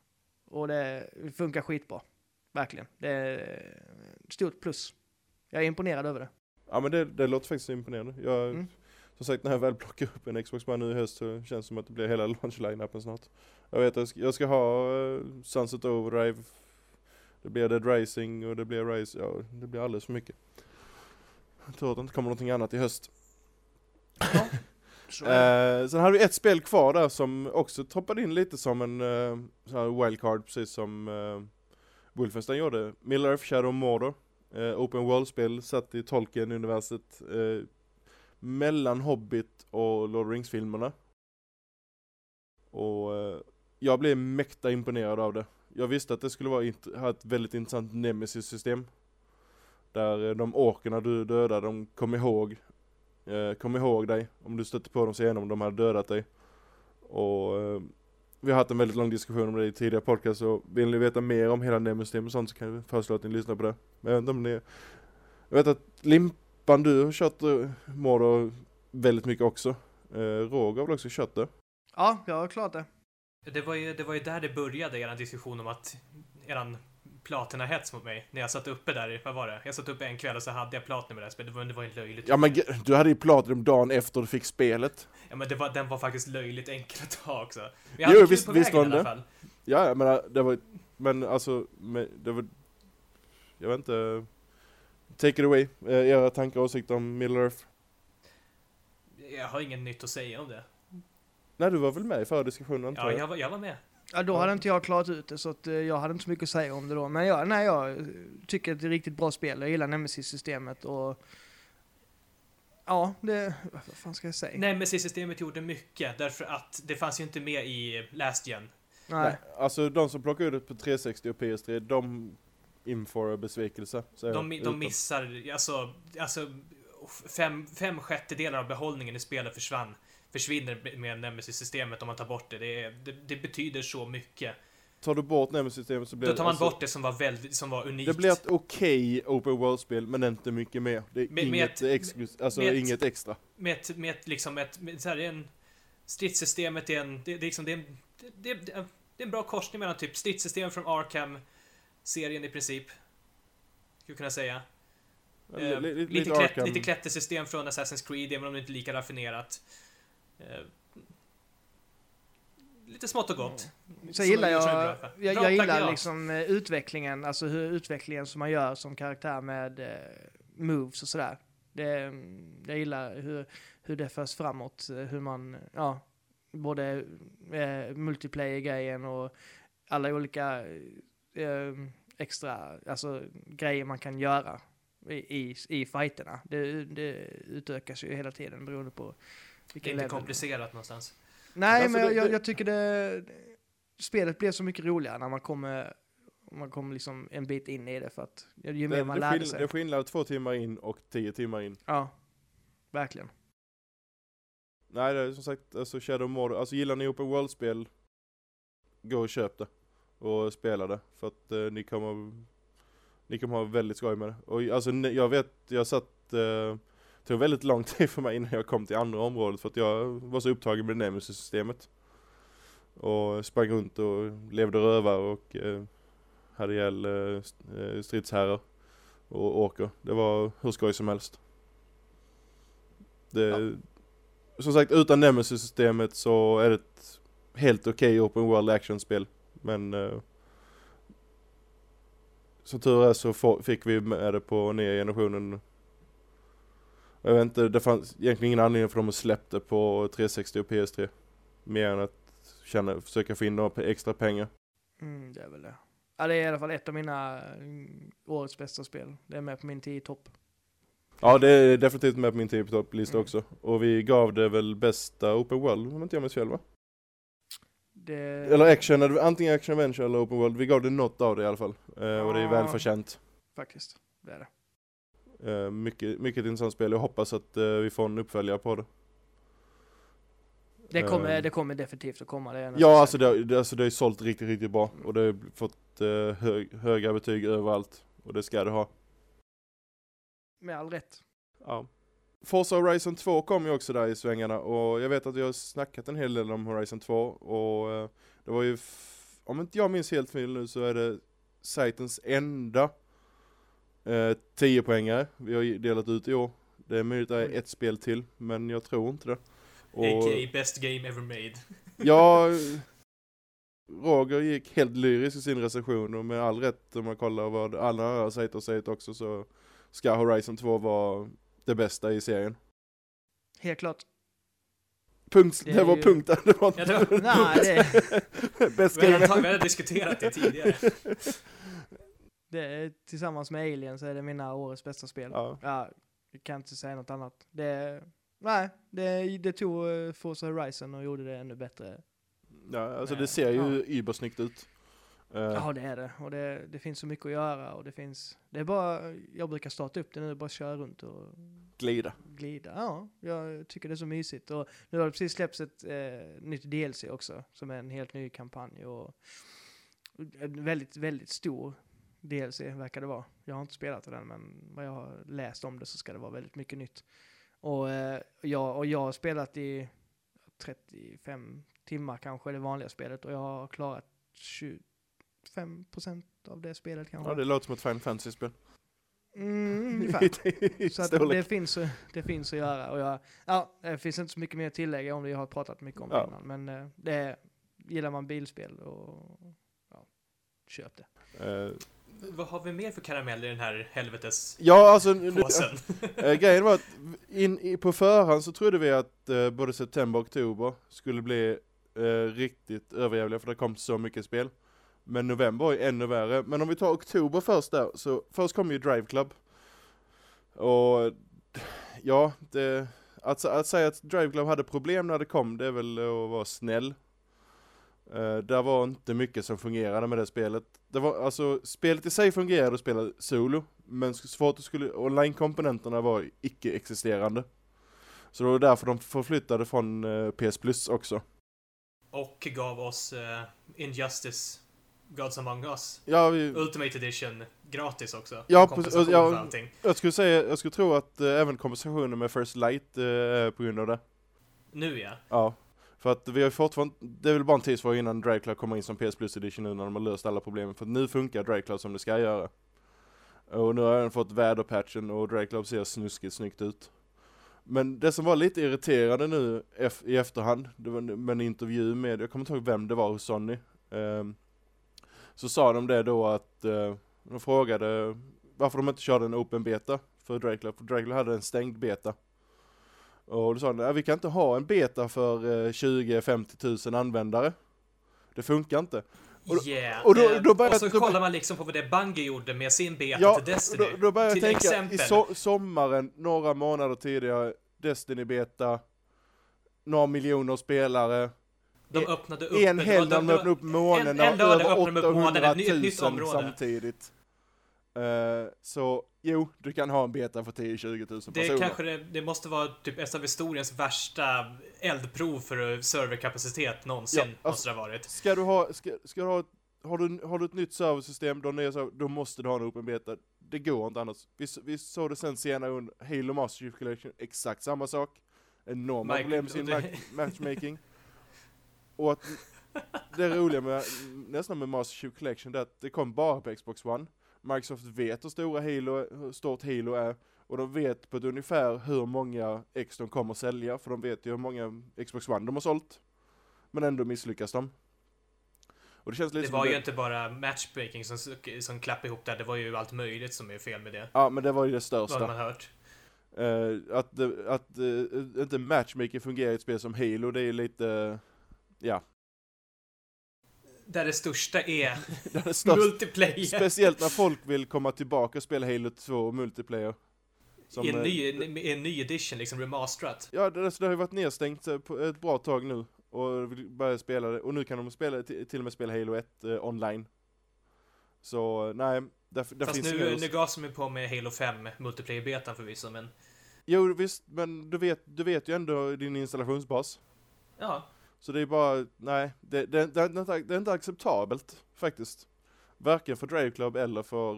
Och det funkar skitbra. Verkligen. Det är ett stort plus. Jag är imponerad över det. Ja men det, det låter faktiskt imponerande. Jag, Mm. Som sagt, när jag väl plockar upp en Xbox One nu i höst så känns det som att det blir hela launch-line-upen snart. Jag vet att jag ska, jag ska ha uh, Sunset Overdrive, det blir Dead Racing och det blir Race, ja det blir alldeles för mycket. Jag tror att det inte kommer någonting annat i höst. Det. Eh, sen hade vi ett spel kvar där som också toppade in lite som en här wildcard, precis som uh, Wolfenstein gjorde. Middle Earth Shadow of Mordor, eh, Open World-spel satt i Tolkien-universet eh, mellan Hobbit och Lord of Rings-filmerna. Och eh, jag blev mäkta imponerad av det. Jag visste att det skulle vara int- ha ett väldigt intressant nemesis-system. Där eh, de orkerna du dödade, de kom ihåg eh, kom ihåg dig om du stötte på dem senare om de hade dödat dig. Och eh, vi har haft en väldigt lång diskussion om det i tidigare podcast så vill ni veta mer om hela Nemesis och sånt så kan jag föreslå att ni lyssnar på det. Men jag vet inte om ni... Jag vet att Limpan du har kört eh, Mordor väldigt mycket också. Eh, Roger har väl också kört det? Ja, jag har klart det. Det var, ju, det var ju där det började, er diskussion om att eran platina-hets mot mig när jag satt uppe där, vad var det? Jag satt uppe en kväll och så hade jag platina med det här spelet. Det var, det var ju löjligt. Ja men du hade ju Platinum dagen efter du fick spelet. Ja, men det var, den var faktiskt löjligt enkel att ta också. Men jag Jo, hade kul visst- på visst vägen var alla det. Ja, jag menar, det var men alltså, men, det var, jag vet inte, take it away, eh, era tankar och åsikter om Middle Earth. Jag har inget nytt att säga om det. Nej, du var väl med i förra diskussionen Ja, jag? jag var, jag var med. Ja, då hade inte jag klarat ut det så att, eh, jag hade inte så mycket att säga om det då. Men jag, nej, jag tycker att det är ett riktigt bra spel. Jag gillar Nemesis-systemet och Ja, det... Vad fan ska jag säga? Nemesis-systemet gjorde mycket, därför att det fanns ju inte med i Last Gen. Nej. Nej, alltså de som plockar ut det på 360 och PS3, de inför besvikelse. De, de utan- missar, alltså, alltså fem, fem sjättedelar av behållningen i spelet försvann. Försvinner med Nemesis-systemet om man tar bort det. Det, är, det. det betyder så mycket. Tar du bort Nemesis-systemet så blir Då tar man alltså, bort det som var väldigt, som var unikt. Det blir ett okej open world-spel, men inte mycket mer. Det är Med- med inget, ett- alltså med ett- inget extra. med ett, med ett, liksom ett, med, så här, det är en, stridssystemet är en, det, det, är liksom, det, är en, det, det, det är en bra korsning mellan typ stridssystem från Arkham-serien i princip. Skulle kunna säga. Eh, Li- li- lite, lite klätt, lite klättersystem från Assassin's Creed, även om det inte är lika raffinerat. Eh, lite smått och gott. Så Som gillar jag, jag, jag gillar liksom eh, utvecklingen, alltså hur utvecklingen som man gör som karaktär med eh, moves och sådär. Det, mm, jag gillar hur, hur det förs framåt, eh, hur man, ja, både eh, multiplayer-grejen och alla olika eh, extra, alltså grejer man kan göra i, i, i fighterna. Det, det utökas ju hela tiden beroende på Det är inte level. komplicerat någonstans. Nej, Alltså, men jag, jag tycker det... Spelet blir så mycket roligare när man kommer, man kommer liksom en bit in i det för att ju mer Det, man det, lärde sig. det är skillnad två timmar in och tio timmar in. Ja, verkligen. Nej, det är som sagt, alltså Shadow Mordor, alltså gillar ni open world-spel, gå och köp det. Och spela det, för att eh, ni kommer, ni kommer ha väldigt skoj med det. Och alltså jag vet, jag satt, eh, tog väldigt lång tid för mig innan jag kom till andra området för att jag var så upptagen med Nemesis-systemet. Och sprang runt och levde rövare och eh, hade ihjäl eh, eh, stridsherrar och åker. Det var hur skoj som helst. Det, som sagt, utan Nemesis-systemet så är det ett helt okej open world action-spel. Men eh, som tur är så fick vi med det på nya generationen. Jag vet inte, det fanns egentligen ingen anledning för dem att släppa det på 360 och PS3. Mer än att känna, försöka få in några extra pengar. Mm, det är väl det. Ja, det är i alla fall ett av mina mm, årets bästa spel. Det är med på min 10 topp. Ja, det är definitivt med på min 10 lista Mm. också. Och vi gav det väl bästa open world, om inte jag minns fel va? Det... Eller action, antingen action adventure eller open world. Vi gav det något av det i alla fall. Eh, och det är välförtjänt. Faktiskt, det är det. Eh, mycket, mycket intressant spel. Jag hoppas att eh, vi får en uppföljare på det. Det kommer, Ehm. det kommer definitivt att komma. Det Ja, alltså det, det, alltså det har ju sålt riktigt, riktigt bra. Och det har fått eh, hög, höga betyg överallt. Och det ska det ha. Med all rätt. Ja. Forza Horizon 2 kom ju också där i svängarna och jag vet att jag har snackat en hel del om Horizon 2 och eh, det var ju, om inte jag minns helt fel nu så är det sajtens enda eh, 10 poängare vi har delat ut i år. Det är möjligt att det är ett spel till, men jag tror inte det. Och, A.k.a. best game ever made. ja, Roger gick helt lyrisk i sin recension och med all rätt om man kollar vad alla andra sajter har sagt också så ska Horizon 2 vara det bästa i serien. Helt klart. Punkt, Det det, var ju- punkten. Det var Ja, det var- Nej, det, Bäst Vi har, vi har diskuterat det tidigare. det tillsammans med Alien så är det mina årets bästa spel. Ja. Ja, jag kan inte säga något annat. Det, nej, det, det tog uh, Forza Horizon och gjorde det ännu bättre. ja, alltså det ser ju ja. übersnyggt ut. Eh, Ja, det är det. Och det, det finns så mycket att göra och det finns, det är bara, jag brukar starta upp det nu, bara köra runt och glida. glida. Ja, jag tycker det är så mysigt. Och nu har det precis släppts ett eh, nytt DLC också, som är en helt ny kampanj och en väldigt, väldigt stor DLC verkar det vara. Jag har inte spelat den, men vad jag har läst om det så ska det vara väldigt mycket nytt. Och, eh, jag, och jag har spelat i 35 timmar kanske, det vanliga spelet, och jag har klarat 20, 5% av det spelet kanske. Ja, det låter som ett Final Fantasy-spel. Mm, ungefär. Så att det, finns, det finns att göra. Och jag, ja, det finns inte så mycket mer att tillägga om det. Jag har pratat mycket om det Ja. innan. Men eh, det gillar man bilspel och ja, köp det. Eh, Vad har vi mer för karamell i den här helvetes ja, alltså, nu- påsen? eh, grejen var att in, i, på förhand så trodde vi att eh, både september och oktober skulle bli eh, riktigt överjävliga för det kom så mycket spel. Men november ju ännu värre. Men om vi tar oktober först där, så först kom ju Drive Club. Och ja, det, att, att säga att Drive Club hade problem när det kom, det är väl att vara snäll. Uh, där var inte mycket som fungerade med det spelet. Det var, alltså, spelet i sig fungerade att spela solo, men så fort det skulle, online-komponenterna var icke-existerande. Så det var därför de förflyttade från eh, PS Plus också. Och gav oss eh, Injustice Gods Among Us Ja, vi, Ultimate Edition gratis också. Ja, precis, ja. jag skulle säga, jag skulle tro att även kompensationen med First Light på grund av det. Nu ja. Ja. För att vi har ju fortfarande, det är väl bara en tidsfråga innan Dragcloud kommer in som PS Plus Edition nu när de har löst alla problemen. För att nu funkar Dragcloud som det ska göra. Och nu har jag fått väderpatchen och Dragcloud ser snuskigt snyggt ut. Men det som var lite irriterande nu i efterhand, det var med en intervju med, jag kommer inte ihåg vem det var hos Sony. Ehm, så sa de det då att, eh, de frågade varför de inte körde en open beta för Dragcloud, för Dragcloud hade en stängd beta. Och då sa de, "Nej, vi kan inte ha en beta för eh, 20-50 tusen användare. Det funkar inte. Och- yeah. och då- Eh, då börjar- och så då- kollar man liksom på vad det Bungie gjorde med sin beta Ja, till Destiny. då, då börjar jag till tänka, exempel. i so sommaren, några månader tidigare, Destiny beta, några miljoner spelare, De öppnade upp... en helg de- öppnade upp månen, en- en lördag öppnade de upp månen, 800 ett nytt- nytt 000 område. samtidigt. Eh, så jo, du kan ha en beta för 10-20 000 Det, personer. kanske det, det måste vara typ ett av historiens värsta eldprov för serverkapacitet någonsin. Ja, alltså- måste det ha varit. Ska du ha, ska, ska du ha, har du, har du ett nytt serversystem, då, nya server, då måste du ha en open beta. Det går inte annars. Vi, vi såg det sen senare under Halo Master Chief Collection, exakt samma sak. Enorma Mike- problem med sin det- ma- matchmaking. Och att det roliga med, nästan med Master Chief Collection, det är att det kom bara på Xbox One. Microsoft vet hur stora Halo, hur stort Halo är. Och de vet på ett ungefär hur många X de kommer sälja, för de vet ju hur många Xbox One de har sålt. Men ändå misslyckas de. Och det känns lite Det var ju inte bara matchmaking som, som klappade ihop där, det var ju allt möjligt som är fel med det. Ja, men det var ju det Vad största. har man hört. Eh, att det- att eh, inte matchmaking fungerar i ett spel som Halo, det är lite, ja, Där det största är det största. multiplayer. Speciellt när folk vill komma tillbaka och spela Halo 2 multiplayer. Som, I en eh, ny, i en ny edition, liksom remasterat. Ja, det, det har ju varit nedstängt eh, på ett bra tag nu. Och vill börja spela det. Och nu kan de spela, till och med spela Halo 1 eh, online. Så, eh, nej, där, där Fast finns nu, nu gasar de på med Halo 5 multiplayer-betan förvisso, men Jo, visst, men du vet, du vet ju ändå din installationsbas. ja. Så det är bara, nej, det, det, det, är inte- det är inte acceptabelt faktiskt. Varken för Drave Club eller för...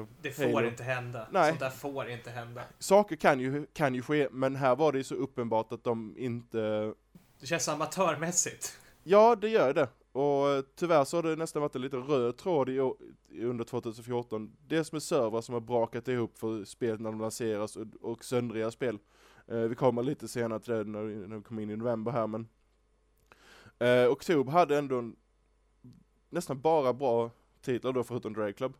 Eh, Det får Halo. inte hända. Nej. Sånt där får inte hända. saker kan ju, kan ju ske, men här var det ju så uppenbart att de inte... Det känns amatörmässigt. Ja, det gör det. Och eh, tyvärr så har det nästan varit en lite röd tråd i, under 2014. Dels med servrar som har brakat ihop för spel när de lanseras och, och söndriga spel. Eh, vi kommer lite senare till det när, när vi kommer in i november här men eh, Oktober hade ändå en, nästan bara bra titlar då förutom Drag Club.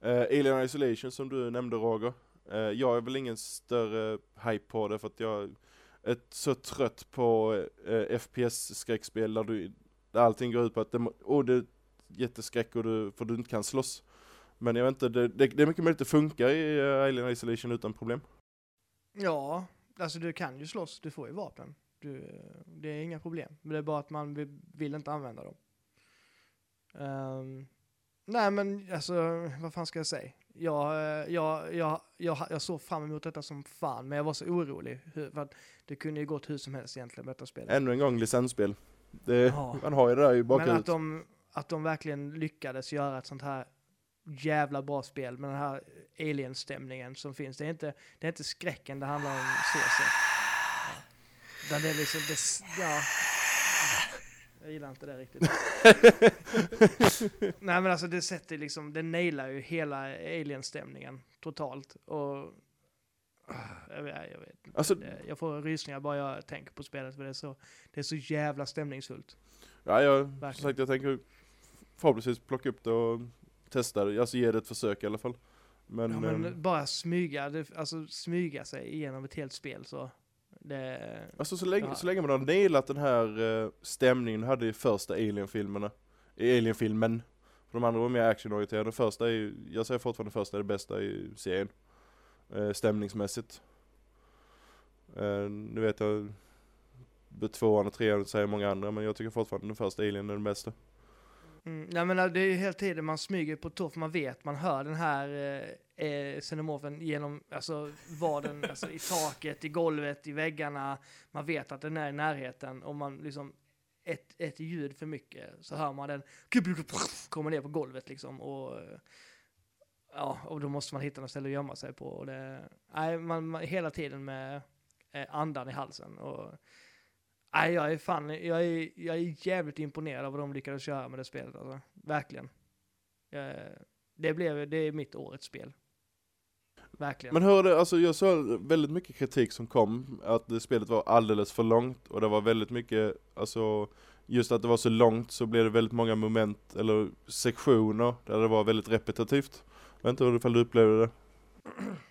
Eh, Alien Isolation som du nämnde Roger. Eh, jag är väl ingen större hype på det för att jag är så trött på eh, FPS-skräckspel där, du, där allting går ut på att det, oh, det är jätteskräck och du, för du inte kan slåss. Men jag vet inte, det, det, det är mycket möjligt att det funkar i eh, Alien Isolation utan problem. Ja, alltså du kan ju slåss, du får ju vapen. Du, det är inga problem. Men det är bara att man vill, vill inte använda dem. Ehm, nej men alltså, vad fan ska jag säga? Jag, eh, jag, jag, jag, jag såg fram emot detta som fan, men jag var så orolig. För att det kunde ju gått hur som helst egentligen med detta spelet. Ännu en gång licensspel. Det, Ja. Man har ju det där i Men bakhuvudet. att de, att de verkligen lyckades göra ett sånt här jävla bra spel med den här alien-stämningen som finns. Det är inte, det är inte skräcken det handlar om så sett. Utan det är liksom, det, ja. Jag gillar inte det riktigt. Nej men alltså det sätter liksom, det nailar ju hela alien-stämningen totalt. Och ah, jag vet, jag, vet. Alltså, jag får rysningar bara jag tänker på spelet för det är så, det är så jävla stämningsfullt. ja, jag, som sagt, jag tänker förhoppningsvis plocka upp det och testa det, alltså ge det ett försök i alla fall. Men, Ja, men ehm, bara smyga, det, alltså smyga sig igenom ett helt spel så. Det, alltså så länge, Ja. så länge man har nailat den här uh, stämningen hade i första Alien-filmerna, i Alien-filmen, de andra var mer actionorienterade, den första är ju, jag säger fortfarande första är det bästa i serien, eh, stämningsmässigt. Uh, nu vet jag, tvåan och trean säger många andra, men jag tycker fortfarande den första Alien är den bästa. Mm, jag menar, äh, det är ju hela tiden man smyger på tå, för man vet, man hör den här eh, eh, xenomorfen genom, alltså var den, alltså i taket, i golvet, i väggarna. Man vet att den är i närheten. Och man liksom, ett, ett ljud för mycket så hör man den kommer ner på golvet liksom och ja, och då måste man hitta något ställe att gömma sig på. Och det, nej, man, man hela tiden med eh, andan i halsen. Och Nej, jag är fan, jag är, jag är jävligt imponerad av vad de lyckades köra med det spelet alltså. Verkligen. Jag, det blev, det är mitt årets spel. Verkligen. Men hörde, alltså jag såg väldigt mycket kritik som kom, att det spelet var alldeles för långt och det var väldigt mycket, alltså just att det var så långt så blev det väldigt många moment, eller sektioner, där det var väldigt repetitivt. Jag vet inte hur du upplevde det?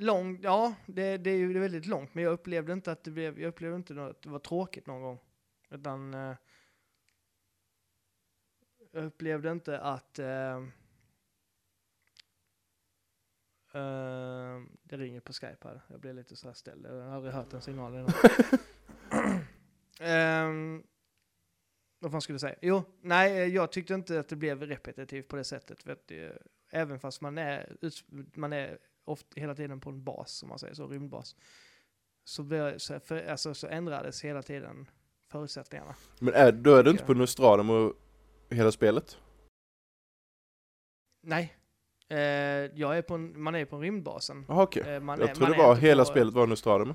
Långt, ja, det, det är ju väldigt långt, men jag upplevde inte att det blev, jag upplevde inte att det var tråkigt någon gång. Utan eh, jag upplevde inte att eh, eh, det ringer på Skype här. Jag blev lite så här ställd. Jag har aldrig hört den signalen innan. Ehm, vad fan skulle jag säga? Jo, nej, jag tyckte inte att det blev repetitivt på det sättet. För att det, även fast man är, man är ofta, hela tiden på en bas, som man säger så, rymdbas, så, så, för, alltså, så ändrades hela tiden förutsättningarna. Men är, då är du inte på Nostradam och hela spelet? Nej, eh, jag är på en, man är på en rymdbasen. Jaha okej. Eh, man Jag är- man det var, hela på- spelet var Nostradam.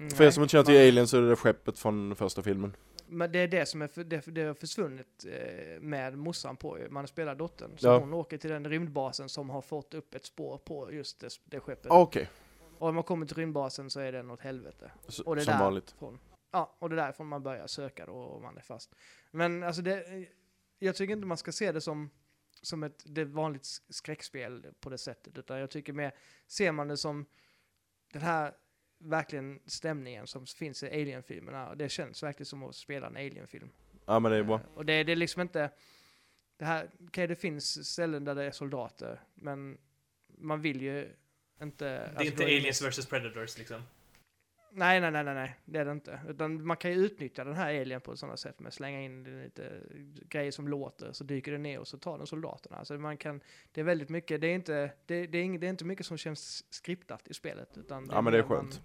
Mm, För er som inte känner till man- Alien så är det det skeppet från första filmen. Men det är det som är, för, det, det har försvunnit eh, med morsan på ju. Man spelar dottern. Så Ja. hon åker till den rymdbasen som har fått upp ett spår på just det, det skeppet. Ah, Okej, Och när man kommer till rymdbasen så är det något helvete. Så- Och det är som vanligt. därifrån, ja, och det är därifrån man börjar söka då och man är fast. Men alltså det, jag tycker inte man ska se det som, som ett det vanligt sk- skräckspel på det sättet. Utan jag tycker mer, ser man det som den här verkligen stämningen som finns i Alien-filmerna. Och det känns verkligen som att spela en Alien-film. Ja men det är bra. Eh, Och det, det är liksom inte... Det här, okej det finns ställen där det är soldater, men man vill ju inte... Det är alltså, inte aliens vs predators liksom. Nej, nej, nej, nej, det är det inte. Utan man kan ju utnyttja den här alien på ett sådant sätt med att slänga in lite grejer som låter, så dyker den ner och så tar den soldaterna. Alltså man kan, det är väldigt mycket, det är inte, det, det är, ing, det är inte mycket som känns skriptat i spelet. Utan Ja, men det är mer man- skönt.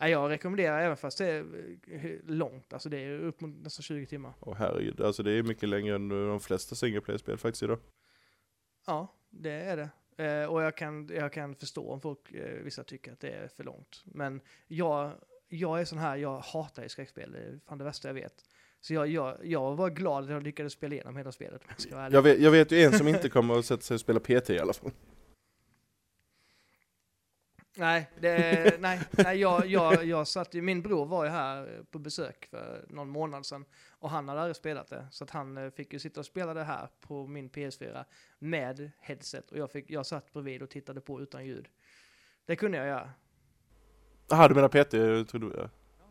Ja, jag rekommenderar även fast det är eh, långt, alltså det är upp mot nästan 20 timmar. Och herregud, alltså det är mycket längre än de flesta single player-spel faktiskt idag. Ja, det är det. Eh, och jag kan, jag kan förstå om folk, eh, vissa tycker att det är för långt. Men jag, jag är sån här, jag hatar ju skräckspel, det är fan det värsta jag vet. Så jag, jag, jag var glad att jag lyckades spela igenom hela spelet jag ska vara ärlig. Jag vet, jag vet ju en som inte kommer att sätta sig och spela PT i alla fall. Nej, det, nej, nej jag, jag, jag satt ju, min bror var ju här på besök för någon månad sedan och han hade aldrig spelat det. Så att han eh, fick ju sitta och spela det här på min PS4 med headset och jag, fick, jag satt bredvid och tittade på utan ljud. Det kunde jag göra. Jaha, du menar PT, tror du? Ja.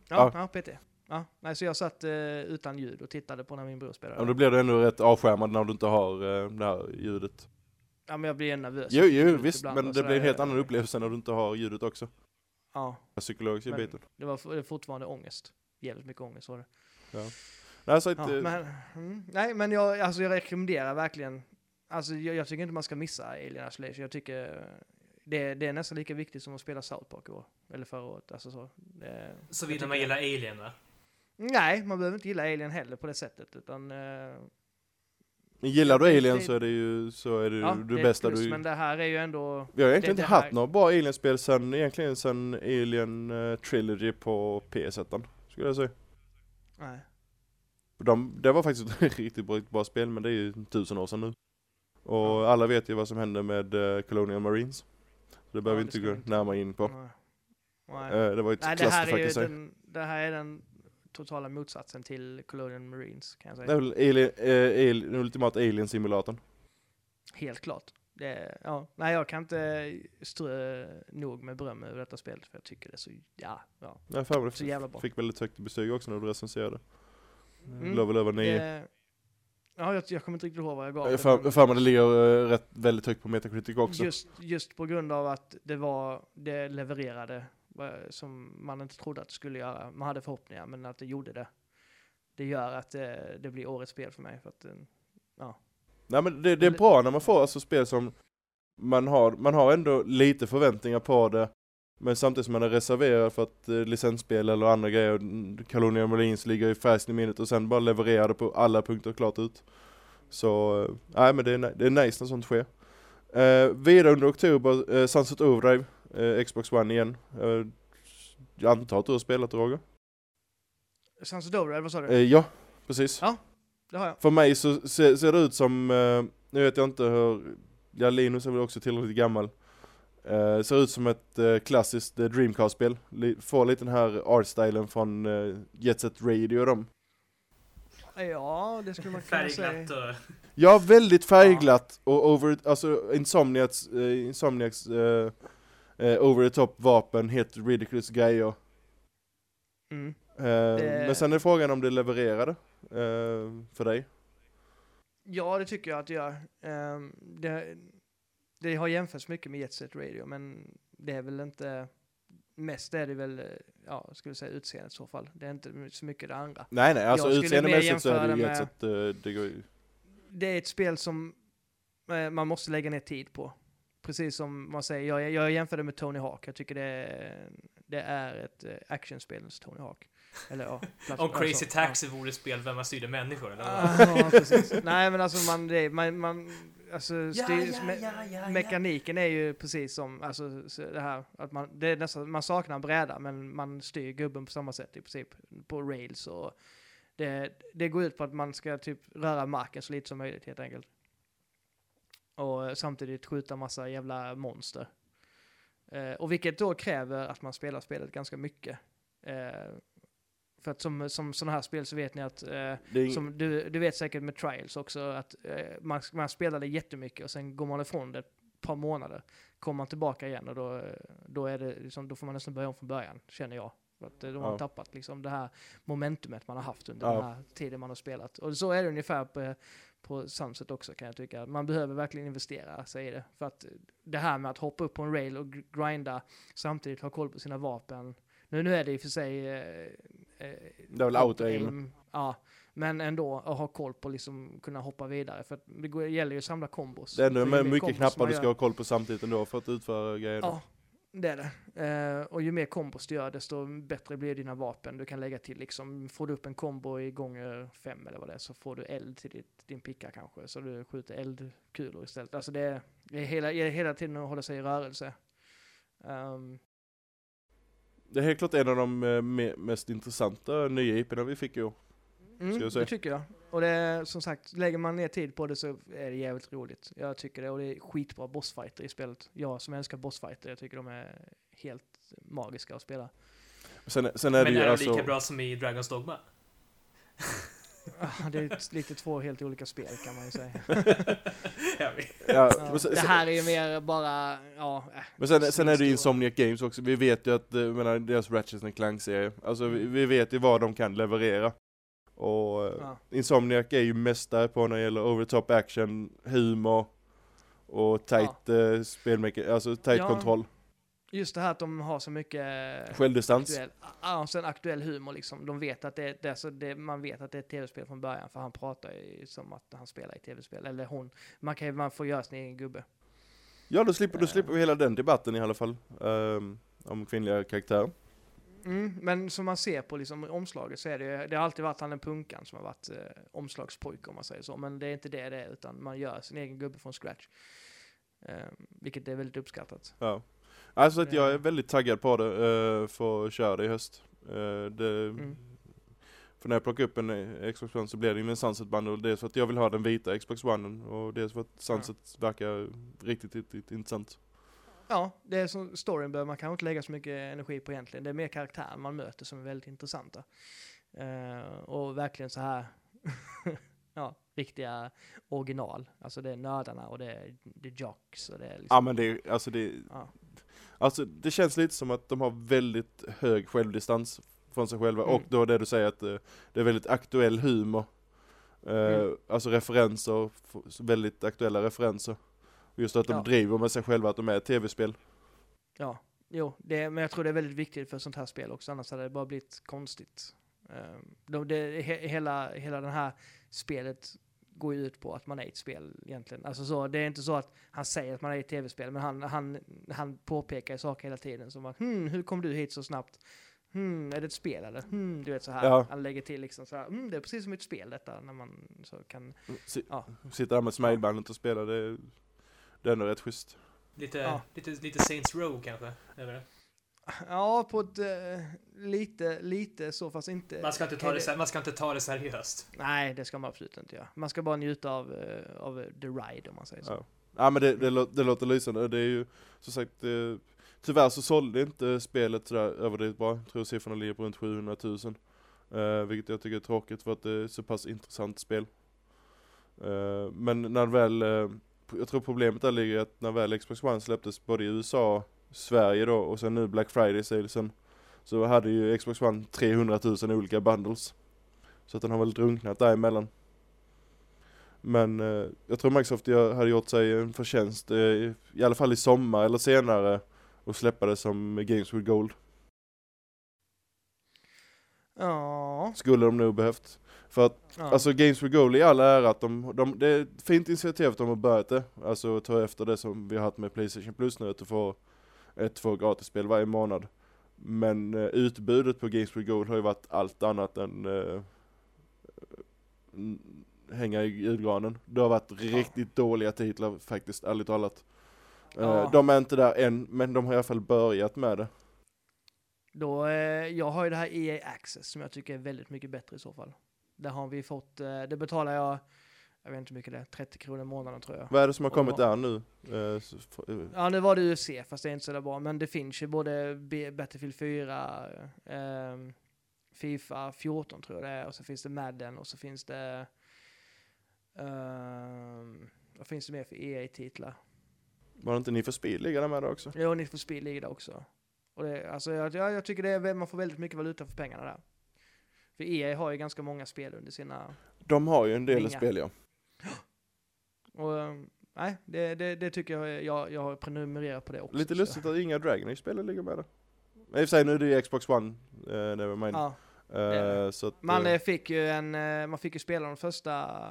Ja, ja. PT. Ja, nej, så jag satt eh, utan ljud och tittade på när min bror spelade. Ja, då blir du ändå rätt avskärmad när du inte har eh, det här ljudet. Ja, men jag blir nervös. Jo, jo visst, ibland men det blir en helt annan upplevelse när du inte har ljudet också. Ja, Den psykologiska Men- biten. det var fortfarande ångest. Jävligt mycket ångest var det. Nej, så att, Ja, eh, men, mm, nej, men jag, alltså, jag rekommenderar verkligen. Alltså, jag, jag tycker inte man ska missa Alien Isolation. Jag tycker det, det är nästan lika viktigt som att spela South Park i år. Eller förra året. Alltså så. Det, Såvida jag man gillar Alien va? Nej, man behöver inte gilla Alien heller på det sättet. Utan, eh, men gillar du Alien så är det ju så är det, ja, det, det bästa plus, du... Men det här är ju ändå... Vi har egentligen inte haft några bra Alien-spel sen, egentligen sen Alien eh, Trilogy på PS1 skulle jag säga. Nej. De, det var faktiskt ett riktigt bra, bra spel, men det är ju tusen år sedan nu. Och alla vet ju vad som hände med uh, Colonial Marines. Så det behöver vi det inte gå vi närmare in på. Nej. Nej. Eh, det var ju ett Nej, det här är ju den, det här är den totala motsatsen till Colonial Marines kan jag Det är säga. väl alien, eh, alien, den ultimata alien-simulatorn. Helt klart. Det, ja. Nej, jag kan inte strö nog med beröm över detta spelet för jag tycker det är så, ja, ja. Har för mig Så det jävla bra. fick väldigt högt betyg också när du recenserade. Mm. Låg väl över nio. Det, ja, jag, jag kommer inte riktigt ihåg vad jag gav Jag det, för för mig det ligger eh, rätt, väldigt högt på Metacritic också. just, just på grund av att det var, det levererade eh, som man inte trodde att det skulle göra. Man hade förhoppningar, men att det gjorde det. Det gör att det, det blir årets spel för mig. För att, eh, Nej men det, det är bra när man får alltså spel som man har, man har ändå lite förväntningar på det men samtidigt som man är reserverad för att eh, licensspel eller andra grejer, Colonial Marines ligger i färskt i minnet och sen bara levererar det på alla punkter klart ut. Så, eh, nej men det är, det är nice när sånt sker. Eh, vidare under oktober, eh, Sunset Overdrive, eh, Xbox One igen. Eh, jag antar att du har spelat det Roger? Sunset Overdrive, vad sa du? Eh, ja, precis. Ja. Det har jag. För mig så ser, ser det ut som, eh, nu vet jag inte hur, ja Linus är väl också tillräckligt gammal. Eh, ser ut som ett eh, klassiskt eh, Dreamcast-spel. Får lite den här artstylen från eh, Jet Set Radio och dem. Ja, det skulle man kunna säga. Färgglatt och... Ja, väldigt färgglatt och over, alltså Insomniacs, eh, Insomniacs eh, eh, over the top vapen, helt ridiculous grejer. Mm. Eh, Det- Men sen är frågan om det levererade eh, för dig. Ja, det tycker jag att det gör. Ehm, det, det har jämförts mycket med Jet Set Radio, men det är väl inte... Mest är det väl, ja, skulle säga utseendet i så fall. Det är inte så mycket det andra. Nej nej, alltså utseendemässigt så är det ju Jet Set, eh, det går ju Det är ett spel som eh, man måste lägga ner tid på. Precis som man säger, jag, jag jämför det med Tony Hawk. Jag tycker det är, det är ett eh, actionspelens Tony Hawk. Eller ja, plats- Om Crazy alltså, Taxi vore ett spel där man styrde människor eller vad? Ja, ja, precis. Nej, men alltså man, det, man, man alltså styr, me- mekaniken är ju precis som, alltså så det här, att man, det är nästan, man saknar en bräda, men man styr gubben på samma sätt i princip, på rails och det, det går ut på att man ska typ röra marken så lite som möjligt helt enkelt. Och samtidigt skjuta massa jävla monster. Eh, och vilket då kräver att man spelar spelet ganska mycket. Eh, för att som, som sådana här spel så vet ni att eh, Det är som du, du vet säkert med Trials också, att eh, man, man spelade jättemycket och sen går man ifrån det ett par månader. Kommer man tillbaka igen och då, då, är det liksom, då får man nästan börja om från början, känner jag. För att eh, då har man Ja. tappat liksom det här momentumet man har haft under Ja. den här tiden man har spelat. Och så är det ungefär på, på Sunset också kan jag tycka. Man behöver verkligen investera sig i det. För att det här med att hoppa upp på en rail och gr- grinda, samtidigt ha koll på sina vapen. Nu, nu är det i och för sig eh, eh, Det är väl auto-aim. aim, Ja, men ändå att ha koll på liksom kunna hoppa vidare. För det gäller ju att samla kombos. Det är ändå mycket knappar du ska ha koll på samtidigt ändå för att utföra grejer. Ja, det är det. Eh, och ju mer kombos du gör, desto bättre blir dina vapen. Du kan lägga till liksom, får du upp en kombo i gånger fem eller vad det är, så får du eld till ditt, din picka kanske. Så du skjuter eldkulor istället. Alltså det är, det är hela, det är hela tiden att hålla sig i rörelse. Um. Det är helt klart en av de eh, me- mest intressanta nya IP'na vi fick i år. Mm, jag säga. det tycker jag. Och det är som sagt, lägger man ner tid på det så är det jävligt roligt. Jag tycker det, och det är skitbra bossfighter i spelet. Jag som älskar bossfighter, jag tycker de är helt magiska att spela. Sen, sen är Men det är alltså... lika bra som i Dragon's Dogma? Det är lite två helt olika spel kan man ju säga. Ja, sen, det här är ju mer bara, ja. äh, men sen, sen är det ju. Insomniac Games också. Vi vet ju att, eh, jag menar, deras Ratchet and Clank-serie, alltså vi, vi vet ju vad de kan leverera. Och eh, Ja. Insomniac är ju mästare på när det gäller over the top action, humor och tight ja. spelmekanik, alltså tight Ja. kontroll. Just det här att de har så mycket Självdistans. aktuell, ja, och sen aktuell humor liksom. De vet att det, det, är så det, man vet att det är ett tv-spel från början, för han pratar ju som att han spelar i tv-spel, eller hon. Man kan man får göra sin egen gubbe. Ja, då slipper, då Eh. slipper vi hela den debatten i alla fall. ehm, om kvinnliga karaktärer. Mm, men som man ser på liksom omslaget så är det det har alltid varit han den punkan som har varit eh, omslagspojke om man säger så. Men det är inte det det är, utan man gör sin egen gubbe från scratch. Eh, vilket är väldigt uppskattat. Ja. Alltså att jag är Eh. väldigt taggad på det, uh, för att köra det i höst. Eh, det, Mm. För när jag plockar upp en eh, Xbox One så blir det ju en Sunset Bundle. Dels för att jag vill ha den vita Xbox One och dels för att Sunset verkar riktigt, riktigt intressant. Ja, det är som storyn behöver man kanske inte lägga så mycket energi på egentligen. Det är mer karaktärer man möter som är väldigt intressanta. Eh, och verkligen så här, ja, riktiga original. Alltså det är nördarna och det är, det är jocks och det är liksom, Ja men det, är- alltså det, ja. alltså det känns lite som att de har väldigt hög självdistans från sig själva Mm. och då det du säger att eh, det är väldigt aktuell humor. Eh, Mm. Alltså referenser, väldigt aktuella referenser. Just att de Ja. driver med sig själva att de är tv-spel. Ja, jo, det, men jag tror det är väldigt viktigt för sånt här spel också, annars hade det bara blivit konstigt. Um, de, det, he, hela, hela det här spelet går ju ut på att man är ett spel egentligen. Alltså så, det är inte så att han säger att man är ett tv-spel, men han, han, han påpekar saker hela tiden som att hmm, hur kom du hit så snabbt? Hmm, är det ett spel eller? Hmm, du vet så här. Ja. Han lägger till liksom så här, hmm, det är precis som ett spel detta, när man så kan, Si- Ja. Sitter där med smilebandet och spelar, det, det är ändå rätt schysst. Lite, Ja. lite, lite Saints Row kanske? Över det. ja, på ett eh, lite, lite så, fast inte. Man ska, inte ta det, ser- man ska inte ta det seriöst. Nej, det ska man absolut inte göra. Man ska bara njuta av, eh, av eh, the ride om man säger så. Ja. Ja men det, det, lå- det låter lysande, det är ju som sagt eh, Tyvärr så sålde inte spelet sådär överdrivet bra, jag tror siffrorna ligger på runt 700 000 eh, Vilket jag tycker är tråkigt för att det är så pass intressant spel eh, Men när väl, jag tror problemet där ligger att när väl Xbox One släpptes både i USA, Sverige då och sen nu Black Friday salesen Så hade ju Xbox One 300 000 olika bundles Så att den har väl drunknat däremellan men eh, jag tror Microsoft hade gjort sig en förtjänst, eh, i i alla fall i sommar eller senare, och släppa det som Games with Gold. Ja. Skulle de nog behövt. För att, ja. alltså Games with Gold i all ära att de, de, det är ett fint initiativ att de har börjat det. Alltså ta efter det som vi har haft med Playstation Plus nu, att du får ett, två gratisspel varje månad. Men eh, utbudet på Games with Gold har ju varit allt annat än eh, hänga i julgranen. Det har varit riktigt dåliga titlar faktiskt, ärligt talat. Eh, Ja. De är inte där än, men de har i alla fall börjat med det. Då, eh, jag har ju det här EA Access som jag tycker är väldigt mycket bättre i så fall. Där har vi fått, eh, det betalar jag, jag vet inte hur mycket det är, 30 kronor i månaden tror jag. Vad är det som har kommit där nu? Eh, eh, Ja, nu var det UFC, fast det är inte så bra. Men det finns ju både Battlefield 4, ehm, Fifa 14 tror jag det är, och så finns det Madden och så finns det... ehm, vad finns det mer för EA-titlar? Var det inte Ni för Speed ligger där med det också? Jo, Need for Speed ligger där också. Och det, alltså, jag, jag, jag tycker det är, man får väldigt mycket valuta för pengarna där. För EA har ju ganska många spel under sina... De har ju en del Ringa. spel ja. Och, ehm, nej, det, det, det tycker jag, jag, jag har prenumererat på det också. Lite lustigt att inga Dragon Age-spel ligger med där. Men i och för sig nu är det ju Xbox One, uh, nevermind. Ja. Eh, så att, Man eh, eh, fick ju en, eh, man fick ju spela de första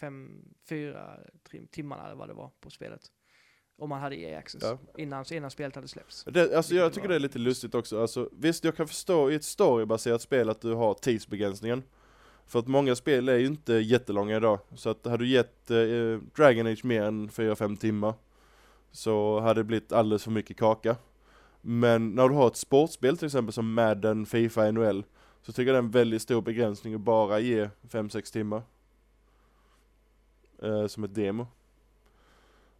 fem, fyra tim- timmarna eller vad det var på spelet. Om man hade EA Access. Ja. Innan, innan spelet hade släppts. det, alltså jag tycker det är lite lustigt också, alltså, visst jag kan förstå i ett storybaserat spel att du har tidsbegränsningen För att många spel är ju inte jättelånga idag, så att hade du gett eh, Dragon Age mer än 4-5 timmar Så hade det blivit alldeles för mycket kaka Men när du har ett sportspel till exempel som Madden, Fifa, NHL Så tycker jag det är en väldigt stor begränsning att bara ge 5-6 timmar eh, Som ett demo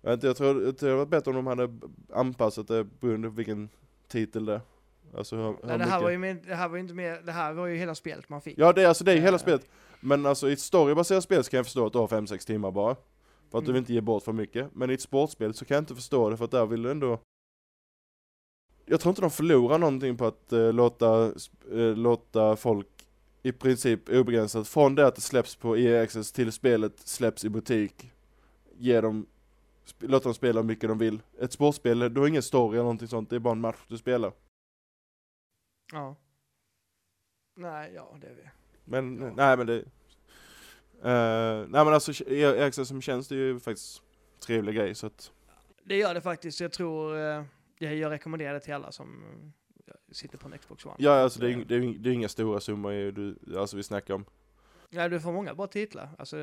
jag, inte, jag tror jag tror det var bättre om de hade anpassat det beroende på vilken titel det är. Alltså hur, hur Nej, det, här mycket- var ju med, det här var ju inte mer, det här var ju hela spelet man fick. Ja det alltså det är hela Eh. spelet. Men alltså i ett storybaserat spel så kan jag förstå att du har 5-6 timmar bara. För att du Mm. vill inte ge bort för mycket. Men i ett sportspel så kan jag inte förstå det för att där vill du ändå Jag tror inte de förlorar någonting på att eh, låta, eh, låta folk i princip obegränsat från det att det släpps på EA Access till spelet släpps i butik Ge dem Låt dem spela hur mycket de vill. Ett sportspel, du har ingen story eller någonting sånt, det är bara en match du spelar. Ja. Nej, ja det är vi. Men, Ja. nej men det... eh, nej men alltså, EA Access som tjänst är ju faktiskt trevlig grej så att... Det gör det faktiskt. Jag tror, eh, jag rekommenderar det till alla som eh, sitter på en Xbox One. Ja alltså det är, det är, det är inga stora summor du, alltså vi snackar om. Ja, du får många bra titlar. Alltså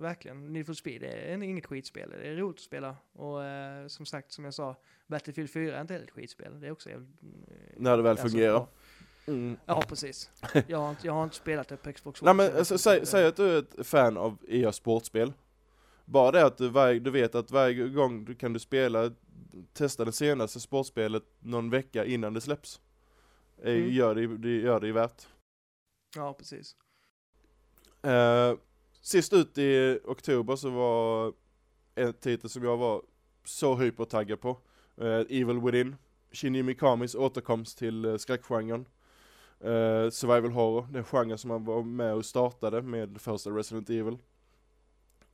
verkligen. Need for Speed det är inget skitspel. Det är roligt att spela. Och eh, som sagt, som jag sa, Battlefield 4 är inte ett skitspel. Det är också eh, När det väl fungerar. bra. Mm. Ja, precis. Jag har inte, jag har inte spelat det på Xbox Nej One, men så jag alltså, säg, säg att du är ett fan av EA sportspel. Bara det att du, varje, du vet att varje gång du kan du spela, testa det senaste sportspelet någon vecka innan det släpps. Eh, Mm. Gör, det, det gör det värt. Ja, precis. Uh, sist ut i oktober så var en titel som jag var så hypertaggad på. Uh, Evil Within. Shinji Mikamis återkomst till uh, skräckgenren. Uh, survival horror, den genre som han var med och startade med första Resident Evil.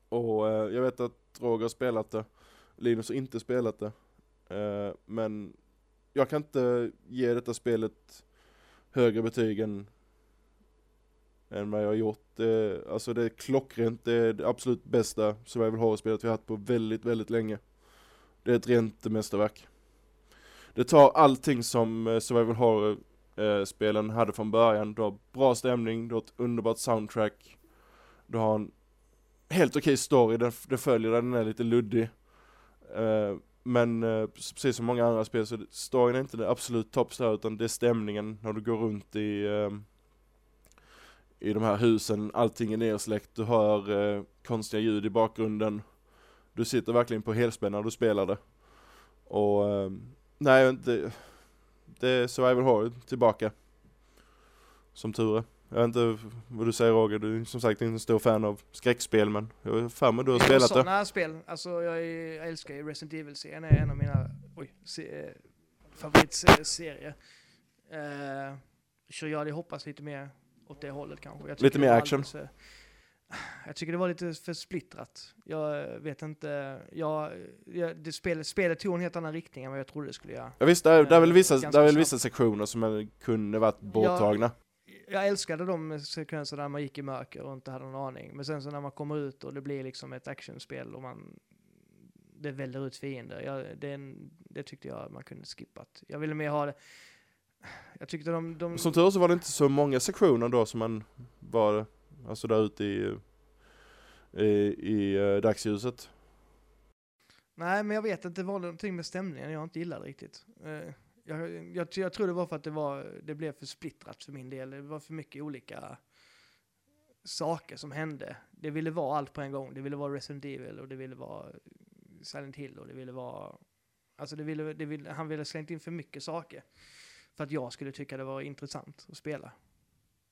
Och uh, jag vet att Roger har spelat det, Linus har inte spelat det. Men jag kan inte ge detta spelet högre betyg än än vad jag har gjort. Eh, alltså det är klockrent, det är det absolut bästa survival horror-spelet vi har haft på väldigt, väldigt länge. Det är ett rent mästerverk. Det tar allting som eh, survival horror-spelen hade från början. Du har bra stämning, du har ett underbart soundtrack, du har en helt okej story, den, den följer den, den är lite luddig. Eh, men eh, precis som många andra spel så är storyn är inte det absolut toppsta utan det är stämningen när du går runt i eh, i de här husen, allting är nersläckt, du hör eh, konstiga ljud i bakgrunden. Du sitter verkligen på helspänn när du spelar det. Och eh, nej, inte, det är survival horror tillbaka. Som tur är. Jag vet inte vad du säger Roger, du är som sagt inte en stor fan av skräckspel men jag är fan med du har spelat det. Sådana spel, alltså jag, är, jag älskar ju Resident Evil-serien, är en av mina oj, se, eh, favoritserier. Eh, så jag hade hoppats lite mer åt det hållet kanske. Jag Lite mer action? alldeles, Jag tycker det var lite för splittrat. Jag vet inte, jag, jag, det spelet, spelet tog en helt annan riktning än vad jag trodde det skulle göra. Ja visst, det är, det är väl Eh, vissa, ganska det är väl vissa sektioner som kunde varit borttagna. Jag älskade de sekvenser där man gick i mörker och inte hade någon aning. Men sen så när man kommer ut och det blir liksom ett actionspel och man det väller ut fiender. Jag, det, en- det tyckte jag man kunde skippat. Jag ville mer ha det. Jag tyckte de... de Som tur så var det inte så många sektioner då som man var, alltså där ute i, i, i eh, dagsljuset. Nej, men jag vet att det var någonting med stämningen jag inte gillade riktigt. Eh, Jag, jag, jag tror det var för att det, var, det blev för splittrat för min del. Det var för mycket olika saker som hände. Det ville vara allt på en gång. Det ville vara Resident Evil och det ville vara Silent Hill och det ville vara... Alltså det ville, det ville, han ville slängt in för mycket saker. För att jag skulle tycka det var intressant att spela.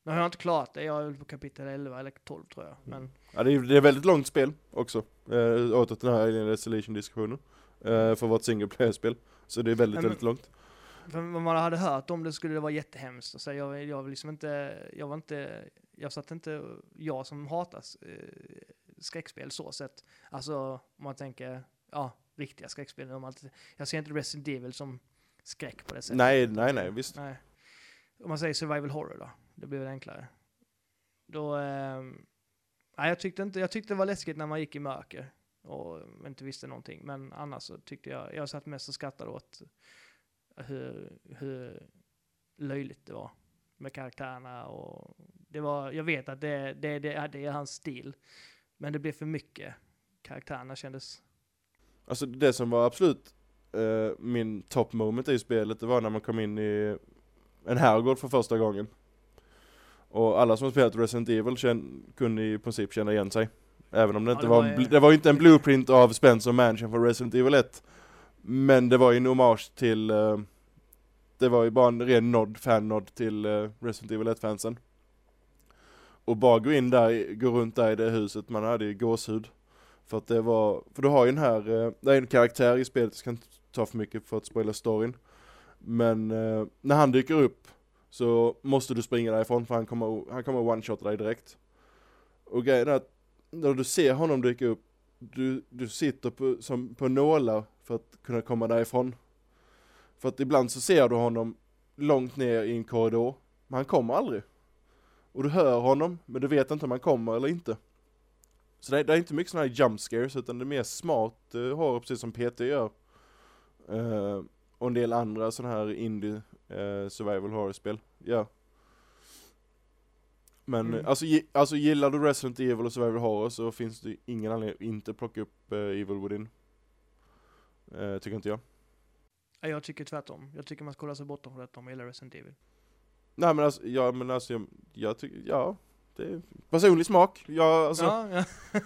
Nu har jag inte klarat det. Jag är på kapitel 11 eller 12 tror jag. Men Ja, det är, det är väldigt långt spel också. Eh, åter till den här Alien Isolation diskussionen. Eh, för ett single player-spel. Så det är väldigt, men- väldigt långt. För vad man hade hört om det skulle det vara jättehemskt. Och så jag, jag, liksom inte, jag var inte, jag satt inte, jag som hatar eh, skräckspel så sett. Alltså om man tänker, ja, riktiga skräckspel. Om man, jag ser inte Resident Evil som skräck på det sättet. Nej, nej, nej, visst. Nej. Om man säger survival horror då, det blir väl enklare. Då, ehm, nej, jag tyckte inte, jag tyckte det var läskigt när man gick i mörker och inte visste någonting. Men annars så tyckte jag, jag satt mest och skrattade åt hur, hur löjligt det var med karaktärerna och det var, jag vet att det, det, det, det är hans stil. Men det blev för mycket. Karaktärerna kändes, Alltså det som var absolut eh, min top moment i spelet, det var när man kom in i en herrgård för första gången. Och alla som spelat Resident Evil känn, kunde i princip känna igen sig. Även om det Ja, inte det var, var en det var ju inte en blueprint av Spencer Mansion för Resident Evil 1. Men det var ju en hommage till, eh, det var ju bara en ren nod, fan-nod till eh, Resident Evil 1-fansen. Och bara gå in där, gå runt där i det huset, man hade ju gåshud. För att det var, för du har ju den här, eh, det är en karaktär i spelet, jag ska inte ta för mycket för att spoila storyn. Men eh, när han dyker upp så måste du springa därifrån för han kommer, han kommer one-shotta dig direkt. Och grejen är att när du ser honom dyka upp, du, du sitter på, som på nålar för att kunna komma därifrån. För att ibland så ser du honom långt ner i en korridor, men han kommer aldrig. Och du hör honom, men du vet inte om han kommer eller inte. Så det är, det är inte mycket sådana här jump scares utan det är mer smart uh, horror precis som PT gör. Eh, och en del andra sådana här indie eh, survival horror-spel. Ja. Men Mm. alltså, alltså gillar du Resident Evil och survival horror så finns det ingen anledning att inte plocka upp eh, Evil Within. Eh, tycker inte jag. ja, jag tycker tvärtom. Jag tycker man ska hålla sig bortom från detta om man gillar Resident Evil. Nej men alltså, ja men alltså jag, jag tycker, ja. Det är personlig smak. Jag, alltså, ja,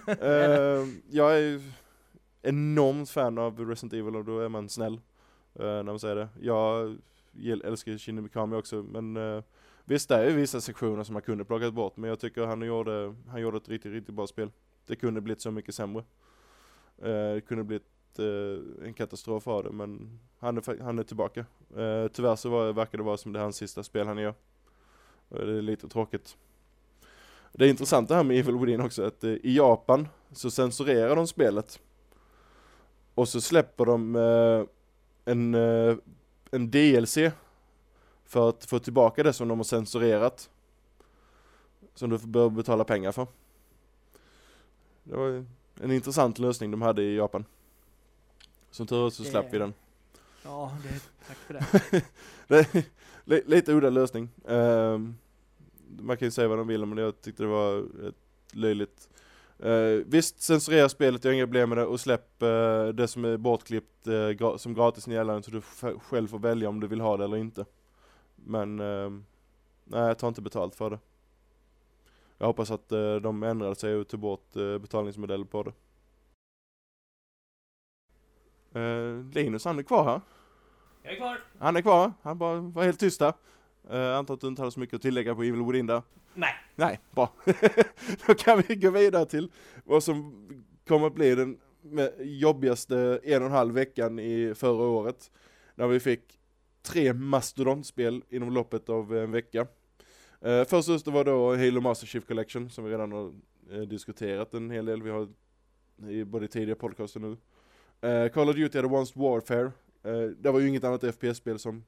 ja. eh, jag är enormt fan av Resident Evil och då är man snäll. Eh, när man säger det. Jag älskar Shinji Mikami också men eh, visst det är ju vissa sektioner som man kunde plockat bort men jag tycker han gjorde, han gjorde ett riktigt, riktigt bra spel. Det kunde blivit så mycket sämre. Eh, det kunde blivit en katastrof av det men han är, han är tillbaka. Tyvärr så var, verkar det vara som det är hans sista spel han gör. Det är lite tråkigt. Det är intressant det här med Evil Within också att i Japan så censurerar de spelet. Och så släpper de eh, en, eh, en DLC för att få tillbaka det som de har censurerat. Som du bör betala pengar för. Det var en intressant lösning de hade i Japan. Som tur är så slapp vi den. ja det, tack för det. Det lite udda lösning. Ehm, man kan ju säga vad de vill men jag tyckte det var ett löjligt. Uh, visst, censurera spelet, jag har inga problem med det och släpp eh, det som är bortklippt eh, gra- som gratis nedladdning så du själv får välja om du vill ha det eller inte. Men nej, jag tar inte betalt för det. Jag hoppas att de ändrade sig och tog bort uh, betalningsmodell på det. Linus han är kvar här. Jag är kvar. Han är kvar, han bara var helt tyst där. Uh, antar att du inte hade så mycket att tillägga på Evil Within där. Nej. Nej, bra. Då kan vi gå vidare till vad som kommer att bli den jobbigaste en och en halv veckan i förra året. När vi fick tre mastodontspel inom loppet av en vecka. Eh, först ut var då Halo Master Chief Collection som vi redan har eh, diskuterat en hel del. Vi har i både tidigare podcaster nu. Eh, Call of Duty Advanced Warfare. Uh, det var ju inget annat FPS-spel som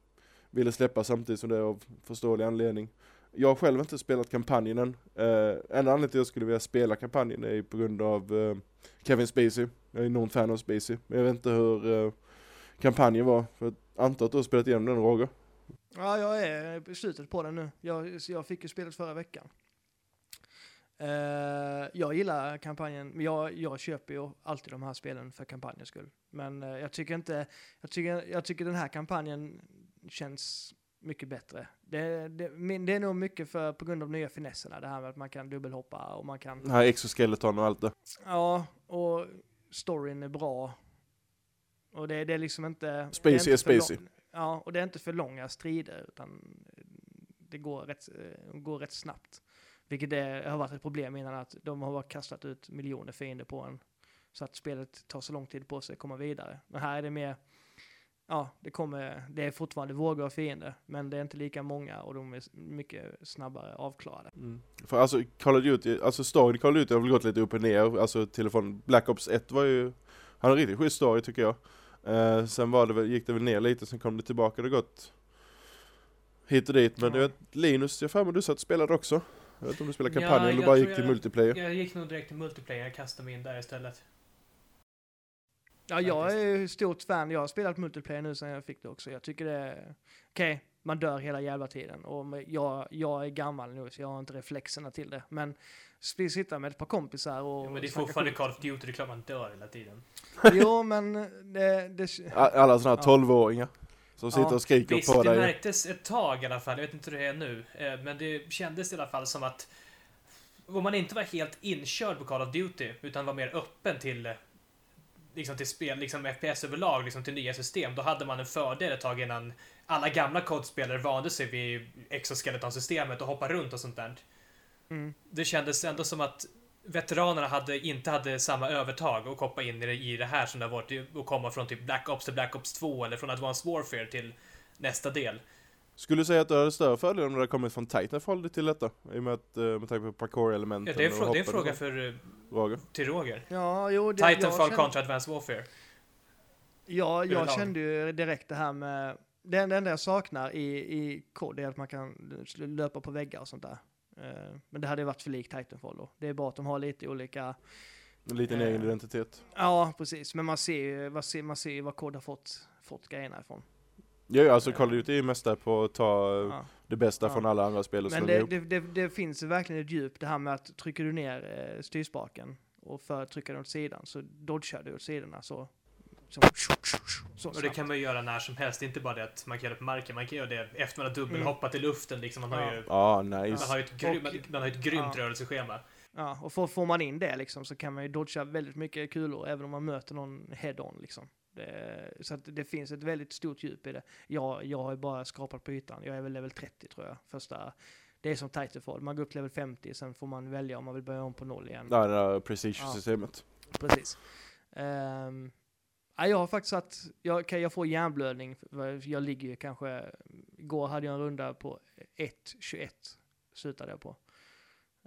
ville släppa samtidigt som det är av förståelig anledning. Jag har själv inte spelat kampanjen än. Eh, uh, en anledning till att jag skulle vilja spela kampanjen är ju på grund av eh, Kevin Spacey. Jag är enormt fan av Spacey. Men jag vet inte hur eh, kampanjen var. För jag antar att du har spelat igenom den Roger? Ja, jag är i slutet på den nu. Jag, jag fick ju spelet förra veckan. Uh, jag gillar kampanjen, men jag, jag köper ju alltid de här spelen för kampanjens skull. Men uh, jag tycker inte, jag tycker, jag tycker den här kampanjen känns mycket bättre. Det, det, det är nog mycket för, på grund av de nya finesserna, det här med att man kan dubbelhoppa och man kan här exoskeleton och allt det. Ja, och storyn är bra. Och det, det är liksom inte... Spacey är för spacey. lång- Ja, och det är inte för långa strider, utan det går rätt, går rätt snabbt. Vilket det har varit ett problem innan, att de har bara kastat ut miljoner fiender på en. Så att spelet tar så lång tid på sig att komma vidare. Men här är det mer... Ja, det kommer... Det är fortfarande vågor av fiender, men det är inte lika många och de är mycket snabbare avklarade. Mm. För alltså Call of Duty, alltså storyn i Call of Duty har väl gått lite upp och ner, alltså till och från Black Ops 1 var ju, han har en riktigt schysst story tycker jag. Eh, sen var det väl, gick det väl ner lite, sen kom det tillbaka, det har gått hit och dit. Men Ja. du vet, Linus, jag har för du satt och spelade också. Jag vet inte om du spelade Ja, kampanjen eller jag bara gick till jag- multiplayer. Jag gick nog direkt till multiplayer, jag kastade mig in där istället. Ja, jag är ju stort fan. Jag har spelat multiplayer nu sen jag fick det också. Jag tycker det är... Okej, man dör hela jävla tiden. Och jag, jag är gammal nu så jag har inte reflexerna till det. Men sp- sitta med ett par kompisar och... Ja, men det är fortfarande. Call of Duty, det är klart man dör hela tiden. Jo, men det... det Alla sådana här Ja. 12-åringar som sitter Ja, och skriker Visst, på det dig. märktes ett tag i alla fall, jag vet inte hur det är nu, eh, men det kändes i alla fall som att om man inte var helt inkörd på Call of Duty, utan var mer öppen till liksom till spel, liksom FPS överlag, liksom till nya system, då hade man en fördel ett tag innan alla gamla kodspelare vande sig vid exoskeletonsystemet och hoppa runt och sånt där. Mm. Det kändes ändå som att veteranerna hade, inte hade samma övertag och hoppa in i det, i det här som det har varit att komma från typ Black Ops till Black Ops 2 eller från Advanced Warfare till nästa del. Skulle du säga att du hade större fördel om du hade kommit från Titanfall till detta? I och med, att, eh, med tanke på parkour-elementen Ja, det, är frå- det är en fråga för, eh, Roger. till Roger. Ja, jo, det, Titanfall kände- kontra Advanced Warfare. Ja, jag överlag. kände ju direkt det här med... Det enda jag saknar i, i kod är att man kan löpa på väggar och sånt där. Eh, Men det hade ju varit för likt Titanfall då. Det är bara att de har lite olika... En liten Eh. egen identitet. Ja, precis. Men man ser ju vad, ser, man ser vad kod har fått, fått grejerna ifrån. Ja, ja, alltså Ja. Call of Duty är ju mest där på att ta eh, Ja. det bästa Ja. från alla andra spel och Men slå det, ihop. det, det, det finns verkligen ett djup, det här med att trycker du ner eh, styrspaken och för att trycka den åt sidan så dodgar du åt sidorna så Så, så Och det kan man ju göra när som helst. Det är inte bara det att man kan göra det på marken. Man kan göra det efter man har dubbelhoppat i luften. Liksom. Man, har Ja. ju, Ja, man, har ju ett, gry, Och- man, har ett grymt Ja. rörelseschema. Ja, och får, får man in det liksom så kan man ju dodga väldigt mycket kulor även om man möter någon head-on liksom. Det, så att det finns ett väldigt stort djup i det. Jag, jag har ju bara skrapat på ytan. Jag är väl level 30 tror jag. Första, det är som Titanfall. Man går upp till level 50, sen får man välja om man vill börja om på noll igen. Ja, det där precision-systemet. Precis. Um, ja, jag har faktiskt satt, jag, jag får hjärnblödning. Jag ligger ju kanske, igår hade jag en runda på 1.21 slutade jag på.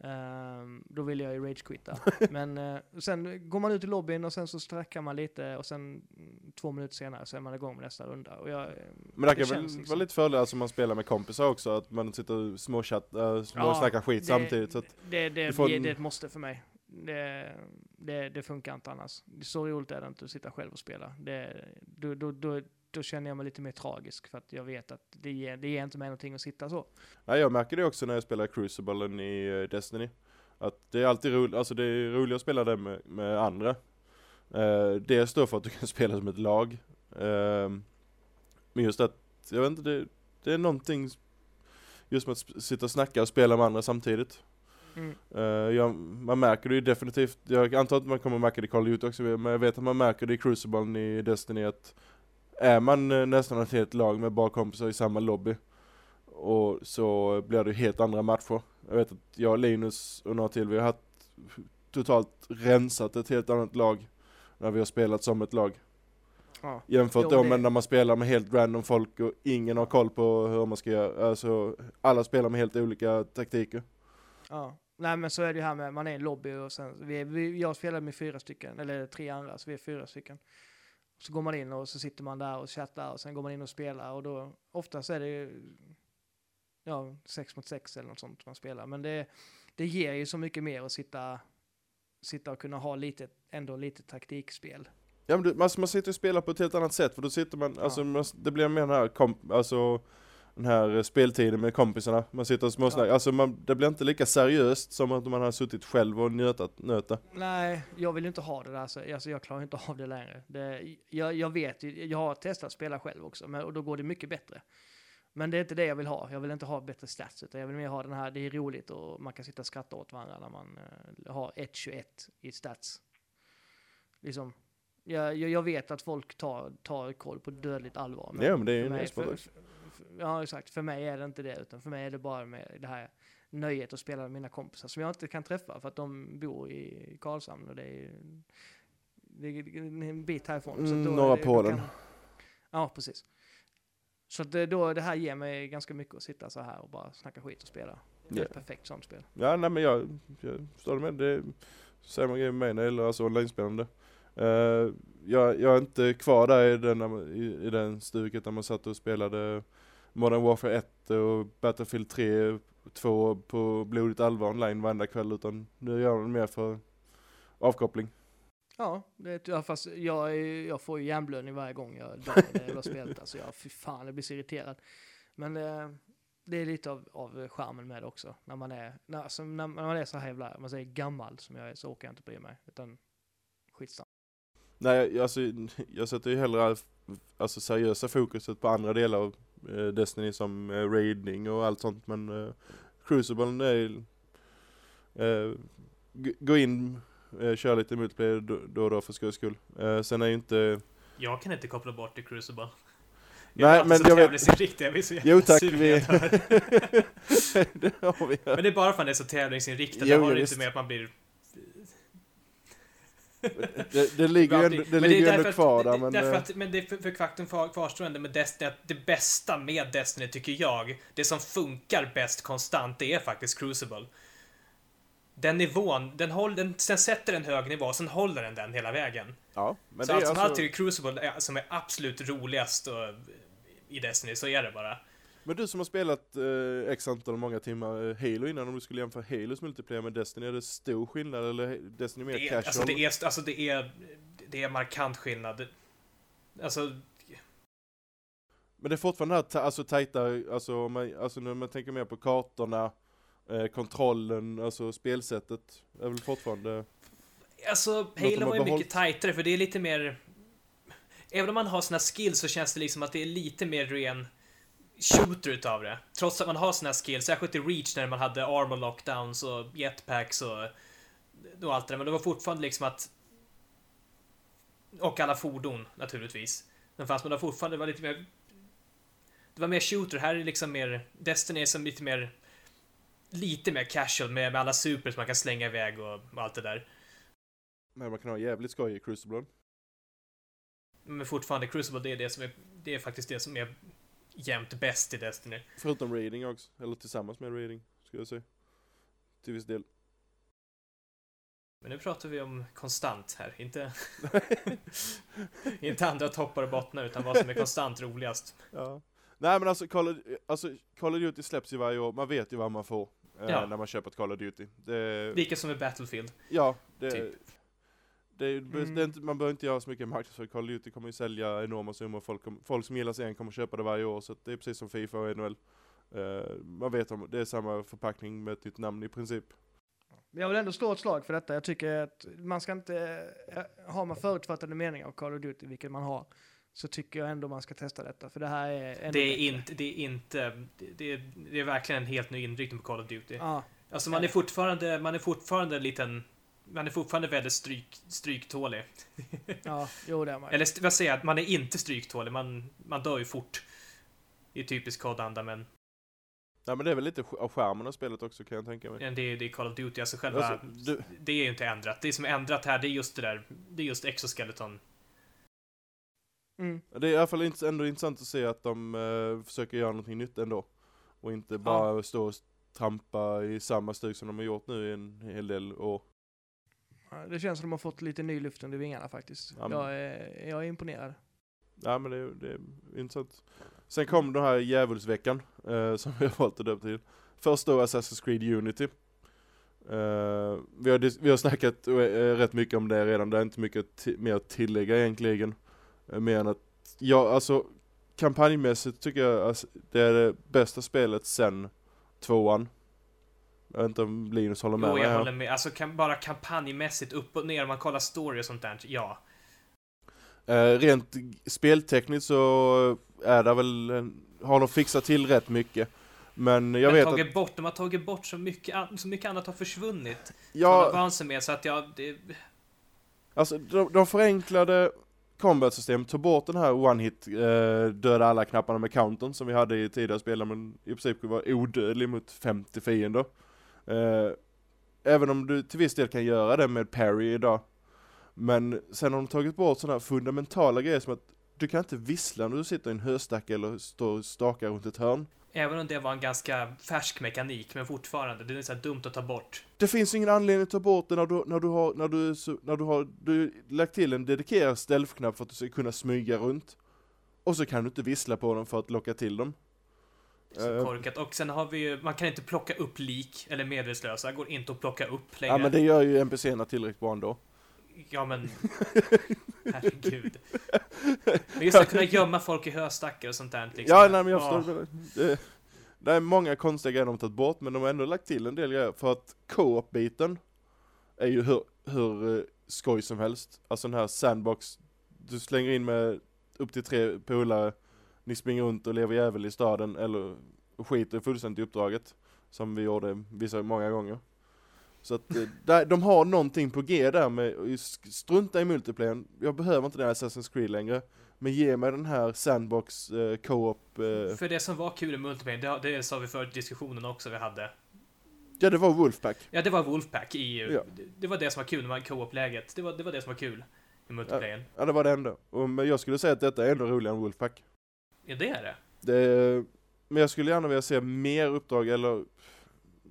Ehm, då ville jag ju rage-quitta. Men eh, sen går man ut i lobbyn och sen så sträckar man lite och sen mm, två minuter senare så är man igång med nästa runda. Och jag, eh, Men det kan väl liksom- vara lite fördel alltså man spelar med kompisar också, att man sitter och småchatt, äh, småsnackar skit det- samtidigt. Så att, det, det, det, en- det är ett måste för mig. Det, det, det funkar inte annars. Så roligt är det inte att sitta själv och spela. Det, då, då, då, då känner jag mig lite mer tragisk för att jag vet att det ger, det ger inte mig någonting att sitta så. ja, jag märker det också när jag spelar Crucible i eh, Destiny. Att det är alltid roligt, alltså det är roligt att spela det med, med andra. Uh, dels då för att du kan spela som ett lag. Ehm, men just att, jag vet inte, det, det är någonting just med att sitta och snacka och spela med andra samtidigt. Mm. Eh, jag, man märker det ju definitivt, jag antar att man kommer märka det i Call of Duty också, men jag vet att man märker det i Crucible i Destiny att är man eh, nästan ett helt lag med bara kompisar i samma lobby och så blir det helt andra matcher. Jag vet att jag Linus och några till, vi har haft totalt rensat ett helt annat lag när vi har spelat som ett lag. Ja. Jämfört Jo, då det- med när man spelar med helt random folk och ingen har koll på hur man ska göra, alltså alla spelar med helt olika taktiker. Ja. Nej men så är det ju här med, man är i en lobby och sen, vi, är- vi, jag spelar med fyra stycken, eller tre andra, så vi är fyra stycken. Så går man in och så sitter man där och chattar och sen går man in och spelar och då, oftast är det ju, ja, sex mot sex eller något sånt man spelar. Men det, det ger ju så mycket mer att sitta, sitta och kunna ha lite, ändå lite taktikspel. Ja men du, alltså man sitter och spelar på ett helt annat sätt för då sitter man, alltså Ja. man, det blir mer den här komp, alltså den här eh, speltiden med kompisarna, man sitter och småsnackar, Ja. alltså man, det blir inte lika seriöst som att man har suttit själv och nötat, nöta. Nej, jag vill inte ha det där. Så, alltså, jag klarar inte av det längre. Det, jag, jag vet ju, jag har testat att spela själv också, men, och då går det mycket bättre. Men det är inte det jag vill ha. Jag vill inte ha bättre stats, utan jag vill mer ha den här, det är roligt och man kan sitta och skratta åt varandra när man eh, har 1.21 i stats. Liksom, jag, jag, vet att folk tar, tar koll på dödligt allvar. Ja, men det är ju för mig- för- Ja, exakt. För mig är det inte det, utan för mig är det bara med det här nöjet att spela med mina kompisar som jag inte kan träffa för att de bor i Karlshamn och det är, det är en bit härifrån. Så Mm, då norra det- Polen. kan- Ja, precis. Så det, då, det här ger mig ganska mycket att sitta så här och bara snacka skit och spela. Det är ett perfekt sånt spel. Ja nej men jag, jag förstår det med, det är samma grej med mig när det gäller alltså online-spelande. Uh, jag, jag är inte kvar där i den, i, i den stuket där man satt och spelade Modern Warfare 1 och Battlefield 3, 2 på blodigt allvar online varenda kväll utan nu gör man mer för avkoppling. Ja, det, ja fast jag, är- jag får ju hjärnblödning varje gång jag dör det jävla spelet. Alltså jag, fy fan, jag blir så irriterad. Men eh, det är lite av, av charmen med det också. När man är, när, alltså, när man är så här jävla, man säger gammal som jag är, så åker jag inte bry mig. Utan skitsamma. Nej jag- alltså, jag sätter ju hellre alltså, seriösa fokuset på andra delar av Destiny som eh, raiding och allt sånt men eh, Crucible är eh, gå in, eh, köra lite multiplayer då och då för skojs skull. Eh, sen är ju inte... Jag kan inte koppla bort i Crucible. Nej men jag vet... jag blir så jävla Jo tack, vi... jag det har vi. Men det är bara för att det är så tävlingsinriktat. Jo, det har det visst. inte med att man blir... Det, det ligger ju ändå, det Men ligger ändå kvar där men... därför eh, att, men det för, för faktum kvar- kvarstår ändå med Destiny att det bästa med Destiny tycker jag, det som funkar bäst konstant, det är faktiskt Crucible. Den nivån, den, håll, den, den sätter en hög nivå, sen håller den den hela vägen. Ja, men så det allt som allt alltså... Crucible är, som är absolut roligast och, i Destiny, så är det bara. Men du som har spelat eh, x antal många timmar eh, Halo innan, om du skulle jämföra Halos multiplayer med Destiny, är det stor skillnad eller Destiny mer Det är, casual? alltså, det är, alltså det är, det är markant skillnad. Alltså, Men det är fortfarande här, ta- alltså tajta, alltså, om man, alltså när man tänker mer på kartorna, eh, kontrollen, alltså spelsättet, är väl fortfarande... Alltså, Halo var ju mycket tajtare för det är lite mer... även om man har sina skills så känns det liksom att det är lite mer ren shooter utav det. Trots att man har sina skills, särskilt i Reach när man hade armor lockdowns och jetpacks och, och allt det där. Men det var fortfarande liksom att... Och alla fordon naturligtvis. Men fast man har fortfarande, det var lite mer... Det var mer shooter, här är liksom mer... Destiny är som lite mer... Lite mer casual med, med alla supers man kan slänga iväg och, och allt det där. Men man kan ha jävligt skoj i Crucible. Men fortfarande, Crucible det är det som är... Det är faktiskt det som är jämt bäst i Destiny. Förutom reading också, eller tillsammans med reading, skulle jag säga. Till viss del. Men nu pratar vi om konstant här, inte... inte andra toppar och bottnar, utan vad som är konstant roligast. Ja. Nej men alltså Call, of, alltså Call of Duty släpps ju varje år, man vet ju vad man får. eh, Ja. När man köper ett Call of Duty. Det, Lika som i Battlefield. ja, det, typ. Det, Mm. det är inte, man behöver inte göra så mycket marknadsföring. Call of Duty kommer ju sälja enorma summor. Folk, folk som gillar serien kommer köpa det varje år. Så det är precis som Fifa och NHL. Eh, man vet om, det är samma förpackning med ett nytt namn i princip. Men Jag vill ändå slå ett slag för detta. Jag tycker att man ska inte, eh, har man förutfattade meningar av Call of Duty, vilket man har, så tycker jag ändå man ska testa detta. För det här är Det är bättre. inte, det är inte, det- är, det är verkligen en helt ny inriktning på Call of Duty. Ja, Alltså man är fortfarande, man är fortfarande en liten, man är fortfarande väldigt stryk, stryktålig. ja, jo det är man. Eller vad säger jag, man är inte stryktålig, man, man dör ju fort. I typisk COD-anda, men Ja men det är väl lite av skärmen av spelet också kan jag tänka mig. det är, det är Call of Duty, alltså själva, Alltså, du- det är ju inte ändrat. Det som är ändrat här, det är just det där, det är just exoskeleton. Mm. Det är i alla fall ändå intressant att se att de eh, försöker göra någonting nytt ändå. Och inte bara stå och trampa i samma stuk som de har gjort nu i en hel del år. Det känns som de har fått lite ny luft under vingarna faktiskt. Ja, Jag, är, jag är imponerad. Ja men det, är- det är intressant. Sen kom den här djävulsveckan, eh, som vi har valt att döpa till. Först då Assassin's Creed Unity. Eh, vi, har, vi har snackat eh, rätt mycket om det redan, det är inte mycket mer att tillägga egentligen. Eh, mer än att, ja alltså kampanjmässigt tycker jag alltså, det är det bästa spelet sen tvåan. Jag vet inte om Linus håller med Jo, mig jag här. håller med. Alltså kan, bara kampanjmässigt upp och ner, om man kollar story och sånt där, ja. Eh, rent speltekniskt så är det väl, har de fixat till rätt mycket. Men jag Men vet att, tagit bort, de har tagit bort så mycket, så mycket annat har försvunnit. Från ja, avansen med, så att jag, det, alltså de, de förenklade combat-system, tog bort den här one-hit, eh, döda alla knapparna med countern som vi hade i tidigare spel, man i princip var odödlig mot 50 fiender. Eh, även om du till viss del kan göra det med parry idag. Men sen har de tagit bort sådana fundamentala grejer som att du kan inte vissla när du sitter i en höstacka eller står och stakar runt ett hörn. även om det var en ganska färsk mekanik, men fortfarande, det är så dumt att ta bort. Det finns ingen anledning att ta bort det när du, när du har, när du, när du har, du lagt till en dedikerad stealth-knapp för att du ska kunna smyga runt. Och så kan du inte vissla på dem för att locka till dem. Så korkat. Och sen har vi ju, man kan inte plocka upp lik, eller medvetslösa, går inte att plocka upp längre. ja men det gör ju NPCerna tillräckligt bra ändå. Ja men... Herregud. Men just att kunna gömma folk i höstackar och sånt där liksom. Ja nej men jag Ja. förstår. Det, det, det är många konstiga grejer de har tagit bort men de har ändå lagt till en del grejer för att co-op-biten är ju hur, hur eh, skoj som helst. Alltså den här sandbox, du slänger in med upp till tre polare, ni springer runt och lever jävel i staden eller skiter fullständigt i uppdraget. Som vi gjorde vissa många gånger. Så att eh, där, de har någonting på G där med, strunta i multiplayern, jag behöver inte den här Assassin's Creed längre. Men ge mig den här sandbox eh, co-op, eh, För det som var kul i multiplayer, det, det sa vi för diskussionen också vi hade. ja det var Wolfpack. Ja, det var Wolfpack i... Ja. Det, det var det som var kul man co-op-läget. Det var, det var det som var kul i multiplayern. Ja det var det. Och, men jag skulle säga att detta är ändå roligare än Wolfpack. Ja, det är det. Det, men jag skulle gärna vilja se mer uppdrag eller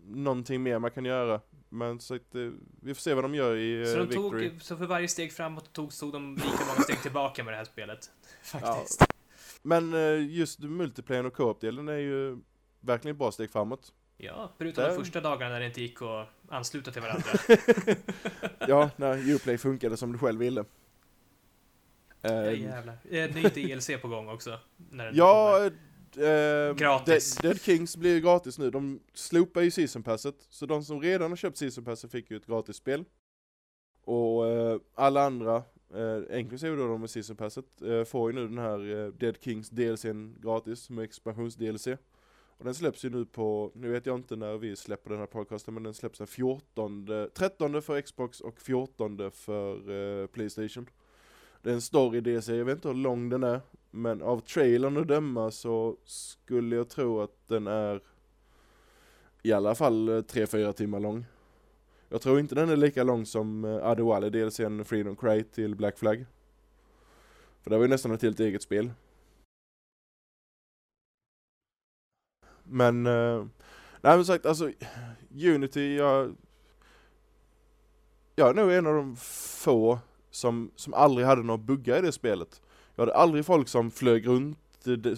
någonting mer man kan göra. Men så att, eh, vi får se vad de gör i Så, eh, de Victory. tog, så för varje steg framåt tog, tog de lika många steg tillbaka med det här spelet. Faktiskt. Men eh, just multiplayer och co-op-delen är ju verkligen ett bra steg framåt. Ja, förutom Där- de första dagarna när det inte gick att ansluta till varandra. Ja, när Uplay funkade som du själv ville. Ja, Eh, jävlar. Eh, Ny DLC på gång också. Ja, eh, Gratis. Dead, Dead Kings blir gratis nu. De slopar ju season passet. Så de som redan har köpt season passet fick ju ett gratis spel. Och eh, alla andra eh, inklusive då de med season passet, eh, får ju nu den här eh, Dead Kings DLCn gratis med expansions-DLC. Och den släpps ju nu på, nu vet jag inte när vi släpper den här podcasten, men den släpps den 14, 13 för Xbox och 14 för Playstation. Det är en story DC, jag vet inte hur lång den är, men av trailern att döma så skulle jag tro att den är i alla fall eh, 3-4 timmar lång. Jag tror inte den är lika lång som uh, Adewale DLCn Freedom Cry till Black Flag. För det var ju nästan ett helt eget spel. Men, eh, nej men sagt alltså, Unity, jag, jag är nog en av de få som, som aldrig hade några buggar i det spelet. Jag hade aldrig folk som flög runt,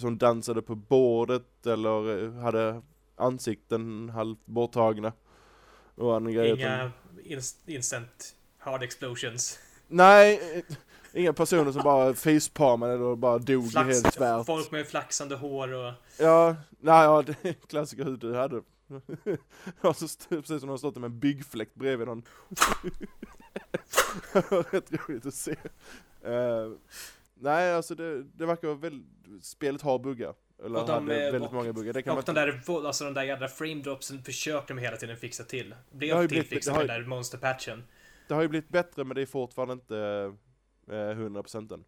som dansade på bordet eller eh, hade ansikten halvt borttagna. Och andra grejer. Inga inst instant hard explosions. Nej, eh, inga personer som bara facepalmade eller bara dog Flax, helt tvärt. Folk med flaxande hår och... Ja, nej, ja, det är klassiker hur du hade. alltså, precis som de har stått med en byggfläkt bredvid någon. Rätt roligt att se. Uh, nej, alltså det, det verkar vara väldigt, spelet har buggar. Eller och de, väldigt och, många buggar. Det kan och man... de där, alltså de där jävla frame dropsen försöker de hela tiden fixa till. Blev tillfixade med den där monsterpatchen. Det har ju blivit bättre men det är fortfarande inte eh, 100% än.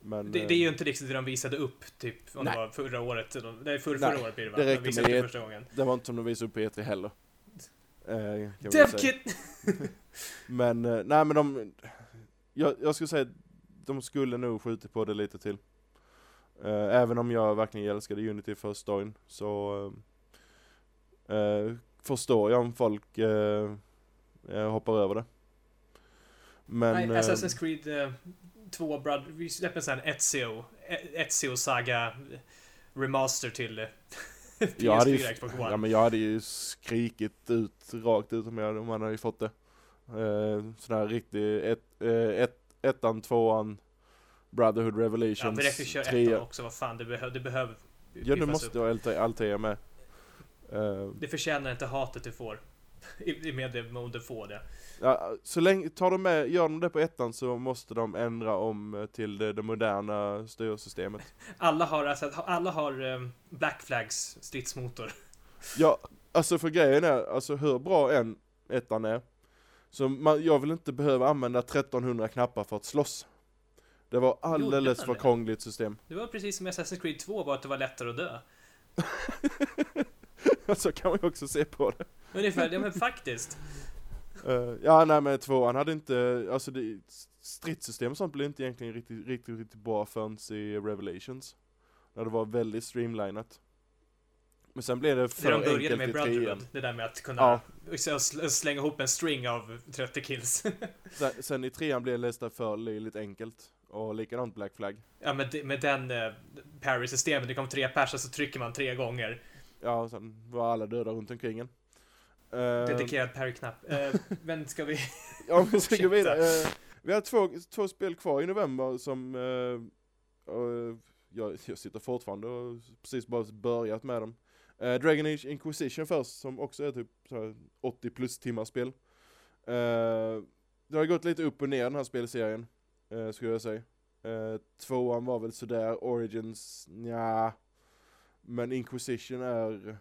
Men, det, det, är ju eh, inte riktigt det de visade upp, typ, om nej. det var förra året. Nej, förra, förra året blir det va? Det räcker med det första gången. Det var inte som de visade upp på E3 heller. Eh, DevKit! men, eh, nej men de... Jag, jag skulle säga, de skulle nog skjuta på det lite till. Uh, även om jag verkligen älskade Unity för storyn så uh, förstår jag om folk uh, hoppar över det. Men... Nej, Assassin's Creed 2 Brother, vi släpper en sån här Ezio, e- Ezio Saga Remaster till PS4 hade ju, Xbox One. Ja men jag hade ju skrikit ut rakt ut om, jag, om man hade fått det. Uh, sån här riktig, ett, ett, ettan, tvåan, Brotherhood Revelations Ja, men det räcker att köra ettan också, vad fan, det, behöver det behöver Ja, nu måste du ha Altea med. Uh, det förtjänar inte hatet du får. I med om du får det. Ja, så länge, tar de med, gör de det på ettan så måste de ändra om eh, till det, det moderna styrsystemet. alla har, alltså, alla har um, Black Flags stridsmotor. ja, alltså för grejen är, alltså hur bra en ettan är, så man, jag vill inte behöva använda 1300 knappar för att slåss. Det var alldeles för krångligt system. Det var precis som Assassin's Creed 2, bara att det var lättare att dö. så kan man ju också se på det. Ungefär, ja men faktiskt. Uh, ja nej men tvåan hade inte, alltså det, stridssystem och sånt blev inte egentligen riktigt, riktigt, riktigt bra förrän i Revelations. När det var väldigt streamlinat. Men sen blev det för i. Det de började med Brotherhood, det där med att kunna ja. slänga ihop en string av 30 kills. sen, sen i trean blev det nästan för löjligt enkelt. Och likadant Black Flag. Ja, med, med den eh, parry-systemet, det kommer tre personer så trycker man tre gånger. Ja, och sen var alla döda runt omkring en. Uh, Dedikerad parry-knapp. Uh, men ska vi... ja, vi ska gå vidare. Uh, vi har två, två spel kvar i november som... Uh, jag, jag sitter fortfarande och precis bara börjat med dem. Dragon Age Inquisition först, som också är typ 80 plus timmars spel. det har gått lite upp och ner den här spelserien eh, skulle jag säga. Eh, tvåan var väl sådär, Origins, ja Men Inquisition är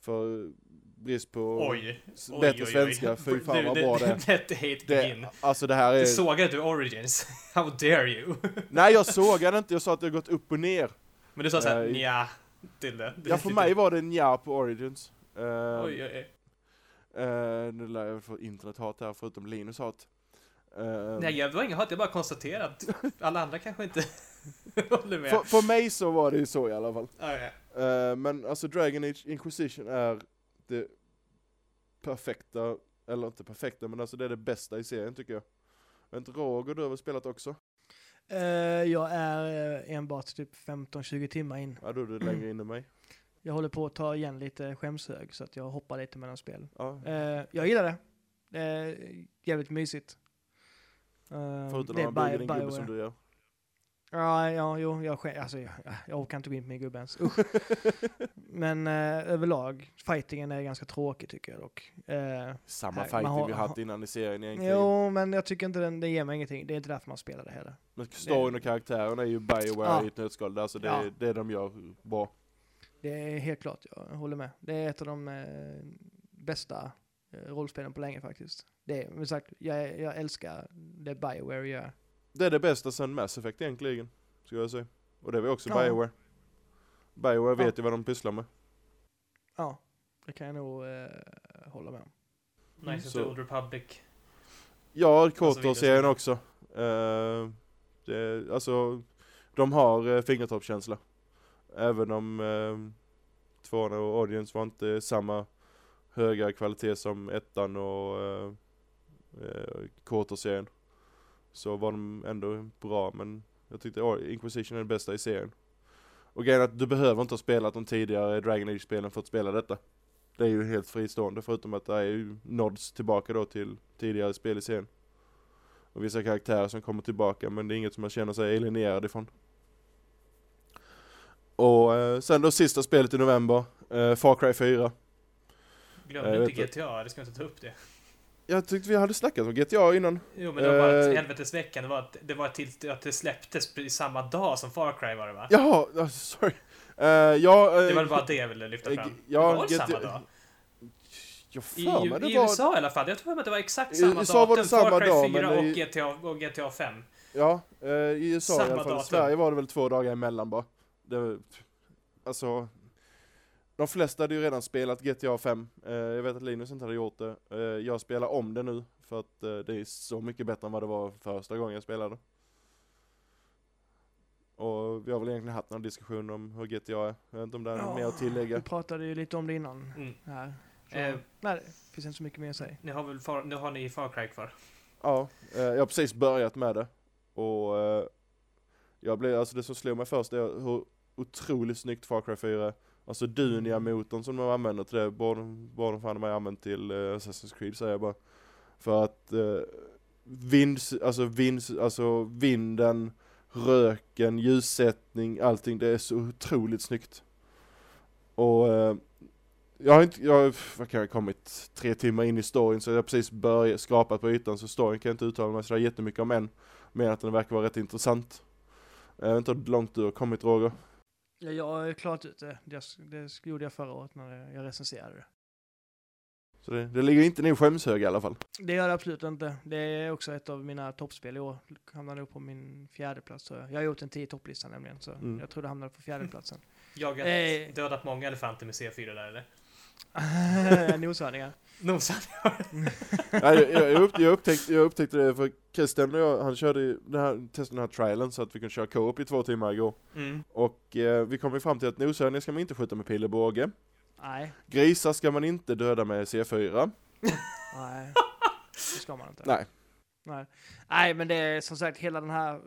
för brist på oj, bättre oj, svenska, fy fan vad bra det är. Let the hate begin. Alltså det här är... Du sågade du Origins? How dare you? Nej jag sågade inte, jag sa att det har gått upp och ner. Men du sa såhär, uh, nja, till det. Ja för mig var det nja på Origins. Uh, oj, oj, oj. Uh, nu lär jag få internethat här förutom Linus hat. Uh, Nej, jag var inget hat, jag bara konstaterat. Alla andra kanske inte håller med. För, för mig så var det ju så i alla fall. Okay. Uh, eh, men alltså Dragon Age Inquisition är det perfekta, eller inte perfekta, men alltså det är det bästa i serien tycker jag. Men inte Roger, du har väl spelat också? Uh, jag är enbart typ 15-20 timmar in. Ja, då är du längre in än mig. Jag håller på att ta igen lite skämshög så att jag hoppar lite mellan spel. Ja. Uh, jag gillar det. Det är jävligt mysigt. Förutom när man bygger din gubbe som du gör. Ja, ja, jo, jag, skä- alltså, jag, jag orkar inte gå in på min gubbe ens. Usch. Men eh, överlag, fightingen är ganska tråkig tycker jag dock. Eh, Samma Nej, fighting man har- vi haft innan i serien egentligen. jo, men jag tycker inte den, den ger mig ingenting. Det är inte därför man spelar det heller. Men storyn och karaktären är ju Bioware Ja. i ett nötskal. Alltså det, Ja. det de gör bra. Det är helt klart, jag håller med. Det är ett av de eh, bästa eh, rollspelen på länge faktiskt. Det är, men sagt, jag, jag älskar det Bioware gör. Det är det bästa sen Mass Effect egentligen, skulle jag säga. Och det var också Ja. Bioware. Bioware Ja. vet ju vad de pysslar med. Ja, det kan jag nog eh, hålla med om. Nice Så- så. Old Republic. Ja, vidare. Kotor-serien också. Uh, det, alltså, de har uh, fingertoppskänsla. Även om uh, tvåan och Audience var inte samma höga kvalitet som ettan och uh, uh, Kotor-serien. Så var de ändå bra, men jag tyckte oh, Inquisition är den bästa i serien. Och grejen är att du behöver inte ha spelat de tidigare Dragon Age-spelen för att spela detta. Det är ju helt fristående förutom att det är ju nods tillbaka då till tidigare spel i serien. Och vissa karaktärer som kommer tillbaka men det är inget som man känner sig alienerad ifrån. Och eh, sen då sista spelet i november, eh, Far Cry 4. Glöm inte vet GTA, det ska inte ta upp det. Jag tyckte vi hade snackat om GTA innan. Jo men det var bara Eh. ett helvetesveckan. Det var, att- det var till att det släpptes i samma dag som Far Cry var det va? Jaha, ah, sorry. Eh, ja, eh, Det var bara det jag ville lyfta eh, fram. ja, det var GTA samma dag. Jag I, för mig det i var... USA i alla fall. Jag tror att det var exakt I samma USA var det datum. samma Far Cry dag, 4 men och, i- GTA, och GTA 5. Ja, eh, i USA i Samma alla fall. I datum. Sverige var det väl två dagar emellan bara. Det, alltså, de flesta hade ju redan spelat GTA 5. Eh, jag vet att Linus inte hade gjort det. Eh, jag spelar om det nu för att eh, det är så mycket bättre än vad det var första gången jag spelade. Och vi har väl egentligen haft någon diskussion om hur GTA är. Jag vet inte om det är något mer att tillägga. Vi pratade ju lite om det innan. Mm. Här. Så, Eh. nej, det finns inte så mycket mer att säga. Ni har väl far, nu har ni Far Cry kvar? Ja, eh, jag har precis börjat med det. Och eh, jag blev, alltså det som slog mig först är hur otroligt snyggt Far Cry 4 är. Alltså Dunia-motorn som de använder till det, borde, de fan ha använt till uh, Assassin's Creed säger jag bara. För att uh, vind, alltså, vind, alltså vinden, röken, ljussättning, allting, det är så otroligt snyggt. Och uh, jag har inte, jag, vad kan jag kommit, tre timmar in i storyn så jag har precis börjat skrapa på ytan så storyn kan jag inte uttala mig sådär jättemycket om än. Men att den verkar vara rätt intressant. Jag vet inte hur långt du har kommit Roger. Ja, jag har klarat ut det. Det, det gjorde jag förra året när jag recenserade det. Så det, det ligger inte ner i skämshög i alla fall. Det gör det absolut inte. Det är också ett av mina toppspel i år. Hamnar nog på min fjärde plats tror jag. Jag har gjort en 10 topplista nämligen, så Mm. jag tror det hamnade på fjärde platsen. Jagat, Eh. dödat många elefanter med C4 där eller? Noshörningar. Nej, jag, jag, jag, upp, jag, upptäckte, jag upptäckte det för Christian och jag, han körde den här, testade den här trialen så att vi kunde köra co-op i två timmar igår. Mm. Och eh, vi kom ju fram till att noshörningar ska man inte skjuta med pil och båge. Nej, Grisar ska man inte döda med C4. nej. Det ska man inte. Nej. Nej. Nej, men det är som sagt hela den här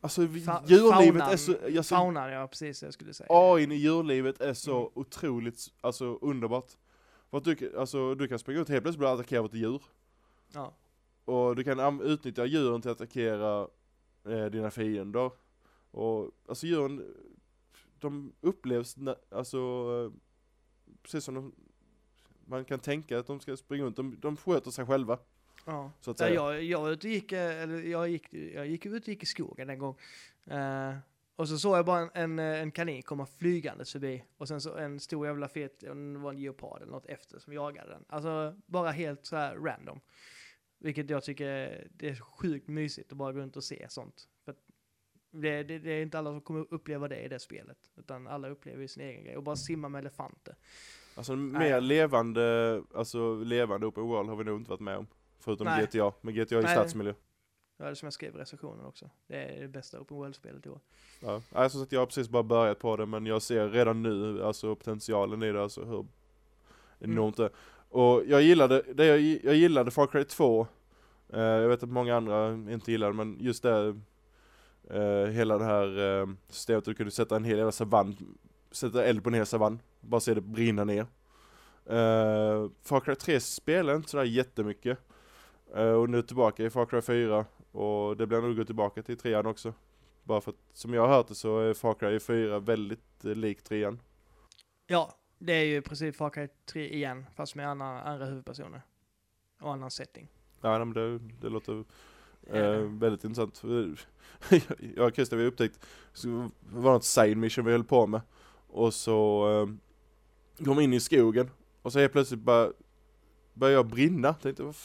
Alltså Fa- djurlivet faunan- är så, alltså, faunan, ja precis, jag skulle säga. AIn i djurlivet är så Mm. otroligt, alltså underbart. För att du, kan- alltså, du kan springa ut helt plötsligt bli attackerad av ett djur. Ja. Och du kan utnyttja djuren till att attackera eh, dina fiender. Och alltså djuren, de upplevs, alltså, eh, precis som de, man kan tänka att de ska springa runt, de, de sköter sig själva. Ja. Så att Ja, säga. jag, jag, gick, eh, eller jag, gick, jag gick ut och gick i skogen en gång. Eh, och så såg jag bara en, en, eh, en kanin komma flygandes förbi. Och sen så en stor jävla fet, det var en geopard eller något efter som jagade den. Alltså bara helt så här random. Vilket jag tycker det är sjukt mysigt att bara gå runt och se sånt. För det, det, det är inte alla som kommer uppleva det i det spelet. Utan alla upplever ju sin egen grej. Och bara simma med elefanter. Alltså en Nej. mer levande, alltså levande open world har vi nog inte varit med om. Förutom Nej. GTA, men GTA i Nej. stadsmiljö. Det var det som jag skrev i recensionen också. Det är det bästa open world-spelet i år. Ja, alltså så att jag har precis bara börjat på det men jag ser redan nu alltså potentialen i det, alltså hur enormt det är. Och jag gillade, det jag, jag gillade Far Cry 2, eh, jag vet att många andra inte gillar det, men just det, eh, hela det här eh, systemet du kunde sätta en hel jävla savann, sätta eld på en hel savann, bara se det brinna ner. Uh, Far Cry 3 spelar inte sådär jättemycket. Eh, och nu tillbaka i Far Cry 4, och det blir nog gå tillbaka till trean också. Bara för att, som jag har hört det så är Far Cry 4 väldigt eh, lik trean. Ja, det är ju i princip Far Cry 3 igen, fast med andra, andra huvudpersoner. Och annan setting. Ja, men det, det låter eh, Eh, väldigt intressant. jag och Christer vi upptäckt, så det var något side mission vi höll på med. Och så eh, kom in i skogen och så helt plötsligt bara började jag brinna. Tänkte vad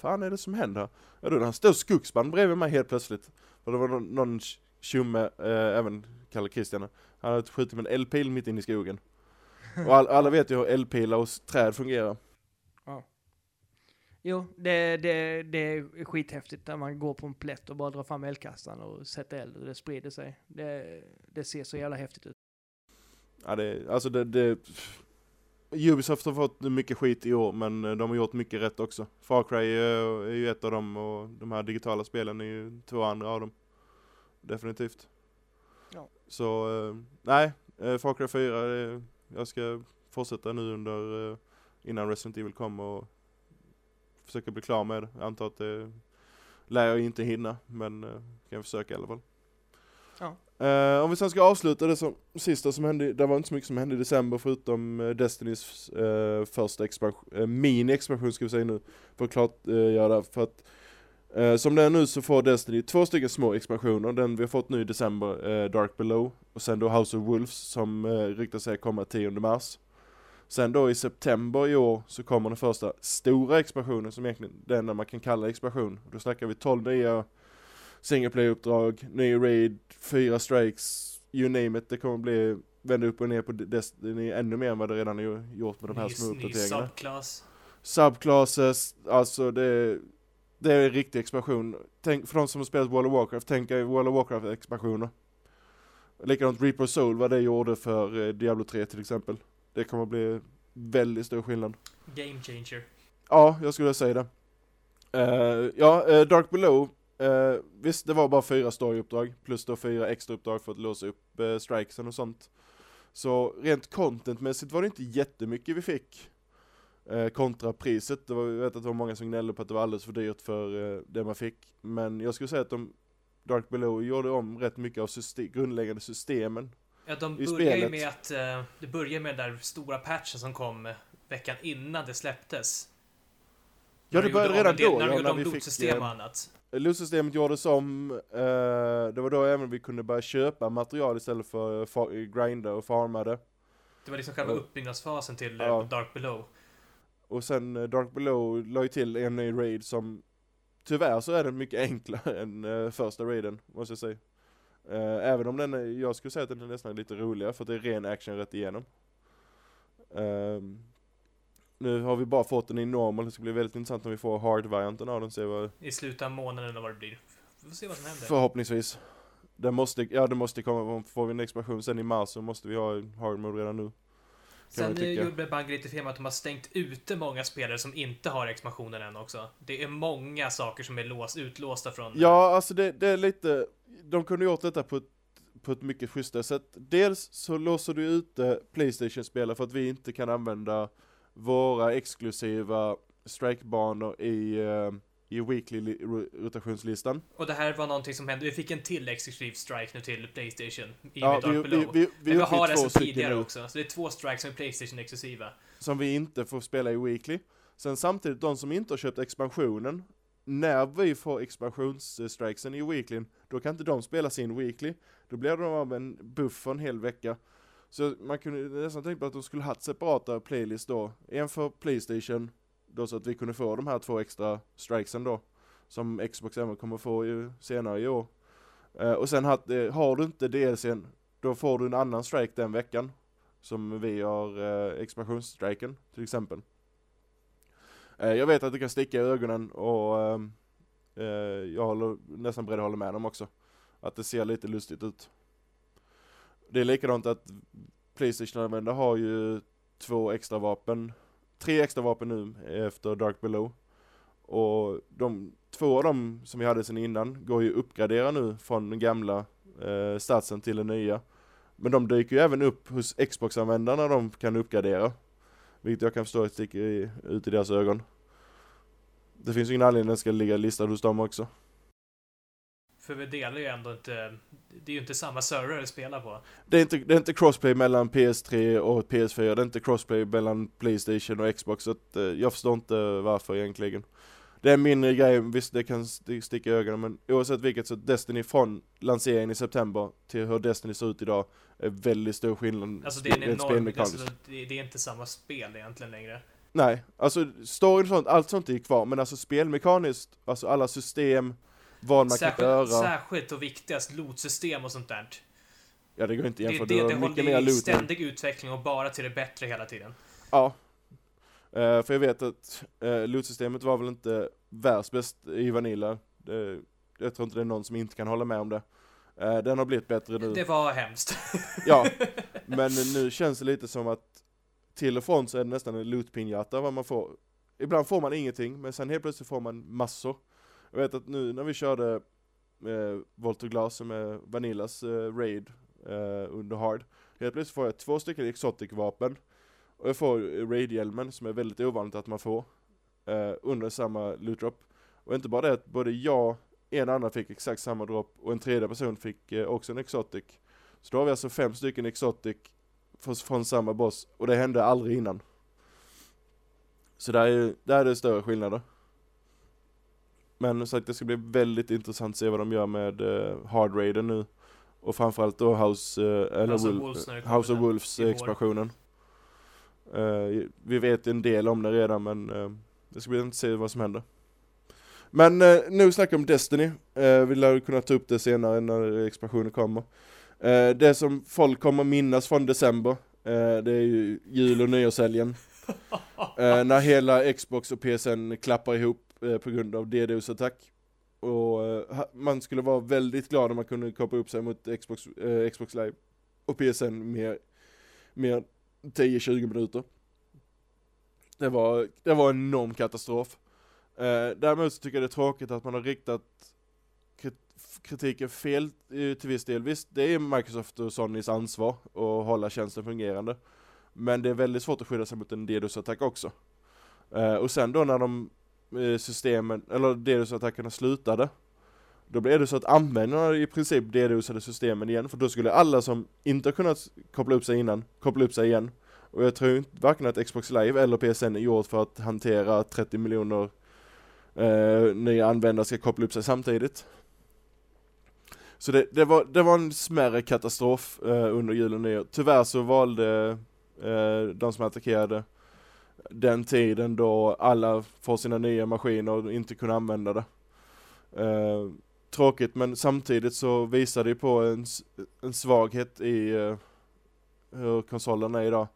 fan är det som händer? Ja då en stor skogsband bredvid mig helt plötsligt. Och det var någon, någon tjomme, eh, även Kalle Christian, han hade skjutit med en eldpil mitt inne i skogen. Och all, alla vet ju hur eldpilar och träd fungerar. Jo, det, det, det är skithäftigt när man går på en plätt och bara drar fram eldkastaren och sätter eld och det sprider sig. Det, det ser så jävla häftigt ut. Ja det, alltså det, det Ubisoft har fått mycket skit i år men eh, de har gjort mycket rätt också. Far Cry eh, är ju ett av dem och de här digitala spelen är ju två andra av dem. Definitivt. Ja. Så, eh, nej, Far Cry 4, eh, jag ska fortsätta nu under, innan Resident Evil kommer och försöka bli klar med det. Jag antar att det lär jag inte hinna men kan försöka i alla fall. Ja. Uh, om vi sen ska avsluta det som sista som hände, det var inte så mycket som hände i december förutom uh, Destinys uh, första expansion, uh, mini-expansion ska vi säga nu, för att klart uh, göra det, för att som det är nu så får Destiny två stycken små expansioner, den vi har fått nu i december, Dark Below, och sen då House of Wolves som uh, ryktar sig komma 10 mars. Sen då i september i år så kommer den första stora expansionen som egentligen den enda man kan kalla expansion. Då snackar vi 12 nya single play-uppdrag, ny raid, fyra strikes, you name it. Det kommer bli vända upp och ner på Destiny ännu mer än vad det redan är gjort med de här Ny- små uppdateringarna. subclass. Subclasses, alltså det, det är en riktig expansion. Tänk, för de som har spelat World of Warcraft, tänk er World of Warcraft expansioner. Likadant Reaper Soul, vad det gjorde för eh, Diablo 3 till exempel. Det kommer bli väldigt stor skillnad. Game changer. Ja, jag skulle säga det. Eh, ja, eh, Dark Below, eh, visst det var bara fyra storyuppdrag, plus då fyra extra uppdrag för att låsa upp uh, strikesen och sånt. Så rent contentmässigt var det inte jättemycket vi fick. Uh, kontra priset, det var, jag vet att det var många som gnällde på att det var alldeles för dyrt för eh, det man fick. Men jag skulle säga att de, Dark Below gjorde om rätt mycket av system, grundläggande systemen. Ja, de börjar ju med att... eh, det börjar med den där stora patchen som kom eh, veckan innan det släpptes. Ja det började redan då, När de gjorde om lotsystem och annat. Lootsystemet gjordes om, eh, det var då även vi kunde börja köpa material istället för fa- grinda och farma det. Det var liksom själva Ja. uppbyggnadsfasen till eh, Ja. Dark Below. Och sen eh, Dark Below la ju till en ny raid som Tyvärr så är den mycket enklare än eh, första raiden, måste jag säga. Eh, även om den är, jag skulle säga att den är nästan lite roligare för att det är ren action rätt igenom. Ehm, nu har vi bara fått den i normal, det ska bli väldigt intressant om vi får hard-varianten av den, se vad, I slutet av månaden eller vad det blir. Vi får se vad som händer. Förhoppningsvis. Det måste, ja det måste komma, får vi en expansion sen i mars så måste vi ha hard mode redan nu. Sen eh, gjorde Bungie lite fel med att de har stängt ute många spelare som inte har expansionen än också. Det är många saker som är lås, utlåsta från... Ja, alltså det, det är lite, de kunde gjort detta på ett, på ett mycket schysstare sätt. Dels så låser du ute Playstation-spelare för att vi inte kan använda våra exklusiva strikebanor i, eh, i weekly li- ro- rotationslistan. Och det här var någonting som hände. Vi fick en till exklusiv strike nu till Playstation. I Ja, vi, vi, vi, vi vi har det stycken tidigare nu. också. Så det är två strikes som är Playstation exklusiva. som vi inte får spela i Weekly. Sen samtidigt, de som inte har köpt expansionen, när vi får expansionsstrikesen i Weeklyn, då kan inte de spela sin Weekly. Då blir de av en buff för en hel vecka. Så man kunde nästan tänka på att de skulle haft separata playlist då. En för Playstation, då så att vi kunde få de här två extra strikesen då. Som Xbox även kommer få ju senare i år. Eh, och sen att, eh, har du inte DLCn, då får du en annan strike den veckan. Som vi har eh, expansionsstriken till exempel. Eh, jag vet att det kan sticka i ögonen och ehm, eh, jag håller nästan beredd att hålla med dem också. Att det ser lite lustigt ut. Det är likadant att Playstation-användare har ju två extra vapen, tre extra vapen nu efter Dark Below. Och de två av dem som vi hade sedan innan går ju att uppgradera nu från den gamla eh, statsen till den nya. Men de dyker ju även upp hos Xbox-användarna de kan uppgradera. Vilket jag kan förstå sticker ut i deras ögon. Det finns ju ingen anledning att den ska ligga listad hos dem också. För vi delar ju ändå inte... Det är ju inte samma server att spela på. Det är, inte, det är inte crossplay mellan PS3 och PS4, det är inte crossplay mellan Playstation och Xbox, så att, eh, jag förstår inte varför egentligen. Det är en mindre grej, visst det kan st- sticka i ögonen, men oavsett vilket så Destiny från lanseringen i september till hur Destiny ser ut idag är väldigt stor skillnad Alltså det är en enorm... Alltså, det, det är inte samma spel egentligen längre. Nej, alltså storyn och sånt, allt sånt är kvar, men alltså spelmekaniskt, alltså alla system, vad man kan göra. Särskilt, särskilt och viktigast, lootsystem och sånt där. Ja det går inte Det, jämföra, det, det, det mer i loot. än- ständig utveckling och bara till det bättre hela tiden. Ja. Eh, för jag vet att uh, lootsystemet var väl inte världsbäst i Vanilla. Det, jag tror inte det är någon som inte kan hålla med om det. Eh, den har blivit bättre nu. Det var hemskt. Ja, men nu känns det lite som att till och från så är det nästan en lootpinjata vad man får. Ibland får man ingenting, men sen helt plötsligt får man massor. Jag vet att nu när vi körde eh, Volt och Glass som är Vanillas eh, raid eh, under hard. Helt plötsligt får jag två stycken exotic-vapen. Och jag får eh, raid-hjälmen som är väldigt ovanligt att man får. Eh, under samma loot drop. Och inte bara det att både jag, en annan fick exakt samma drop och en tredje person fick eh, också en exotic. Så då har vi alltså fem stycken exotic från, från samma boss och det hände aldrig innan. Så där är, där är det större skillnader. Men så att det ska bli väldigt intressant att se vad de gör med uh, Hard Raider nu. Och framförallt då House, eh, eller Wolf- Wolves House of Wolves expansionen. Eh, vi vet en del om det redan men eh, det ska bli intressant att se vad som händer. Men uh, nu snackar vi om Destiny. Uh, vi lär kunna ta upp det senare när expansionen kommer. Det som folk kommer minnas från december, det är ju jul och nyårshelgen. När hela Xbox och PSN klappar ihop Eh, på grund av DDoS-attack. Och eh, man skulle vara väldigt glad om man kunde koppla upp sig mot Xbox, eh, Xbox Live och PSN mer, mer 10-20 minuter. Det var, det var en enorm katastrof. Eh, däremot så tycker jag det är tråkigt att man har riktat kritiken fel eh, till viss del. Visst, det är Microsoft och Sonys ansvar att hålla tjänsten fungerande. Men det är väldigt svårt att skydda sig mot en DDoS-attack också. Eh, och sen då när de Eh, systemen, eller DDoS-attackerna slutade, då blev det så att användarna i princip DDoSade systemen igen, för då skulle alla som inte har kunnat koppla upp sig innan, koppla upp sig igen. Och jag tror inte varken att Xbox Live eller PSN är gjort för att hantera 30 miljoner eh, nya användare ska koppla upp sig samtidigt. Så det, det, var, det var en smärre katastrof eh, under julen och nyår. Tyvärr så valde eh, de som attackerade den tiden då alla får sina nya maskiner och inte kunde använda det. Eh, tråkigt men samtidigt så visar det på en, en svaghet i eh, hur konsolerna är idag.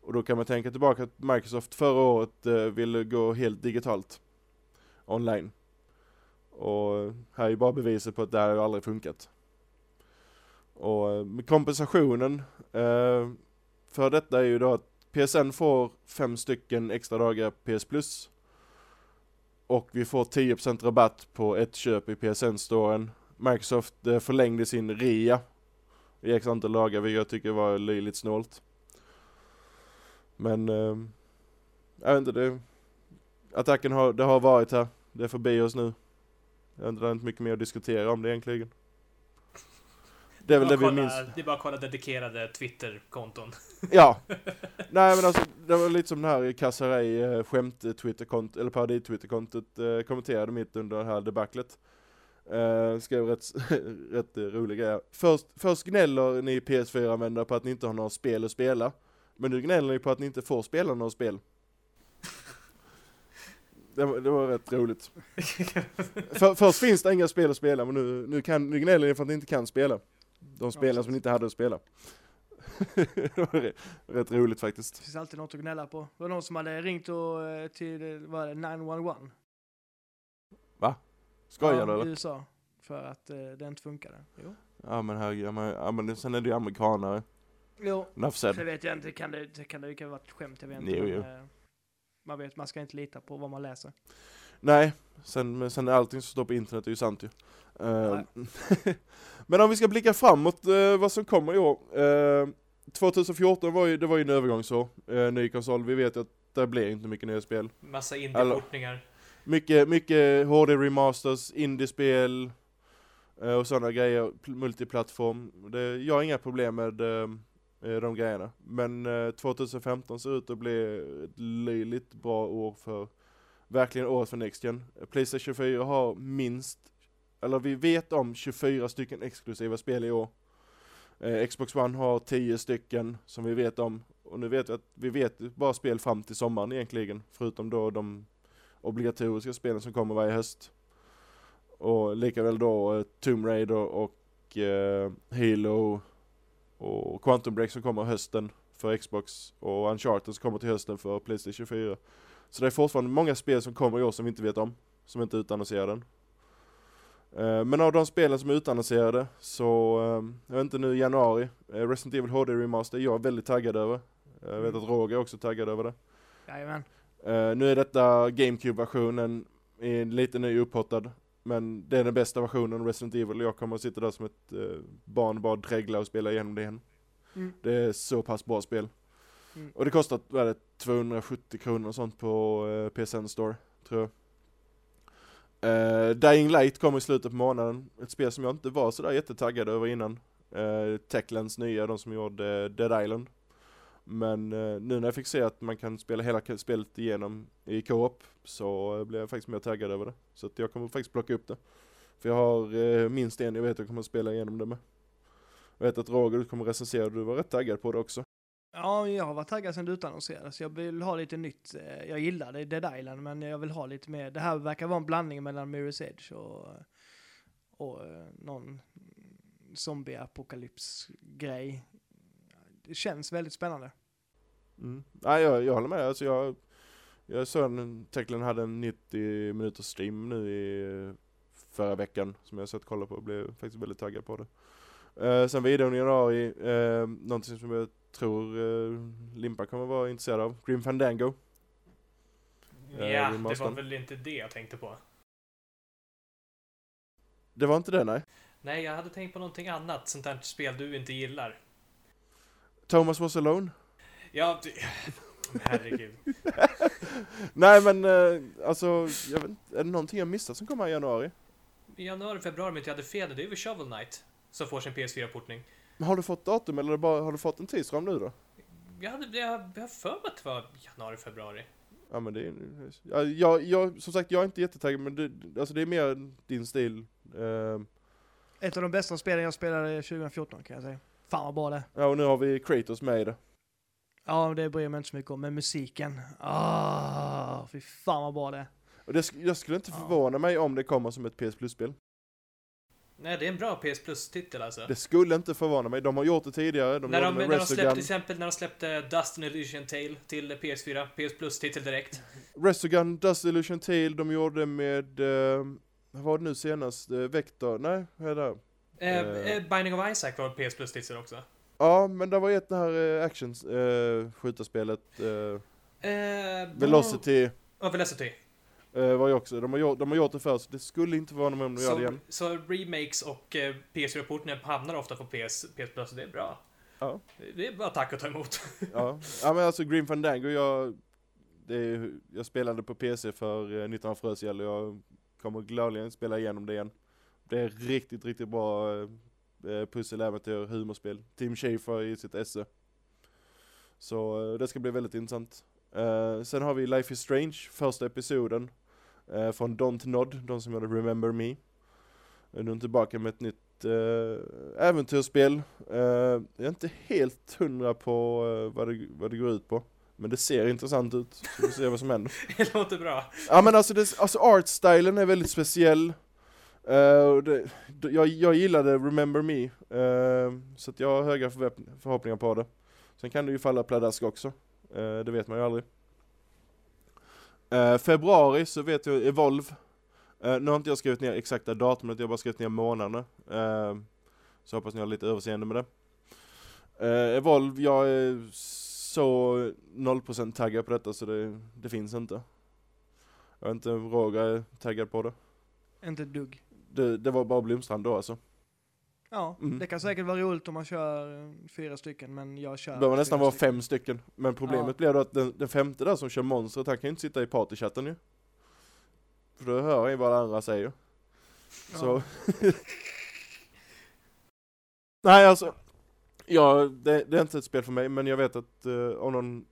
Och då kan man tänka tillbaka att Microsoft förra året eh, ville gå helt digitalt online. Och här är ju bara beviset på att det här har aldrig funkat. Och eh, med kompensationen eh, för detta är ju då att PSN får fem stycken extra dagar PS Plus. Och vi får 10% rabatt på ett köp i PSN-storen. Microsoft eh, förlängde sin REA i x antal dagar, vilket jag tycker var löjligt snålt. Men, eh, jag vet inte, det, attacken har, det har varit här. Det är förbi oss nu. Jag vet inte, det är inte mycket mer att diskutera om det egentligen. Det är väl det bara vi kolla, minns. Det är bara att kolla dedikerade Twitter-konton. Ja. Nej men alltså, det var lite som den här Kassarej eh, skämt Twitterkontot, eller parodi-Twitterkontot eh, kommenterade mitt under det här debaclet. Eh, skrev rätt, rätt eh, rolig grej. Först, först gnäller ni PS4-användare på att ni inte har några spel att spela. Men nu gnäller ni på att ni inte får spela några spel. Det var, det var rätt roligt. För, först finns det inga spel att spela, men nu, nu, kan, nu gnäller ni för att ni inte kan spela. De spelen som ni inte hade att spela. det rätt, roligt faktiskt. Det finns alltid något att gnälla på. Det var någon som hade ringt och, eh, till, eh, vad är det, 911? Skojar ja, du i eller? USA. För att eh, det inte funkade. Jo. Ja men herregud, ja, men, ja, men sen är det ju amerikanare. Jo. Said. vet jag inte, kan det, det kan det ju vara ett skämt, jag vet inte. Jo, jo. eh, Man vet, man ska inte lita på vad man läser. Nej, sen, men sen är allting som står på internet är ju sant ju. Nej. men om vi ska blicka framåt, eh, vad som kommer i år. Eh, 2014 var ju, det var ju en övergångsår, uh, ny konsol. Vi vet att det blir inte mycket nya spel. Massa indie-portningar. Mycket, mycket HD remasters, indiespel, och sådana grejer, pl- multiplattform. Det, jag har inga problem med de grejerna. Men eh, 2015 ser ut att bli ett löjligt bra år för, verkligen året för Next Gen. Playstation 4 har minst, eller vi vet om 24 stycken exklusiva spel i år. Eh, Xbox One har 10 stycken som vi vet om. Och nu vet vi att vi vet bara spel fram till sommaren egentligen. Förutom då de obligatoriska spelen som kommer varje höst. Och likaväl då eh, Tomb Raider och eh, Halo och Quantum Break som kommer hösten för Xbox och Uncharted som kommer till hösten för Playstation 4. Så det är fortfarande många spel som kommer i år som vi inte vet om, som inte är utannonserade än. Eh, Men av de spelen som är utannonserade så, eh, jag vet inte nu i januari, eh, Resident Evil HD Remaster, jag är väldigt taggad över. Jag vet att Roger är också taggad över det. Jajamän. Eh, nu är detta GameCube-versionen, lite ny upphottad. Men det är den bästa versionen Resident Evil jag kommer att sitta där som ett barn bara dregla och spela igenom det igen. Mm. Det är så pass bra spel. Mm. Och det kostar, vad är det, 270 kronor och sånt på eh, PSN Store, tror jag. Eh, Dying Light kommer i slutet på månaden, ett spel som jag inte var sådär jättetaggad över innan. Eh, Techlands nya, de som gjorde Dead Island. Men eh, nu när jag fick se att man kan spela hela spelet igenom i co-op så eh, blev jag faktiskt mer taggad över det. Så att jag kommer faktiskt plocka upp det. För jag har eh, minst en jag vet att jag kommer spela igenom det med. Jag vet att Roger, du kommer recensera, du var rätt taggad på det också. Ja, jag har varit taggad sedan det utannonserades. Jag vill ha lite nytt. Eh, Jag gillade Dead Island, men jag vill ha lite mer. Det här verkar vara en blandning mellan Mirror's Edge och, och eh, någon zombie-apokalyps-grej. Det känns väldigt spännande. Mm. Ja, jag, jag håller med. Alltså jag, jag såg att Techland hade en 90 minuters stream nu i förra veckan som jag sett kolla på och blev faktiskt väldigt taggad på det. Uh, sen videon i januari, uh, någonting som jag tror eh, Limpa kommer vara intresserad av, Grim Fandango. Eh, Ja, vi det var väl inte det jag tänkte på. Det var inte det nej. Nej, jag hade tänkt på någonting annat, sånt där spel du inte gillar. Thomas was alone. Ja, det... herregud. nej men eh, alltså, jag vet, inte, är det någonting jag missat som kommer i januari? I januari, februari, inte jag hade fel, det är väl Shovel Knight som får sin PS4-portning. Men Har du fått datum eller bara, har du fått en tidsram nu då? Jag hade jag, jag har för mig att det var januari, februari. Ja men det är, ja, jag, jag, som sagt jag är inte jättetaggad men det, alltså det är mer din stil. Ehm, Ett av de bästa spelen jag spelade 2014 kan jag säga. Fan vad bra det ja och nu har vi Kratos med i det. Ja, det bryr jag mig inte så mycket om. Men musiken. Ah, fy fan vad bra det. Och det, jag skulle inte Ja. förvåna mig om det kommer som ett PS Plus-spel. Nej, det är en bra PS Plus-titel alltså. Det skulle inte förvåna mig, de har gjort det tidigare, de när, de, när de släppte, till exempel när de släppte Dust and Illusion Tale till PS4, PS Plus-titel direkt. Resogun, Dust Illusion Tail, de gjorde med, uh, vad var det nu senast? Uh, Vector? Nej, vad är det? Eh, Eh. eh, Binding of Isaac var PS Plus-titel också. Ja, men det var ett det här action skjutarspelet, Eh, Velocity, Ja, Velocity. Uh, var ju också, de har, gjort, de har gjort det förr så det skulle inte förvåna mig om de gör det Så, igen. så remakes och eh, PS4-porten hamnar ofta på PS, PS Plus, och det är bra. Ja. Det- är bara tack och ta emot. Ja, ja men alltså Grim Fandango, jag, det är, jag spelade på PC för eh, 19 Frösjäll och jag kommer gladeligen spela igenom det igen. Det är riktigt, riktigt bra eh, pusseläventyr, humorspel. Tim Schafer i sitt esse. Så eh, det ska bli väldigt intressant. Eh, sen har vi Life is Strange, första episoden. Eh, från Don't Nod, de som gjorde Remember Me. Nu är tillbaka med ett nytt eh, äventyrsspel. Eh, jag är inte helt hundra på eh, vad, det, vad det går ut på. Men det ser intressant ut, så vi får se vad som händer. det låter bra. Ja men alltså, det, alltså artstylen är väldigt speciell. Och det, jag, jag gillade Remember Me, eh, så jag har höga förhoppningar på det. Sen kan det ju falla pladask också, eh, det vet man ju aldrig. Eh, februari så vet jag Evolve. Eh, nu har inte jag skrivit ner exakta datumet, jag har bara skrivit ner månaderna. Eh, så hoppas ni har lite överseende med det. Eh, Evolve, jag är så 0% taggad på detta så det, det finns inte. Jag vet inte om Roger är taggad på det. Inte ett dugg. Det, det var bara Blomstrand då alltså. Ja, Mm. det kan säkert vara roligt om man kör eh, fyra stycken, men jag kör... Behöver nästan vara stycken. fem stycken. Men problemet Ja. blir då att den, den femte där som kör monstret, han kan ju inte sitta i partychatten ju. För då hör han ju vad alla andra säger. Så, Nej alltså, ja, det, det är inte ett spel för mig men jag vet att uh, av någon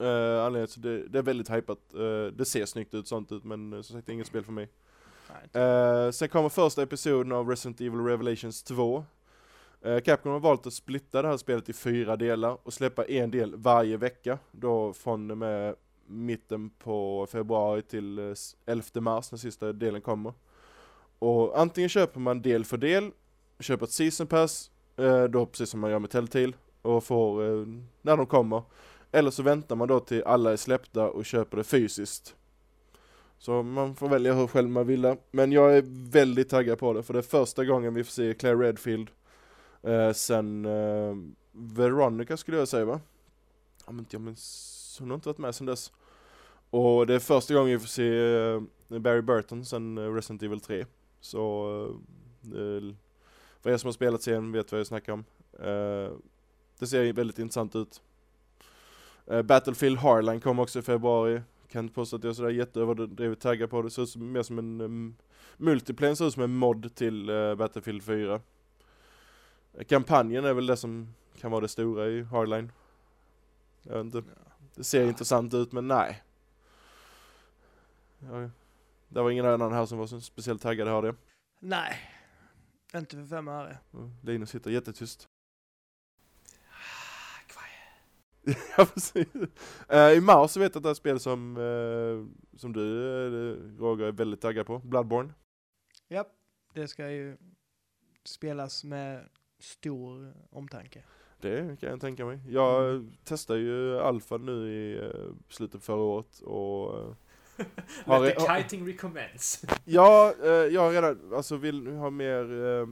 uh, anledning så det, det är väldigt hypat. Uh, det ser snyggt ut sånt ut men uh, som sagt det är inget spel för mig. Uh, sen kommer första episoden av Resident Evil Revelations 2. Uh, eh, Capcom har valt att splitta det här spelet i fyra delar och släppa en del varje vecka. Då från och med mitten på februari till eh, 11 mars när sista delen kommer. Och antingen köper man del för del, köper ett season pass, uh, då precis som man gör med Telltale, och får när de kommer. Eller så väntar man då till alla är släppta och köper det fysiskt. Så man får välja hur själv man vill. Men jag är väldigt taggad på det, för det är första gången vi får se Claire Redfield eh, sen eh, Veronica skulle jag säga va? Ja men jag minns, hon har inte varit med sen dess. Och det är första gången vi får se eh, Barry Burton sen eh, Resident Evil 3. Så eh, eh, för er som har spelat serien vet vad jag snackar om. Eh, det ser väldigt intressant ut. Eh, Battlefield Hardline kom också i februari. Kan inte påstå att jag är sådär jätteöverdrivet taggad på det. Det ser ut som, mer som en um, multiplayer ser ut som en mod till uh, Battlefield 4. Kampanjen är väl det som kan vara det stora i Hardline. Jag vet inte. Det ser ja. intressant ut men nej. Ja, det var ingen annan här som var så speciellt taggad hörde jag. Nej. Inte för fem öre. Linus sitter jättetyst. ja, precis. Uh, I mars vet jag att det är ett spel som, uh, som du uh, Roger är väldigt taggad på, Bloodborne. Ja, det ska ju spelas med stor omtanke. Det kan jag tänka mig. Jag mm. testade ju Alfa nu i uh, slutet förra året och uh, har Let the kiting recommence. ja, uh, jag har redan, alltså vill ha mer uh,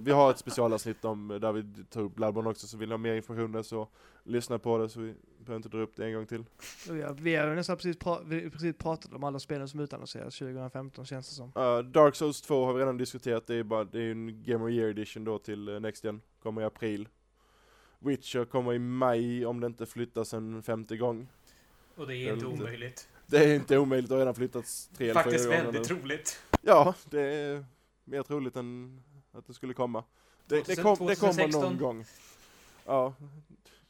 vi har ett specialavsnitt om, där vi tar upp Bloodborne också, så vill ni ha mer information så lyssna på det så vi behöver inte dra upp det en gång till. Ja, vi har ju nästan precis, pra precis pratat om alla spelen som utannonseras 2015 känns det som. Uh, Dark Souls 2 har vi redan diskuterat, det är bara, det är en Game of Year edition då till uh, Next Gen, kommer i april. Witcher kommer i maj om det inte flyttas en femte gång. Och det är inte omöjligt. Det är inte omöjligt, det har redan flyttats tre eller fyra gånger Faktiskt väldigt troligt. Ja, det är mer troligt än att det skulle komma. Det, det, kom, det kommer någon gång. Ja,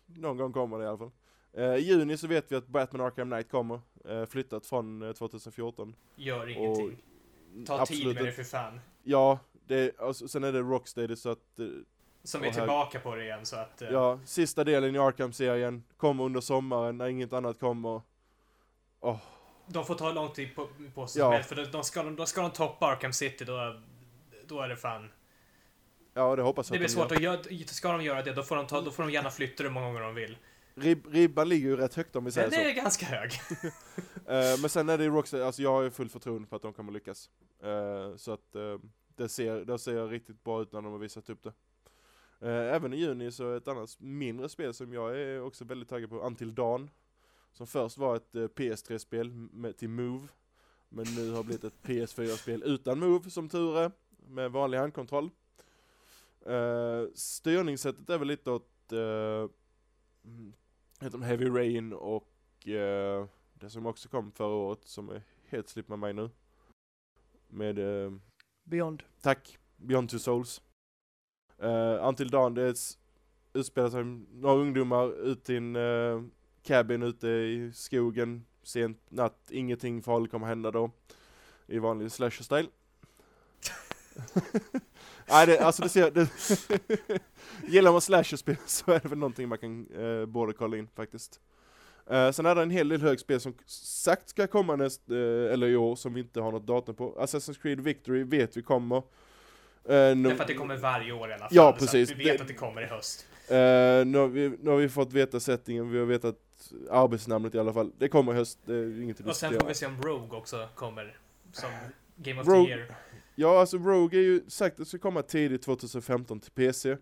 någon gång kommer det i alla fall. Uh, I juni så vet vi att Batman Arkham Knight kommer, uh, flyttat från uh, eh, 2014. Gör ingenting. Och, Ta tid med det för fan. Ja, det, alltså, sen är det Rocksteady så att... Som är här, tillbaka på det igen så att... Ja, sista delen i Arkham-serien kommer under sommaren när inget annat kommer. Oh. De får ta lång tid på, på sig ja. för de ska, de ska de toppa Arkham City då, då är det fan Ja, det hoppas jag Det blir svårt att göra, ska de göra det, då får de, ta, då får de gärna flytta det hur många gånger de vill. Rib, ribban ligger ju rätt högt om vi säger så. Den är ganska hög. uh, men sen är det Rockstar, alltså jag har ju full förtroende på att de kommer lyckas. Uh, så att uh, det, ser, det ser riktigt bra ut när de har visat upp det. även i juni så är ett annat mindre spel som jag är också väldigt taggad på, Until Dawn. Som först var ett PS3-spel till Move. Men nu har blivit ett PS4-spel utan Move som tur är. Med vanlig handkontroll. Uh, styrningssättet är väl lite åt uh, Heavy Rain och uh, det som också kom förra året som är helt slipp med mig nu. Med uh, Beyond. Tack, Beyond Two Souls. Uh, Until Dawn, det utspelar sig några ungdomar ut i en uh, cabin ute i skogen sent natt, ingenting farligt kommer hända då. I vanlig slasher-style. Nej, det, alltså det ser, det gillar man slasherspel så är det väl någonting man kan eh, borde kolla in faktiskt. Eh, sen är det en hel del högspel som sagt ska komma näst, eh, eller i år, som vi inte har något datum på. Assassin's Creed Victory vet vi kommer. Eh, no Därför att det kommer varje år i alla fall. Ja, precis. vi vet det, att det kommer i höst. Eh, nu, har vi, nu har vi fått veta settingen, vi har vetat arbetsnamnet i alla fall. Det kommer i höst, det är inget att Och sen får vi se om Rogue också kommer som Game of Rogue, the Year. Ja, alltså Rogue är ju sagt att det ska komma tidigt 2015 till PC.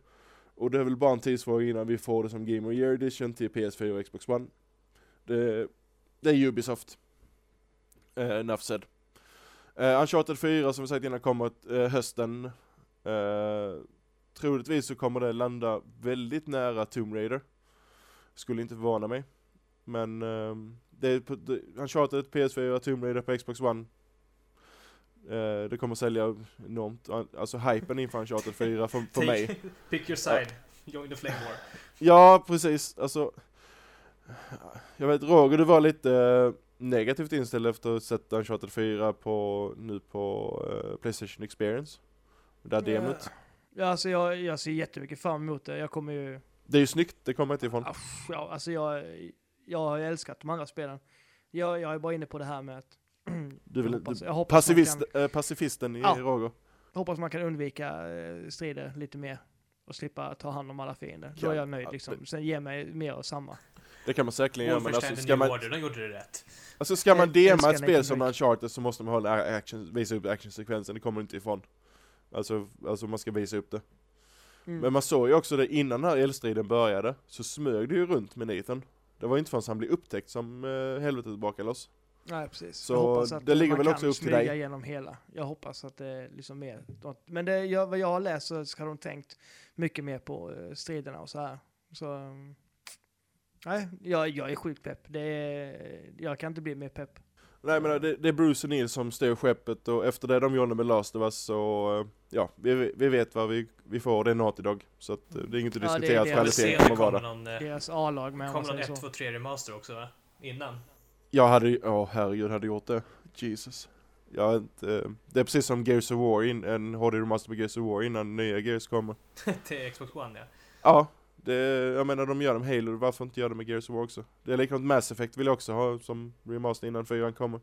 Och det är väl bara en tidsfråga innan vi får det som Game of Year Edition till PS4 och Xbox One. Det, det är Ubisoft. Eh, enough said. Eh, Uncharted 4 som vi sagt innan kommer eh, hösten. Eh, troligtvis så kommer det landa väldigt nära Tomb Raider. Skulle inte förvåna mig. Men eh, det är på, det, Uncharted PS4, Tomb Raider på Xbox One Eh, det kommer sälja enormt, alltså hypen inför Uncharted 4 för, för mig. Pick your side, join the flame war. Ja, precis, alltså. Jag vet Roger, du var lite eh, negativt inställd efter att ha sett Uncharted 4 på, nu på uh, Playstation Experience. Det här demot. Ja, alltså jag, jag ser jättemycket fram emot det. Jag kommer ju... Det är ju snyggt, det kommer jag inte ifrån. Ja, alltså jag, jag har älskat de andra spelen. Jag, jag är bara inne på det här med att... Du vill, hoppas, du, jag hoppas pacifist, man äh, pacifisten i Ja. Jag hoppas man kan undvika eh, strider lite mer och slippa ta hand om alla fiender. Då Ja, är jag nöjd liksom. Sen ge mig mer av samma. Det kan man säkerligen göra, men alltså, ska man, Order, gjorde det rätt. alltså ska man dema ett spel som. Uncharted så måste man en action, visa upp actionsekvensen, det kommer du inte ifrån. Alltså, alltså man ska visa upp det. Mm. Men man såg ju också det innan den här eldstriden började, så smög det ju runt med Nathan. Det var inte förrän han blev upptäckt som uh, helvetet bakade loss. Nej, precis. Så jag hoppas att det ligger man väl kan också upp till smyga dig. igenom hela. Jag hoppas att det är liksom mer. något- Men det, jag, vad jag har läst så ska de tänkt mycket mer på eh, striderna och så här. Så... um, Nej, jag, jag är sjukt pepp. Det är, jag kan inte bli mer pepp. Nej men det, det är Bruce och Neil som styr skeppet och efter det de gjorde med Last of Us så, eh, ja, vi, vi vet vad vi, vi får, det är Naughty Dog. Så att eh, det är inget att Ja, det är diskutera det. att Vi kvaliteten kommer vara kommer där. någon, Deras A-lag med kommer någon säger 1, så. 2, 3 remaster också va? Innan. Jag hade ju, åh herregud, hade gjort det. Jesus. Jag inte, eh, det är precis som Gears of War, in, en HD remaster på Gears of War innan nya Gears kommer. Till Xbox One ja. Ja, det, jag menar de gör det med Halo, varför inte göra det med Gears of War också? Det är likadant Mass Effect vill jag också ha som remaster innan 4 kommer.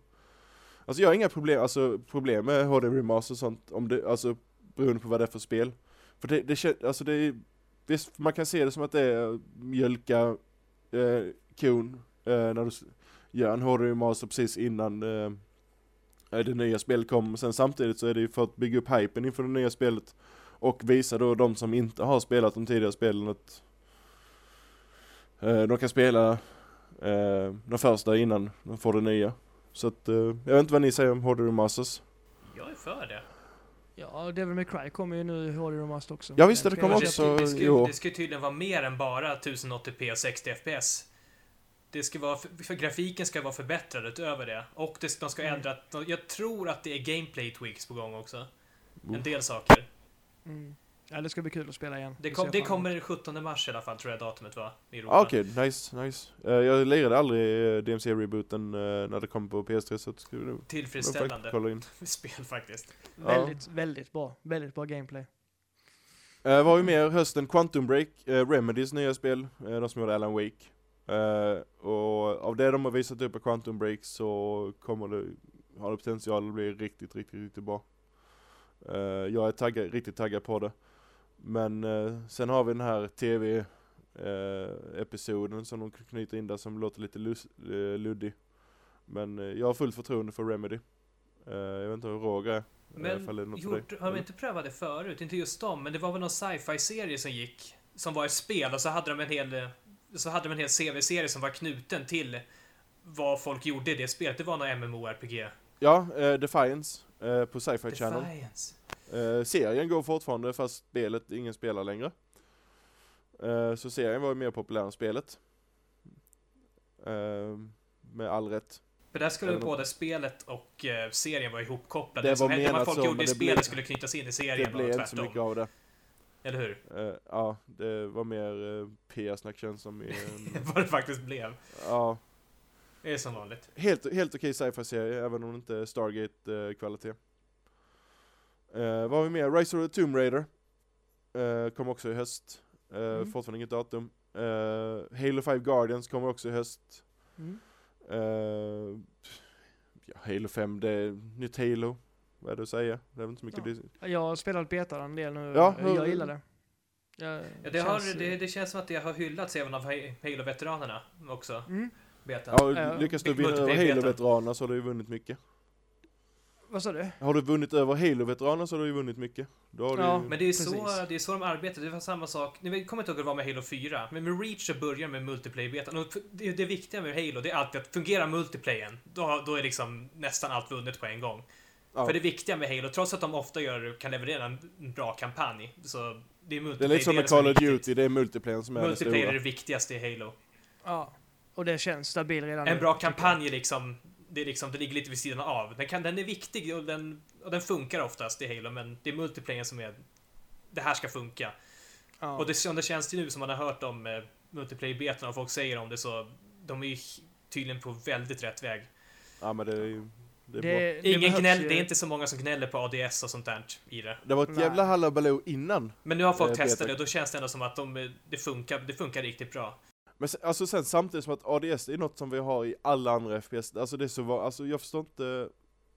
Alltså jag har inga problem, alltså problem med HD remaster och sånt, om det, alltså beroende på vad det är för spel. För det, det alltså det är, visst man kan se det som att det är mjölka eh, kon eh, när du gör en HD remaster precis innan eh, eh, det nya spelet kommer. Men sen samtidigt så är det ju för att bygga upp hypen inför det nya spelet. Och visa då de som inte har spelat de tidigare spelen att eh, de kan spela eh, de första innan de får det nya. Så att, eh, jag vet inte vad ni säger om HD Remasters. Jag är för det. Ja, Devil May Cry kommer ju nu i HD Remaster också. Ja, visst, det kommer också- det, ska, jo. det ska ju tydligen vara mer än bara 1080p och 60 fps. Det ska vara, för, för grafiken ska vara förbättrad utöver det. Och det, de ska Mm. ändra, jag tror att det är gameplay tweaks på gång också. En Uff. del saker. Mm. Ja, det ska bli kul att spela igen. Det, kom, det kommer den 17 mars i alla fall, tror jag datumet var. I Europa. Ah, Okej, nice, nice. Eh, jag lirade aldrig eh, DMC-rebooten eh, när det kom på PS3 så att skulle det nog Tillfredsställande kolla in. spel faktiskt. Väldigt, väldigt bra. Väldigt bra gameplay. Eh, var ju mer hösten Quantum Break, eh, Remedies nya spel, eh, de som gjorde Alan Wake. Eh, och av det de har visat upp på Quantum Break så kommer det, har det potential att bli riktigt, riktigt, riktigt bra. Eh, jag är taggad, riktigt taggad på det. Men eh, sen har vi den här TV episoden som de knyter in där som låter lite lus, luddig. Men jag har fullt förtroende för Remedy. Jag vet inte hur Roger är. Men gjort, har de inte prövat det förut? Inte just dem, men det var väl någon sci-fi-serie som gick, som var ett spel och så hade de en hel, så hade de en hel CV-serie som var knuten till vad folk gjorde i det spelet. Det var någon MMORPG. Ja, eh, Defiance eh, på Sci-Fi Channel. Eh, serien går fortfarande fast spelet ingen spelar längre. Eh, så serien var ju mer populär än spelet. Eh, med all rätt. För där skulle Även både spelet och eh, serien vara ihopkopplade. Det som var vad menat folk så, gjorde i det spelet blev- skulle knytas in i Det serien blev och inte så mycket av det. Eller hur? Eh, ja, det var mer eh, PR-snack känns som. I, vad det faktiskt blev. ja, Det är som vanligt. helt, helt okej sci-fi-serie, även om det inte är Stargate-kvalitet. Eh, vad har vi mer? Rise of the Tomb Raider. Eh, kom också i höst. Mm. Fortfarande inget datum. Halo 5 Guardians kommer också i höst. Mm. Ja, Halo 5, det är nytt Halo. Vad är det att säga? Det är väl inte så mycket Ja. det. Jag har spelat betan en del nu. Ja, jag hur- gillar det. Jag, Ja, det, har, känns, eh, det, det känns som att det har hyllats även av Halo-veteranerna också. Mm. Betan. Ja, lyckas du vinna över multiplayer beta. Halo-veteraner så har du ju vunnit mycket. Vad sa du? Har du vunnit över Halo-veteraner så har du ju vunnit mycket. Då har Ja, du ju... Men det är, så, Precis. det är så de arbetar. Det var samma sak. Ni kommer inte ihåg hur det var med Halo 4. Men med Reach så börjar med multiplayer-betan. Och det, det viktiga med Halo, det är alltid att fungerar multiplayern, då, då är liksom nästan allt vunnet på en gång. Ja. För det viktiga med Halo, trots att de ofta gör, kan leverera en bra kampanj, så det är Det är multiplayer lite som med är Call of. Duty, det är multiplayern som är det Multiplayer är stora. det viktigaste i Halo. Ja. Och det känns stabil redan En nu, bra kampanj är liksom, det, är liksom, det ligger lite vid sidan av. Den, kan, den är viktig och den och den funkar oftast i Halo, men det är multiplayer som är... Det här ska funka. Ja. Och det, som det känns ju nu som man har hört om eh, multiplayer-betan och folk säger om det så, de är ju tydligen på väldigt rätt väg. Ja men det är ju, det det, det Ingen gnäll, ju- det är inte så många som gnäller på ADS och sånt där i det. Det var ett Nej. jävla hallabaloo innan. Men nu har folk Eh, testat det och då känns det ändå som att de, eh, det, funkar, det funkar riktigt bra. Men sen, alltså sen samtidigt som att ADS är något som vi har i alla andra FPS, alltså det är så alltså jag förstår inte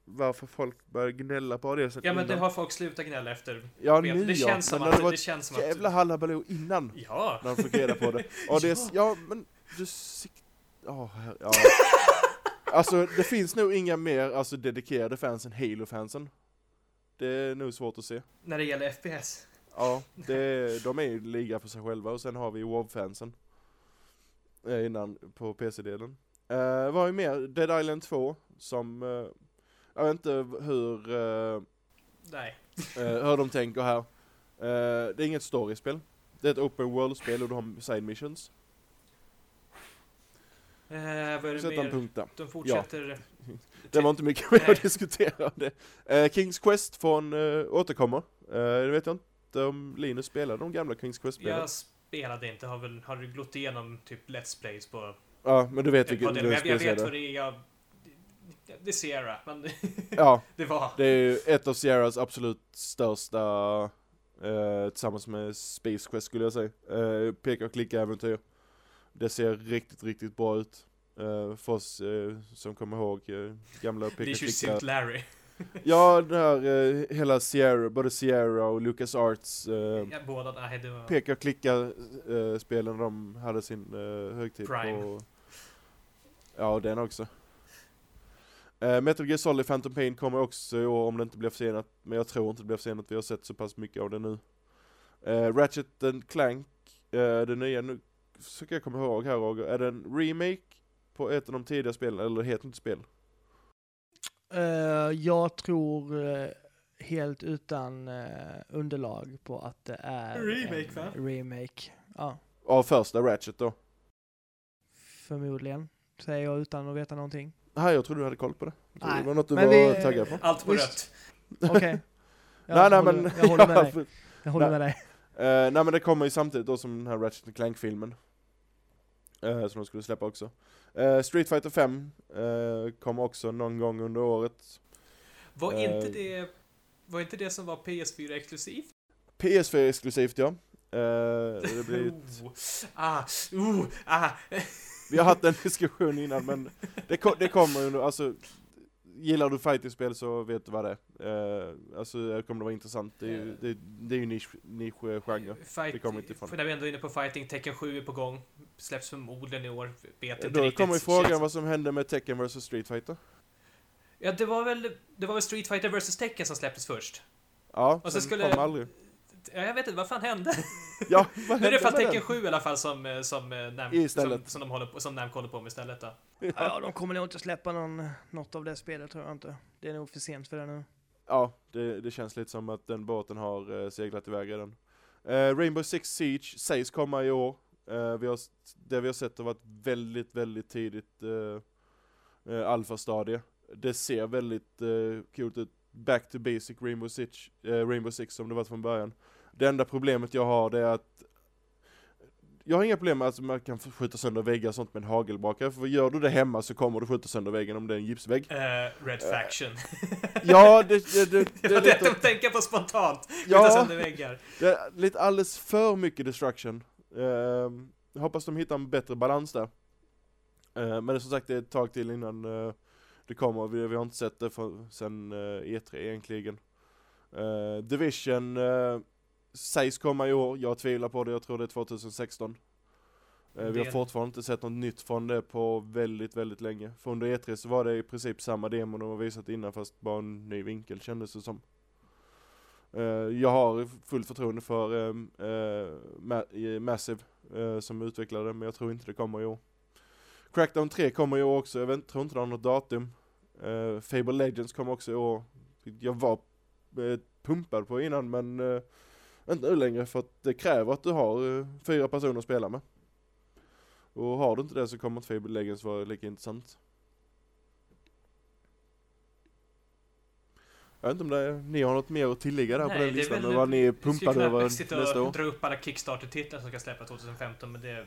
varför folk börjar gnälla på ADS Ja men det innan. har folk slutat gnälla efter. Ja nu det ja, känns som men när det att... var Det känns som jävla att... hallabaloo innan. Ja. När de fick reda på det. ADS, ja men du sikt... Ja, här- ja. Alltså det finns nog inga mer alltså, dedikerade fans än Halo-fansen. Det är nog svårt att se. När det gäller FPS. Ja, det, de är ju liga för sig själva och sen har vi WoW-fansen. Eh, Innan på PC-delen. Uh, vad vi mer? Dead Island 2 som, eh, jag vet inte hur, eh, Nej. eh, hur de tänker här. Eh, det är inget storyspel. Det är ett open world-spel och du har side missions. Eh, vad är det Sätta en mer? punkt där. De fortsätter... Det var inte mycket mer att diskutera om det. Eh, Kings Quest från uh, återkommer. Uh, det vet jag inte om Linus spelade de gamla Kings Quest-spelen. Jag spelade inte, har väl... Har du glott igenom typ Let's Plays på... Ja, men du vet vilket? Men jag, jag vet vad det är, jag... Det, är Sierra, men Ja, det var... det är ju ett av Sierras absolut största, eh, tillsammans med Space Quest skulle jag säga, uh, peka och klicka-äventyr. Det ser riktigt, riktigt bra ut. Uh, för oss eh, som kommer ihåg uh, gamla peka och klicka. Suit Larry. Ja, det här, eh, hela Sierra, både Sierra och Lucas Arts Ja, båda, nej det var... peka och klicka spelen de hade sin uh, högtid Prime. på. Ja, den också. Uh, Metal Gear Solid Phantom Pain kommer också i år om det inte blir försenat, men jag tror inte det blir försenat, vi har sett så pass mycket av det nu. Uh, Ratchet and Clank, uh, det nya, nu försöker jag komma ihåg här Roger, är det en remake på ett av de tidiga spelen, eller heter inte spel? Eh, jag tror eh, helt utan eh, underlag på att det är Remake, en va? remake. Ja, Av första Ratchet då. förmodligen. Säger jag utan att veta någonting. Nej, jag trodde du hade koll på det. Nej, det var något du men var vi- taggad på. Allt på rött. Okej. Jag nej, nej håller- men... Jag håller med dig. Ja, Jag håller Nej. med dig. Eh, nej men det kommer ju samtidigt då som den här Ratchet Clank-filmen. Uh, som de skulle släppa också. Eh, Street Fighter 5 uh, kommer också någon gång under året. Var Eh. inte det... Var inte det som var PS4 exklusivt? PS4 exklusivt ja. Eh, det blir, ett- Oh, ah, oh, ah. vi har haft en diskussion innan men det, ko- det kommer nu, alltså Gillar du fighting-spel så vet du vad det är. Eh, alltså det kommer det vara intressant. Det är ju, det, det är ju nisch, nisch-genre. Fight, Det kommer inte ifrån. För när vi ändå är inne på fighting, Tekken 7 är på gång. Släpps förmodligen i år. Vet inte Då riktigt. kommer frågan vad som hände med Tekken vs Street Fighter. Ja, det var väl, det var väl Street Fighter vs Tekken som släpptes först. Ja, så sen skulle- kom aldrig. Ja, jag vet inte, vad fan hände? Ja, vad Nu är det i alla fall hände med Tekken 7 i alla fall som, eh, som, eh, Nam, som, som, de håller på, som Namco håller på med istället då. Ja, de kommer nog inte släppa någon, något av det spelet tror jag inte. Det är nog för sent för det nu. Ja, det, det känns lite som att den båten har eh, seglat iväg redan. Eh, Rainbow Six Siege sägs komma i år. Eh, vi har, det vi har sett har varit väldigt, väldigt tidigt uh, alfastadie. Det ser väldigt uh, coolt ut. Back to basic Rainbow Six, eh, Rainbow Six som det var från början. Det enda problemet jag har det är att jag har inga problem med att man kan skjuta sönder väggar och sånt med en hagelbrakare, för gör du det hemma så kommer du skjuta sönder väggen om det är en gipsvägg. Eh, Red Eh, Faction. Ja, det, det, det, det det var det lite... tänkte på spontant. Skjuta Ja. sönder väggar. Det är lite alldeles för mycket destruction. Jag hoppas de hittar en bättre balans där. Ehm, men det är som sagt det är ett tag till innan eh, det kommer. Vi, vi har inte sett det för, sen eh, E3 egentligen. Uh, Division uh, sägs komma i år. Jag tvivlar på det. Jag tror det är 2016. Eh, vi har fortfarande inte sett något nytt från det på väldigt, väldigt länge. För under E3 så var det i princip samma demo de har visat innan fast bara en ny vinkel kändes det som. Eh, jag har fullt förtroende för Ma- eh, Massive eh, som utvecklade men jag tror inte det kommer i år. Crackdown 3 kommer i år också, jag vet, tror inte det har något datum. Uh, Fable Legends kommer också i år. Jag var pumpad på innan men uh, inte nu längre för att det kräver att du har eh, fyra personer att spela med. Och har du inte det så kommer inte Fable Legends vara lika intressant. Jag vet inte om det, ni har något mer att tillägga där Nej, på den är listan väl- och vad ni är Vi skulle pumpade över nästa och år? dra upp alla Kickstarter-titlar som ska släppas 2015, men det...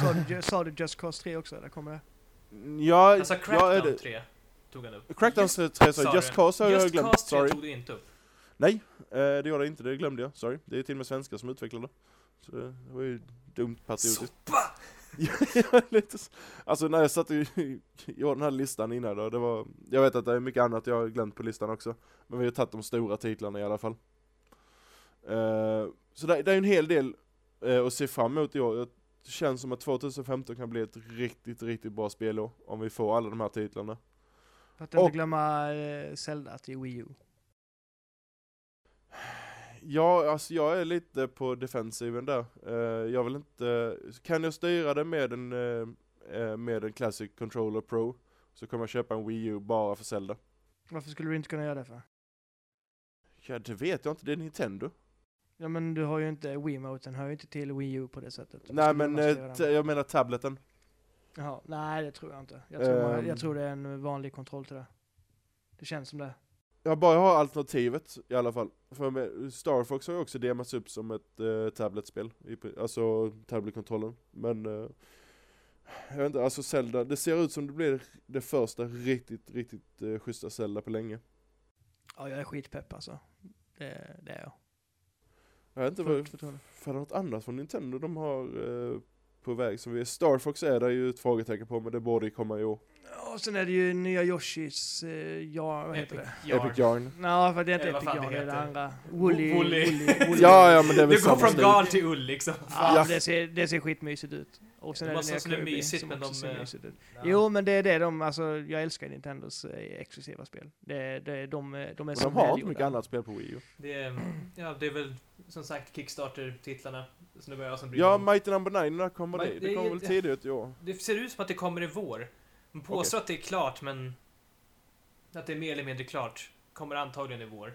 Sa du, sa du Just Cause 3 också? Eller kommer det? Ja, Alltså ja, är Crackdown det, 3 tog han upp. Crackdown Just- 3 sa. Just Cause har jag Just glömt, Cause 3 sorry. tog du inte upp. Nej, eh, det gjorde jag inte, det glömde jag, sorry. Det är till och med svenskar som utvecklade. Så det var ju dumt patriotiskt. Sopa! Så. Alltså när jag satt och gjorde den här listan innan då, det var, jag vet att det är mycket annat jag har glömt på listan också. Men vi har tagit de stora titlarna i alla fall. Eh, så det, det är en hel del eh, att se fram emot i år. Det känns som att 2015 kan bli ett riktigt, riktigt bra spelår. Om vi får alla de här titlarna. För att inte Och- glömma Zelda till Wii U. Ja, alltså jag är lite på defensiven där. Eh, jag vill inte, kan jag styra det med en, eh, eh, med en Classic Controller Pro så kommer jag köpa en Wii U bara för Zelda. Varför skulle du inte kunna göra det för? Ja, det vet jag inte, det är Nintendo. Ja men du har ju inte Wiimoten, hör ju inte till Wii U på det sättet. Nej men jag menar tableten. Jaha, nej det tror jag inte. Jag tror, man- Ehm. jag tror det är en vanlig kontroll till det. Det känns som det. Jag bara har alternativet i alla fall. För Star Fox har ju också demats upp som ett eh, tabletspel, alltså tabletkontrollen. Men eh, jag vet inte, alltså Zelda, det ser ut som det blir det första riktigt, riktigt eh, schyssta Zelda på länge. Ja jag är skitpepp alltså. Det, det är jag. Jag vet inte vad, för är något annat från Nintendo de har eh, på väg som vi. Star Fox är det ju ett frågetecken på men det borde ju komma i år. Ja, och sen är det ju nya Yoshis, eh, ja vad heter Epic det? Yarn. Epic Yarn. Nej för det är inte Eller vad Epic fan det Yarn, det är det heter. andra. Woolly, Woolly. Ja, ja men det är väl Du går samma från stil. garn till ull liksom. Ja, Ja. Det, ser, det ser skitmysigt ut. Och sen Det är det måste nya också bli Kirby mysigt, som men också de, ser eh, mysigt ut. Jo men det är det de, alltså jag älskar Nintendos eh, exklusiva spel. Det, det, de, eh, de är Och så de har inte välgjorda. mycket annat spel på Wii U. Det är, ja, det är väl som sagt Kickstarter-titlarna. Jag som mig Ja. Mighty Number 9, när kommer det? det kommer väl tidigt i år? Det ser ut som att det kommer i vår. Man påstår att det är klart, men att det är mer eller mindre klart. Kommer antagligen i vår.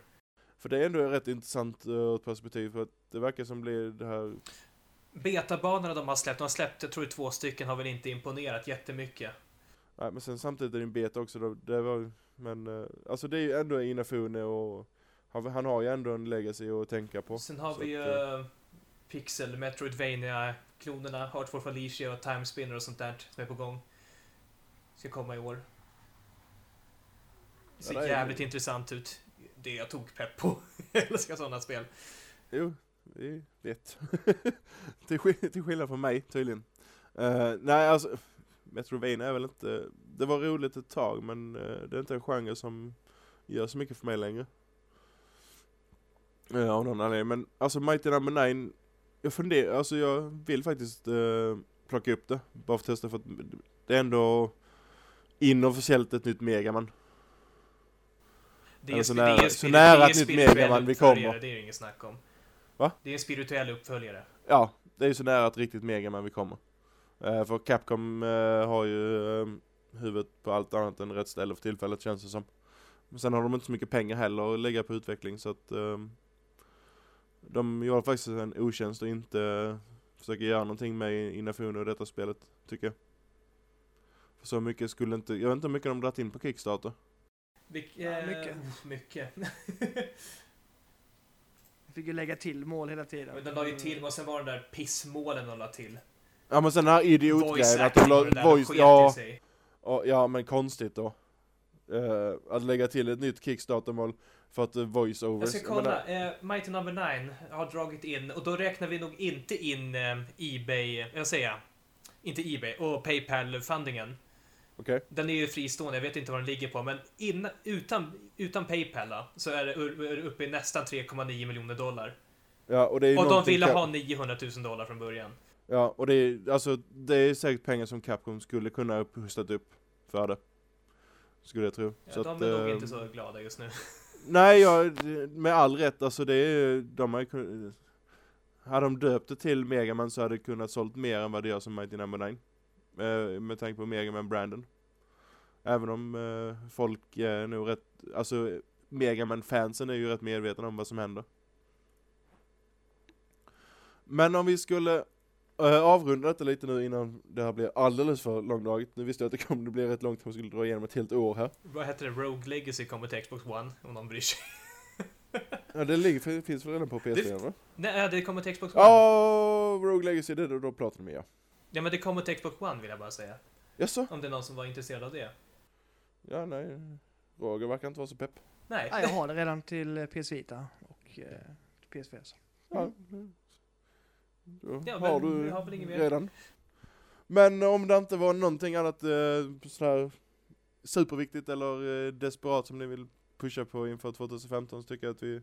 För det är ändå ett rätt intressant uh, perspektiv för att det verkar som blir det här Betabanorna de har släppt, de har släppt, jag tror två stycken, har väl inte imponerat jättemycket. Nej men sen samtidigt är det en beta också då, det var Men uh, alltså det är ju ändå Inafune och han, han har ju ändå en legacy att tänka på Sen har vi ju uh, Pixel, Metroidvania, klonerna, Heart for Felicia och Timespinner och sånt där som är på gång. Ska komma i år. Det ser Ja, det är- jävligt intressant ut. Det jag tog pepp på. Älskar sådana spel. Jo, vi vet till, skill- till skillnad från mig tydligen uh, Nej alltså Metrovania är väl inte Det var roligt ett tag men uh, det är inte en genre som Gör så mycket för mig längre uh, Av någon anledning men alltså Mighty Number 9 Jag funderar, alltså jag vill faktiskt uh, plocka upp det Bara för att testa för att det är ändå Inofficiellt ett nytt Megaman Det är, Eller så nära- det är så nära det är ett nytt Megaman vi kommer. Det är det inget snack om. Va? Det är en spirituell uppföljare. Ja, det är ju så nära ett riktigt Megaman vi kommer. Eh, för Capcom eh, har ju eh, huvudet på allt annat än rätt ställe för tillfället känns det som. Men sen har de inte så mycket pengar heller att lägga på utveckling så att eh, de gör faktiskt en otjänst och inte försöker göra någonting med Inafune och detta spelet, tycker jag. För så mycket skulle inte, jag vet inte hur mycket de dragit in på Kickstarter. Vilk, Ja, eh, mycket. oh, mycket. Jag fick ju lägga till mål hela tiden. Men de la ju till, och sen var den där pissmålen de la till. Ja men sen den här idiotgrejen att de det la voice, ja, i sig. Ja, ja men konstigt då. Eh, att lägga till ett nytt Kickstarter-mål för att uh, voice-overs. Jag ska kolla, eh, Mighty Number 9 har dragit in, och då räknar vi nog inte in eh, Ebay, jag säger inte Ebay, och Paypal-fundingen. Okej. Den är ju fristående, jag vet inte vad den ligger på, men innan, utan, utan Paypal då, så är det ur- är det uppe i nästan 3,9 miljoner dollar. Ja, och det är ju Och de ville ha 900 000 dollar från början. Ja, och det är, alltså, det är säkert pengar som Capcom skulle kunna hustat upp för det. Skulle jag tro. Ja, Så de att, är nog eh, inte så glada just nu. Nej, jag, med all rätt, alltså det är ju- de har ju. Hade de döpt det till Megaman så hade det kunnat sålt mer än vad det gör som Mighty Number 9. Eh, med tanke på Megaman-branden. Även om eh, folk är nog rätt, alltså Megaman-fansen är ju rätt medvetna om vad som händer. Men om vi skulle uh, avrunda detta lite nu innan det här blir alldeles för långdraget. Nu visste jag att det kommer bli rätt långt om vi skulle dra igenom ett helt år här. Vad heter det? Rogue Legacy kommer till Xbox One, om någon bryr sig. Ja, det ligger, finns väl redan på PS4 Det- va? Nej, det kommer till Xbox One. Ja, Rogue Legacy, det är då, pratar med ja. Ja, men det kommer till Xbox One vill jag bara säga. Jaså? Om det är någon som var intresserad av det. Ja, nej. Roger verkar inte vara så pepp. Nej. Ja, jag har det redan till eh, PS Vita och eh, till PS4. Så. Ja. Ja, har men du har redan. Men om det inte var någonting annat eh, sådär superviktigt eller eh, desperat som ni vill pusha på inför 2015 så tycker jag att vi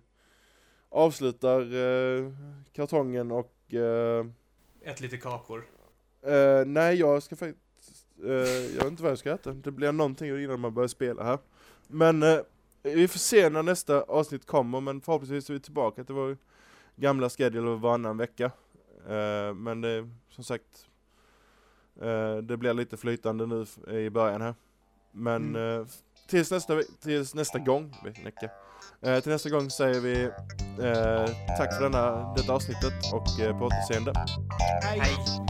avslutar eh, kartongen och eh, Ett lite kakor. eh, nej jag ska faktiskt, jag vet inte vad jag ska äta. Det blir någonting innan man börjar spela här. Men vi får se när nästa avsnitt kommer men förhoppningsvis är vi tillbaka till vår gamla schedule varannan vecka. Eh, men det, som sagt, eh, det blir lite flytande nu i början här. Men Mm. eh, tills, nästa, tills nästa gång. Eh, till nästa gång säger vi eh, tack för denna, detta avsnittet och eh, på återseende. Hej!